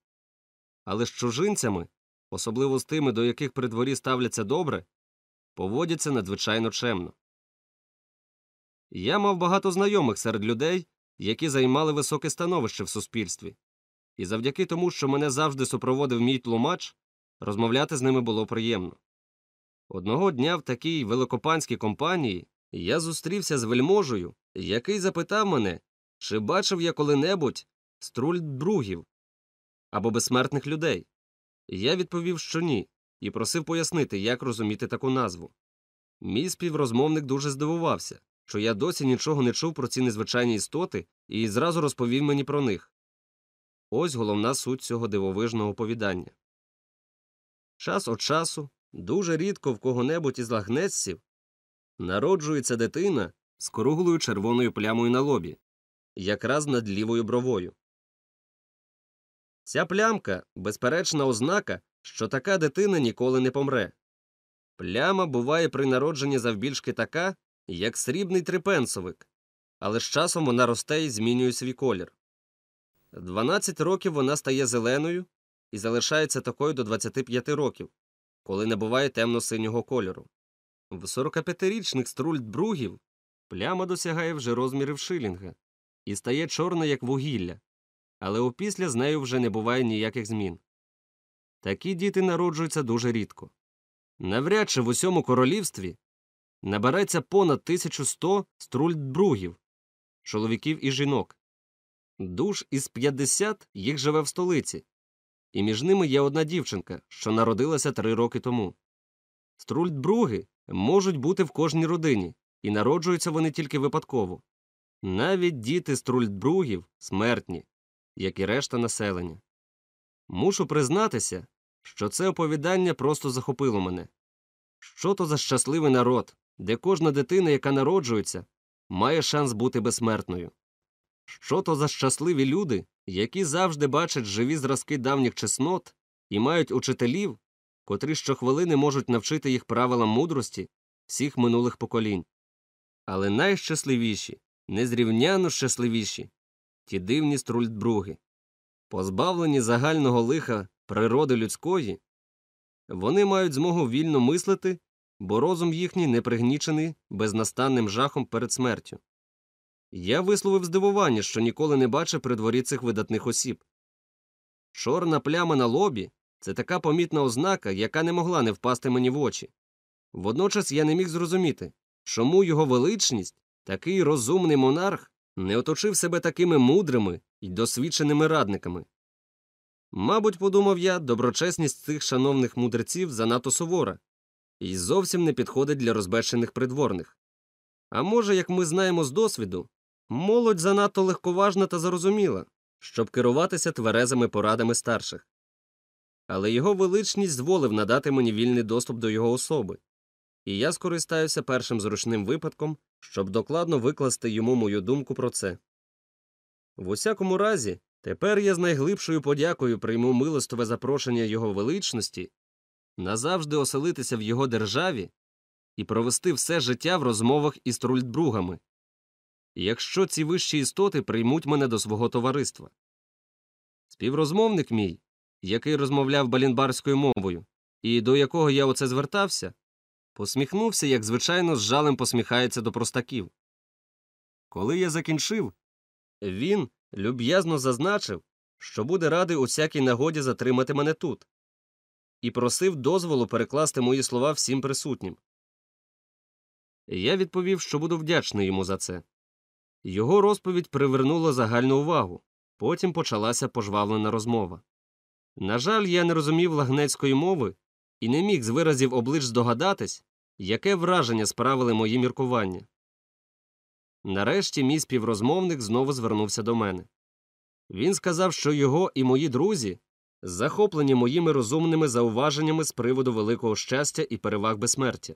але з чужинцями, особливо з тими, до яких при дворі ставляться добре, поводяться надзвичайно чемно. Я мав багато знайомих серед людей, які займали високе становище в суспільстві, і завдяки тому, що мене завжди супроводив мій тлумач, розмовляти з ними було приємно. Одного дня в такій великопанській компанії я зустрівся з вельможею, який запитав мене, чи бачив я коли-небудь струльдбругів або безсмертних людей. Я відповів, що ні, і просив пояснити, як розуміти таку назву. Мій співрозмовник дуже здивувався, що я досі нічого не чув про ці незвичайні істоти і зразу розповів мені про них. Ось головна суть цього дивовижного оповідання. Час від часу, дуже рідко в кого-небудь із лагнецців народжується дитина з круглою червоною плямою на лобі, якраз над лівою бровою. Ця плямка безперечна ознака, що така дитина ніколи не помре. Пляма буває при народженні завбільшки така, як срібний трипенсовик, але з часом вона росте і змінює свій колір. 12 років вона стає зеленою і залишається такою до 25 років, коли набуває темно-синього кольору. В 45-річних струльдбругів пляма досягає вже розмірів шилінга і стає чорна, як вугілля, але опісля з нею вже не буває ніяких змін. Такі діти народжуються дуже рідко. Навряд чи в усьому королівстві набереться понад 1100 струльдбругів, чоловіків і жінок. Душ із 50 їх живе в столиці, і між ними є одна дівчинка, що народилася три роки тому. Струльдбруги можуть бути в кожній родині, і народжуються вони тільки випадково. Навіть діти струльдбругів смертні, як і решта населення. Мушу признатися, що це оповідання просто захопило мене. Що то за щасливий народ, де кожна дитина, яка народжується, має шанс бути безсмертною. Що то за щасливі люди, які завжди бачать живі зразки давніх чеснот і мають учителів, котрі щохвилини можуть навчити їх правилам мудрості всіх минулих поколінь. Але найщасливіші, незрівняно щасливіші ті дивні струльдбруги. Позбавлені загального лиха природи людської, вони мають змогу вільно мислити, бо розум їхній не пригнічений безнастанним жахом перед смертю. Я висловив здивування, що ніколи не бачив при дворі цих видатних осіб. Чорна пляма на лобі це така помітна ознака, яка не могла не впасти мені в очі. Водночас я не міг зрозуміти, чому його величність, такий розумний монарх, не оточив себе такими мудрими і досвідченими радниками. Мабуть, подумав я, доброчесність цих шановних мудреців занадто сувора і зовсім не підходить для розбещених придворних. А може, як ми знаємо з досвіду, молодь занадто легковажна та зарозуміла, щоб керуватися тверезими порадами старших. Але його величність зволив надати мені вільний доступ до його особи, і я скористаюся першим зручним випадком, щоб докладно викласти йому мою думку про це. В усякому разі, тепер я з найглибшою подякою прийму милостове запрошення його величності назавжди оселитися в його державі і провести все життя в розмовах із трульдбругами. якщо ці вищі істоти приймуть мене до свого товариства. Співрозмовник мій, який розмовляв балінбарською мовою, і до якого я оце звертався, посміхнувся, як звичайно, з жалем посміхається до простаків. Коли я закінчив, він люб'язно зазначив, що буде радий у всякій нагоді затримати мене тут, і просив дозволу перекласти мої слова всім присутнім. Я відповів, що буду вдячний йому за це. Його розповідь привернула загальну увагу, потім почалася пожвавлена розмова. На жаль, я не розумів лагнецької мови і не міг з виразів облич здогадатись, яке враження справили мої міркування. Нарешті мій співрозмовник знову звернувся до мене. Він сказав, що його і мої друзі захоплені моїми розумними зауваженнями з приводу великого щастя і переваг безсмертя.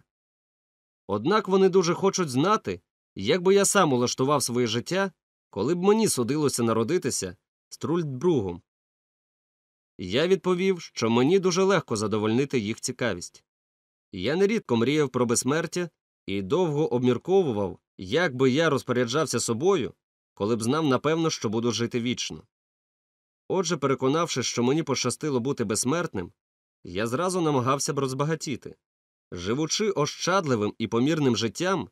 Однак вони дуже хочуть знати, як би я сам улаштував своє життя, коли б мені судилося народитися Струльдбругом. Я відповів, що мені дуже легко задовольнити їх цікавість. Я нерідко мріяв про безсмертя і довго обмірковував, як би я розпоряджався собою, коли б знав напевно, що буду жити вічно. Отже, переконавши, що мені пощастило бути безсмертним, я зразу намагався б розбагатіти. Живучи ощадливим і помірним життям,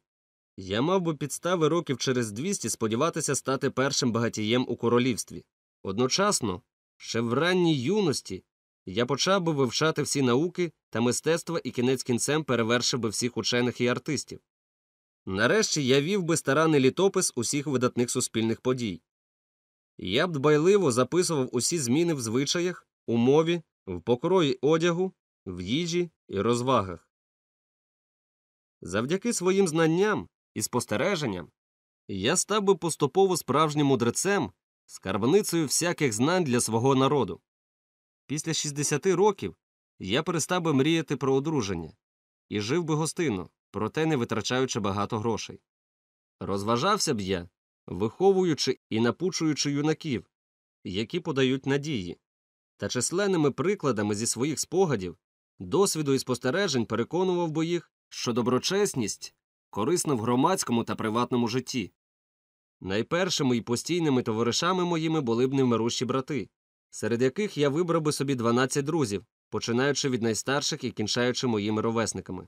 я мав би підстави років через 200 сподіватися стати першим багатієм у королівстві. Одночасно, ще в ранній юності, я почав би вивчати всі науки та мистецтва і кінець кінцем перевершив би всіх учених і артистів. Нарешті я вів би старанний літопис усіх видатних суспільних подій. Я б дбайливо записував усі зміни в звичаях, у мові, в покрої одягу, в їжі і розвагах. Завдяки своїм знанням і спостереженням я став би поступово справжнім мудрецем, скарбницею всяких знань для свого народу. Після 60 років я перестав би мріяти про одруження і жив би гостинно, проте не витрачаючи багато грошей. Розважався б я, виховуючи і напучуючи юнаків, які подають надії, та численними прикладами зі своїх спогадів, досвіду і спостережень переконував би їх, що доброчесність корисна в громадському та приватному житті. Найпершими і постійними товаришами моїми були б невмирущі брати, серед яких я вибрав би собі 12 друзів, починаючи від найстарших і кінчаючи моїми ровесниками.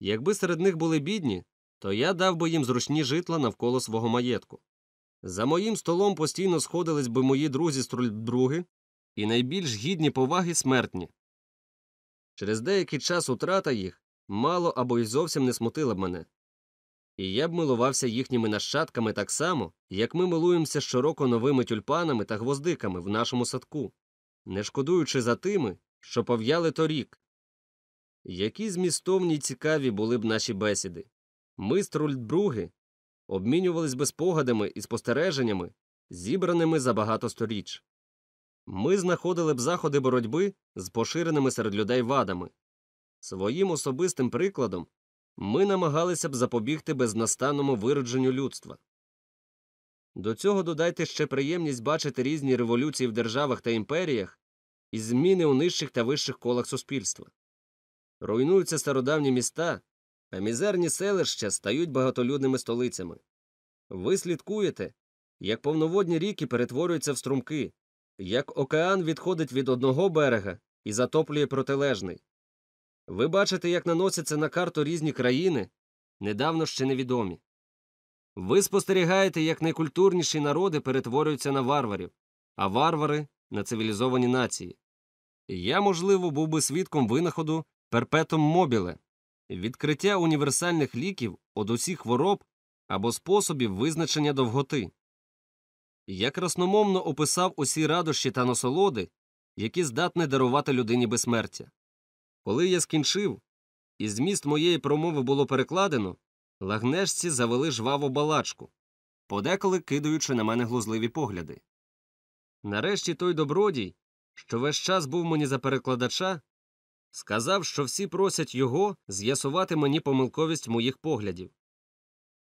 Якби серед них були бідні, то я дав би їм зручні житла навколо свого маєтку. За моїм столом постійно сходились би мої друзі струльбдруги і найбільш гідні поваги смертні. Через деякий час утрата їх мало або й зовсім не смутила б мене. І я б милувався їхніми нащадками так само, як ми милуємося щороку новими тюльпанами та гвоздиками в нашому садку, не шкодуючи за тими, що пов'яли торік. Які змістовні й цікаві були б наші бесіди. Ми, струльдбруги, обмінювались би спогадами і спостереженнями, зібраними за багато сторіч. Ми знаходили б заходи боротьби з поширеними серед людей вадами. Своїм особистим прикладом ми намагалися б запобігти безнастанному виродженню людства. До цього додайте ще приємність бачити різні революції в державах та імперіях і зміни у нижчих та вищих колах суспільства. Руйнуються стародавні міста, а мізерні селища стають багатолюдними столицями. Ви слідкуєте, як повноводні ріки перетворюються в струмки, як океан відходить від одного берега і затоплює протилежний. Ви бачите, як наносяться на карту різні країни, недавно ще невідомі. Ви спостерігаєте, як найкультурніші народи перетворюються на варварів, а варвари на цивілізовані нації. Я, можливо, був би свідком винаходу перпетум мобіле, відкриття універсальних ліків од усіх хвороб або способів визначення довготи. Я красномовно описав усі радощі та насолоди, які здатне дарувати людині безсмертя. Коли я скінчив, і зміст моєї промови було перекладено, лагнешці завели жваву балачку, подеколи кидаючи на мене глузливі погляди. Нарешті той добродій, що весь час був мені за перекладача, сказав, що всі просять його з'ясувати мені помилковість моїх поглядів.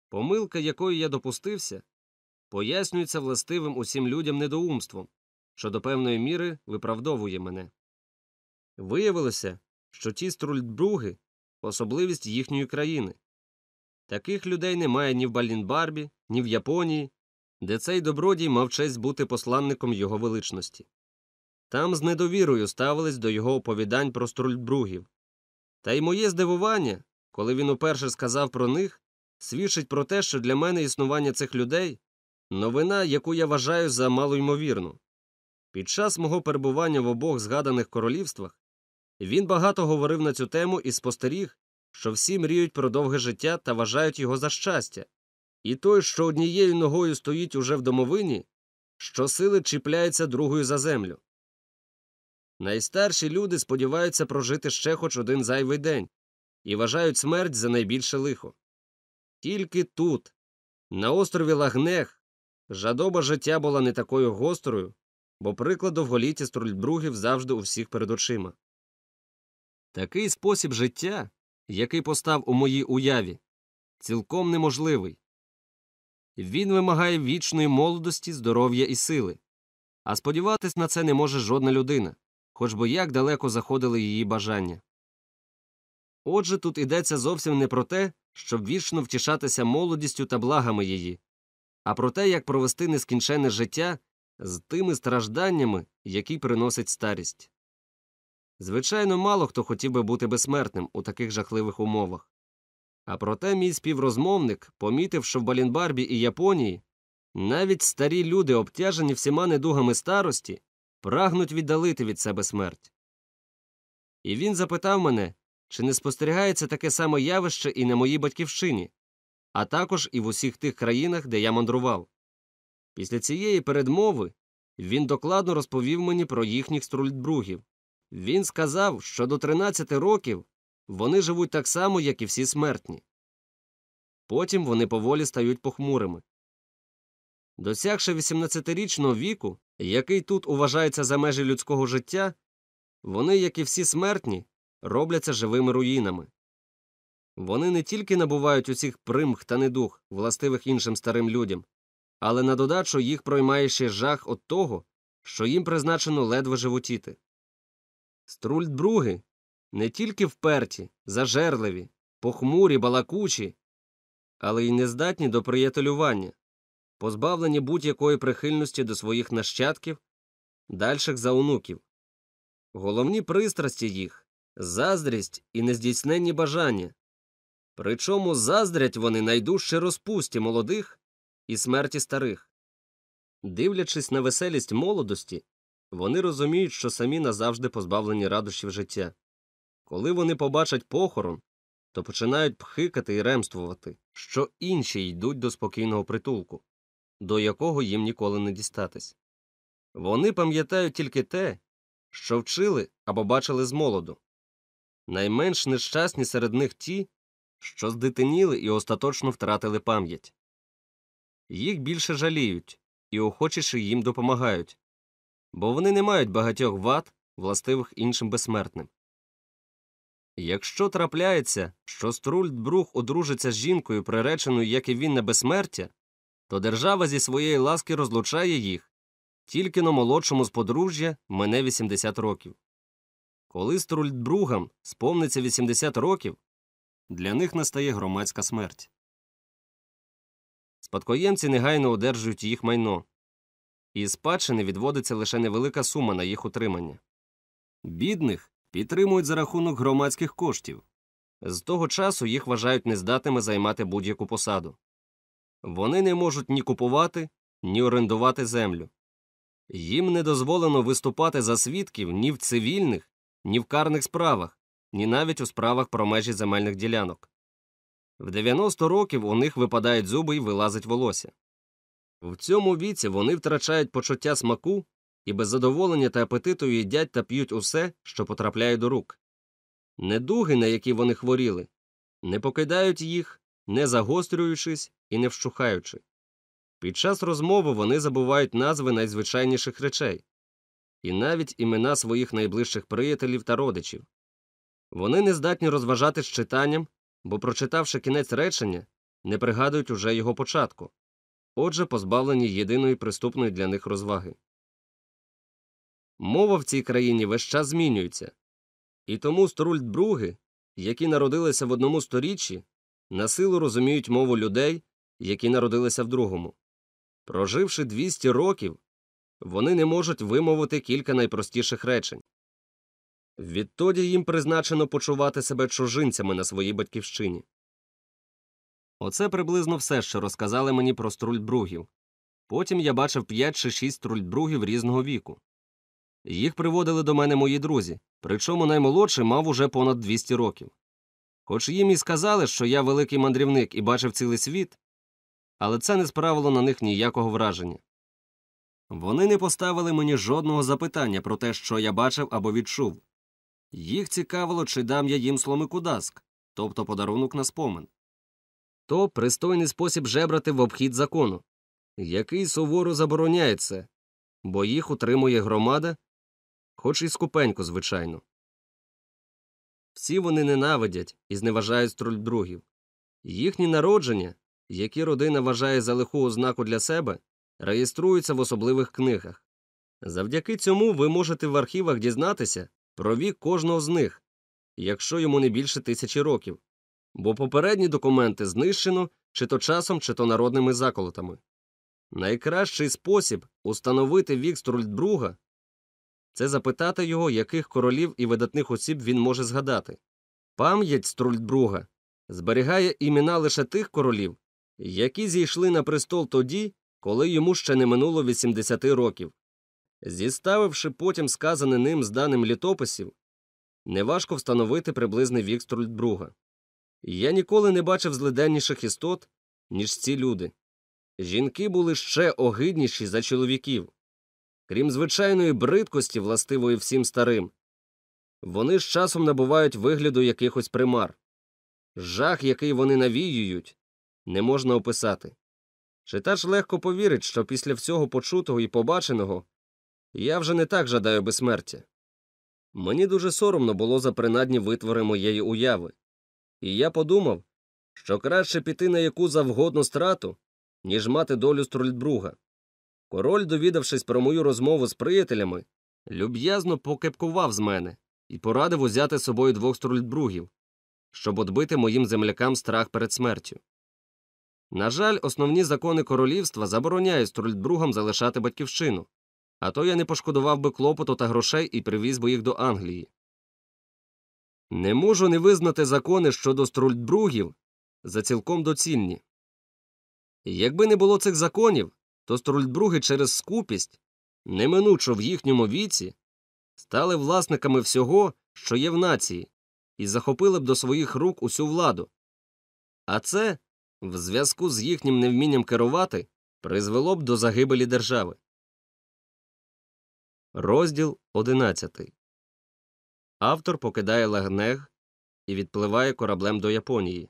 Помилка, якої я допустився, пояснюється властивим усім людям недоумством, що до певної міри виправдовує мене. Виявилося, що ті струльдбруги особливість їхньої країни. Таких людей немає ні в Балінбарбі, ні в Японії, де цей добродій мав честь бути посланником його величності. Там з недовірою ставились до його оповідань про струльбругів. Та й моє здивування, коли він уперше сказав про них, свідчить про те, що для мене існування цих людей новина, яку я вважаю за малоймовірну. Під час мого перебування в обох згаданих королівствах він багато говорив на цю тему і спостеріг, що всі мріють про довге життя та вважають його за щастя, і той, що однією ногою стоїть уже в домовині, щосили чіпляється другою за землю. Найстарші люди сподіваються прожити ще хоч один зайвий день і вважають смерть за найбільше лихо. Тільки тут, на острові Лагнех, жадоба життя була не такою гострою, бо приклад довголіття струльбругів завжди у всіх перед очима. Такий спосіб життя, який постав у моїй уяві, цілком неможливий. Він вимагає вічної молодості, здоров'я і сили, а сподіватись на це не може жодна людина, хоч би як далеко заходили її бажання. Отже, тут йдеться зовсім не про те, щоб вічно втішатися молодістю та благами її, а про те, як провести нескінченне життя з тими стражданнями, які приносить старість. Звичайно, мало хто хотів би бути безсмертним у таких жахливих умовах. А проте мій співрозмовник помітив, що в Балінбарбі і Японії навіть старі люди, обтяжені всіма недугами старості, прагнуть віддалити від себе смерть. І він запитав мене, чи не спостерігається таке саме явище і на моїй батьківщині, а також і в усіх тих країнах, де я мандрував. Після цієї передмови він докладно розповів мені про їхніх струльдбругів. Він сказав, що до 13 років вони живуть так само, як і всі смертні. Потім вони поволі стають похмурими. Досягши 18-річного віку, який тут уважається за межі людського життя, вони, як і всі смертні, робляться живими руїнами. Вони не тільки набувають усіх примх та недух, властивих іншим старим людям, але на додачу їх проймає ще жах від того, що їм призначено ледве животіти. Струльдбруги не тільки вперті, зажерливі, похмурі, балакучі, але й нездатні до приятелювання, позбавлені будь-якої прихильності до своїх нащадків, дальших за онуків. Головні пристрасті їх заздрість і нездійсненні бажання. Причому заздрять вони найдужче розпусті молодих і смерті старих. Дивлячись на веселість молодості, вони розуміють, що самі назавжди позбавлені радощів життя. Коли вони побачать похорон, то починають пхикати і ремствувати, що інші йдуть до спокійного притулку, до якого їм ніколи не дістатись. Вони пам'ятають тільки те, що вчили або бачили з молоду. Найменш нещасні серед них ті, що здитиніли і остаточно втратили пам'ять. Їх більше жаліють і охочіше їм допомагають, бо вони не мають багатьох вад, властивих іншим безсмертним. Якщо трапляється, що Струльдбрух одружиться з жінкою, приреченою, як і він на безсмертя, то держава зі своєї ласки розлучає їх, тільки на молодшому з подружжя мене 80 років. Коли Струльдбругам сповниться 80 років, для них настає громадська смерть. Спадкоємці негайно одержують їх майно, і спадщини відводиться лише невелика сума на їх утримання. Бідних підтримують за рахунок громадських коштів. З того часу їх вважають нездатними займати будь-яку посаду. Вони не можуть ні купувати, ні орендувати землю. Їм не дозволено виступати за свідків ні в цивільних, ні в карних справах, ні навіть у справах про межі земельних ділянок. В 90 років у них випадають зуби і вилазить волосся. В цьому віці вони втрачають почуття смаку і без задоволення та апетиту їдять та п'ють усе, що потрапляє до рук. Недуги, на які вони хворіли, не покидають їх, не загострюючись і не вщухаючи. Під час розмови вони забувають назви найзвичайніших речей і навіть імена своїх найближчих приятелів та родичів. Вони не здатні розважати з читанням, бо, прочитавши кінець речення, не пригадують уже його початку, отже, позбавлені єдиної приступної для них розваги. Мова в цій країні весь час змінюється, і тому струльдбруги, які народилися в одному сторіччі, на силу розуміють мову людей, які народилися в другому. Проживши 200 років, вони не можуть вимовити кілька найпростіших речень. Відтоді їм призначено почувати себе чужинцями на своїй батьківщині. Оце приблизно все, що розказали мені про струльбругів. Потім я бачив 5 чи 6 струльбругів різного віку. Їх приводили до мене мої друзі, причому наймолодший мав уже понад 200 років. Хоч їм і сказали, що я великий мандрівник і бачив цілий світ, але це не справило на них ніякого враження. Вони не поставили мені жодного запитання про те, що я бачив або відчув. Їх цікавило, чи дам я їм сломикудаск, тобто подарунок на спомин. То пристойний спосіб жебрати в обхід закону, який суворо забороняє це, бо їх утримує громада, хоч і скупенько, звичайно. Всі вони ненавидять і зневажають струльбругів. Їхні народження, які родина вважає за лиху ознаку для себе, реєструються в особливих книгах. Завдяки цьому ви можете в архівах дізнатися про вік кожного з них, якщо йому не більше тисячі років, бо попередні документи знищено чи то часом, чи то народними заколотами. Найкращий спосіб установити вік Струльдбруга це запитати його, яких королів і видатних осіб він може згадати. Пам'ять Струльдбруга зберігає імена лише тих королів, які зійшли на престол тоді, коли йому ще не минуло 80 років. Зіставивши потім сказане ним з даним літописів, неважко встановити приблизний вік Струльдбруга. Я ніколи не бачив злиденніших істот, ніж ці люди. Жінки були ще огидніші за чоловіків. Крім звичайної бридкості, властивої всім старим, вони з часом набувають вигляду якихось примар. Жах, який вони навіюють, не можна описати. Читач легко повірить, що після всього почутого і побаченого я вже не так жадаю безсмертя. Мені дуже соромно було за принадні витвори моєї уяви, і я подумав, що краще піти на яку завгодно страту, ніж мати долю Струльдбруга. Король, довідавшись про мою розмову з приятелями, люб'язно покепкував з мене і порадив узяти з собою двох Струльдбругів, щоб отбити моїм землякам страх перед смертю. На жаль, основні закони королівства забороняють Струльдбругам залишати батьківщину, а то я не пошкодував би клопоту та грошей і привіз би їх до Англії. Не можу не визнати закони щодо Струльдбругів за цілком доцільні. Якби не було цих законів, то Струльдбруги через скупість, неминучо в їхньому віці, стали власниками всього, що є в нації, і захопили б до своїх рук усю владу. А це, в зв'язку з їхнім невмінням керувати, призвело б до загибелі держави. Розділ 11 Автор покидає Лагнег і відпливає кораблем до Японії.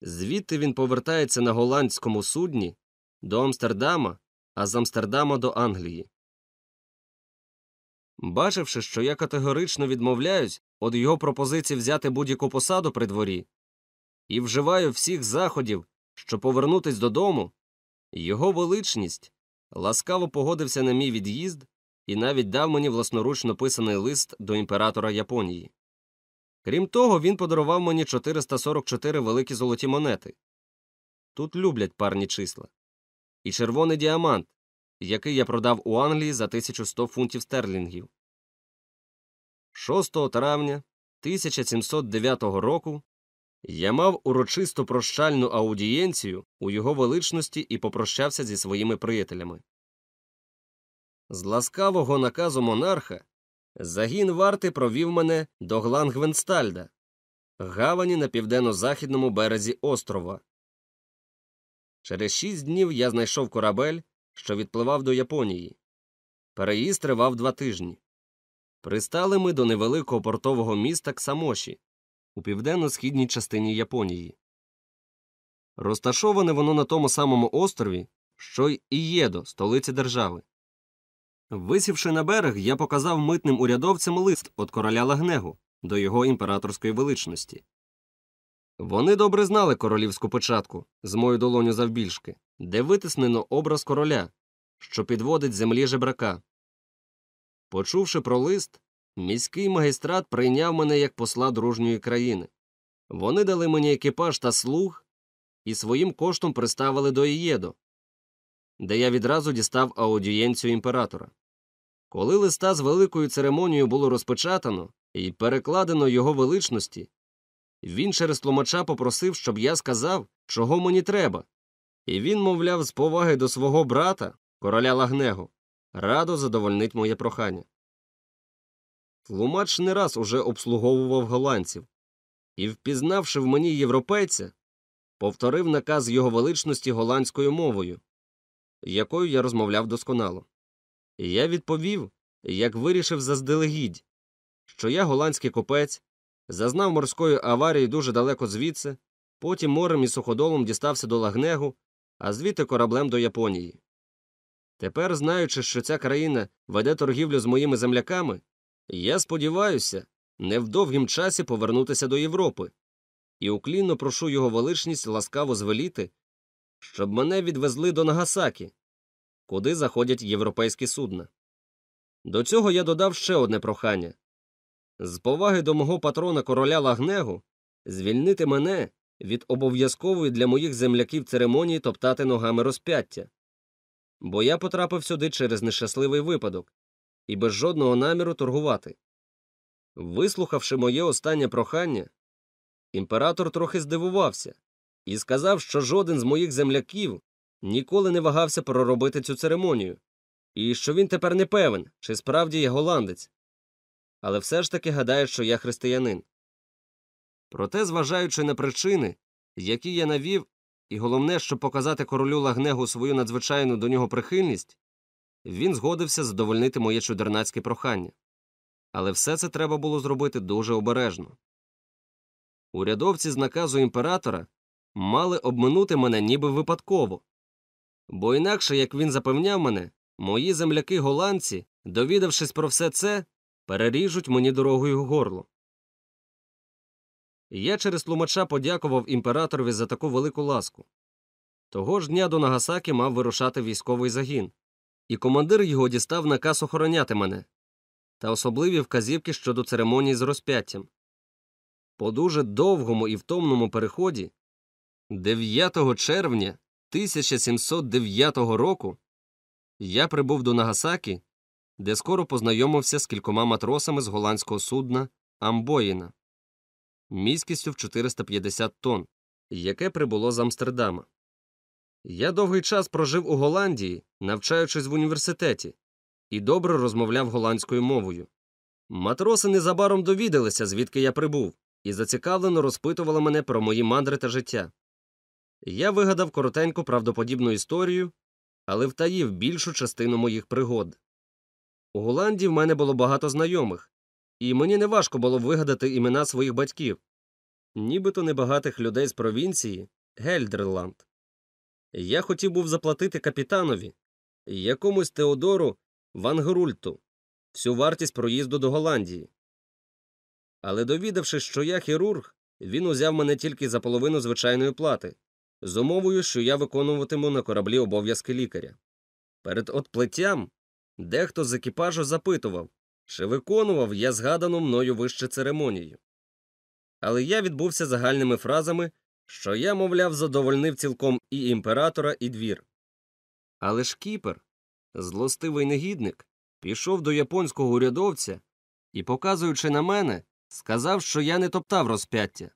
Звідти він повертається на голландському судні до Амстердама, а з Амстердама до Англії. Бачивши, що я категорично відмовляюсь від його пропозиції взяти будь-яку посаду при дворі і вживаю всіх заходів, щоб повернутись додому, його величність ласкаво погодився на мій від'їзд і навіть дав мені власноручно писаний лист до імператора Японії. Крім того, він подарував мені 444 великі золоті монети. Тут люблять парні числа. І червоний діамант, який я продав у Англії за 1100 фунтів стерлінгів. 6 травня 1709 року я мав урочисту прощальну аудієнцію у його величності і попрощався зі своїми приятелями. З ласкавого наказу монарха загін варти провів мене до Глангвенстальда, гавані на південно-західному березі острова. Через шість днів я знайшов корабель, що відпливав до Японії. Переїзд тривав два тижні. Пристали ми до невеликого портового міста Ксамоші у південно-східній частині Японії. Розташоване воно на тому самому острові, що й Ієдо, столиці держави. Висівши на берег, я показав митним урядовцям лист від короля Лагнегу до його імператорської величності. Вони добре знали королівську початку з мою долоню завбільшки, де витиснено образ короля, що підводить землі жебрака. Почувши про лист, міський магістрат прийняв мене як посла дружньої країни. Вони дали мені екіпаж та слуг і своїм коштом приставили до Ієдо, де я відразу дістав аудієнцію імператора. Коли листа з великою церемонією було розпечатано і перекладено його величності, він через тлумача попросив, щоб я сказав, чого мені треба, і він, мовляв, з поваги до свого брата, короля Лагнего, радо задовольнить моє прохання. Тлумач не раз уже обслуговував голландців і, впізнавши в мені європейця, повторив наказ його величності голландською мовою, якою я розмовляв досконало. Я відповів, як вирішив заздалегідь, що я голландський купець, зазнав морської аварії дуже далеко звідси, потім морем і суходолом дістався до Лагнегу, а звідти кораблем до Японії. Тепер, знаючи, що ця країна веде торгівлю з моїми земляками, я сподіваюся не в довгім часі повернутися до Європи, і уклінно прошу його величність ласкаво звеліти, щоб мене відвезли до Нагасакі, куди заходять європейські судна. До цього я додав ще одне прохання з поваги до мого патрона короля Лагнегу звільнити мене від обов'язкової для моїх земляків церемонії топтати ногами розп'яття, бо я потрапив сюди через нещасливий випадок і без жодного наміру торгувати. Вислухавши моє останнє прохання, імператор трохи здивувався і сказав, що жоден з моїх земляків ніколи не вагався проробити цю церемонію, і що він тепер не певен, чи справді є голландець, але все ж таки гадає, що я християнин. Проте, зважаючи на причини, які я навів, і головне, щоб показати королю Лагнегу свою надзвичайну до нього прихильність, він згодився задовольнити моє чудернацьке прохання. Але все це треба було зробити дуже обережно. Урядовці з наказу імператора мали обминути мене ніби випадково, бо інакше, як він запевняв мене, мої земляки голландці, довідавшись про все це, переріжуть мені дорогою горло. Я через тлумача подякував імператорові за таку велику ласку. Того ж дня до Нагасаки мав вирушати військовий загін, і командир його дістав наказ охороняти мене та особливі вказівки щодо церемонії з розп'яттям. По дуже довгому і втомному переході 9 червня 1709 року я прибув до Нагасакі, де скоро познайомився з кількома матросами з голландського судна Амбоїна міськістю в 450 тонн, яке прибуло з Амстердама. Я довгий час прожив у Голландії, навчаючись в університеті, і добре розмовляв голландською мовою. Матроси незабаром довідалися, звідки я прибув, і зацікавлено розпитували мене про мої мандри та життя. Я вигадав коротеньку правдоподібну історію, але втаїв більшу частину моїх пригод. У Голландії в мене було багато знайомих, і мені не важко було вигадати імена своїх батьків, нібито небагатих людей з провінції Гельдерланд. Я хотів був заплатити капітанові, якомусь Теодору Вангрульту, всю вартість проїзду до Голландії. Але довідавшись, що я хірург, він узяв мене тільки за половину звичайної плати, з умовою, що я виконуватиму на кораблі обов'язки лікаря. Перед отплиттям дехто з екіпажу запитував, чи виконував я згадану мною вище церемонію. Але я відбувся загальними фразами, що я, мовляв, задовольнив цілком і імператора, і двір. Але ж кіпер, злостивий негідник, пішов до японського урядовця і, показуючи на мене, сказав, що я не топтав розп'яття.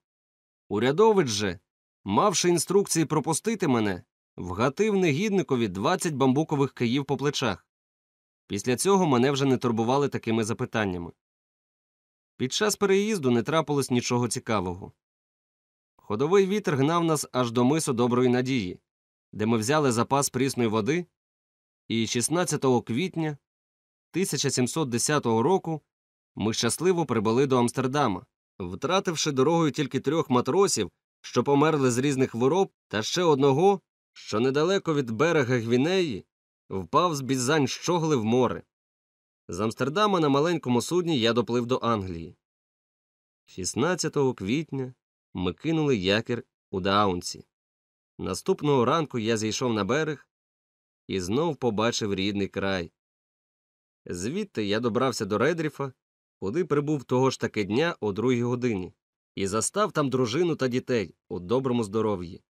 Урядовець же, мавши інструкції пропустити мене, вгатив негідникові 20 бамбукових київ по плечах. Після цього мене вже не турбували такими запитаннями. Під час переїзду не трапилось нічого цікавого. Ходовий вітер гнав нас аж до мису доброї надії, де ми взяли запас прісної води, і 16 квітня 1710 року ми щасливо прибули до Амстердама, втративши дорогою тільки трьох матросів, що померли з різних хвороб, та ще одного, що недалеко від берега Гвінеї впав з бізань щогли в море. З Амстердама на маленькому судні я доплив до Англії. 16 квітня ми кинули якір у Даунці. Наступного ранку я зійшов на берег і знов побачив рідний край. Звідти я добрався до Редріфа, куди прибув того ж таки дня о другій годині. І застав там дружину та дітей у доброму здоров'ї.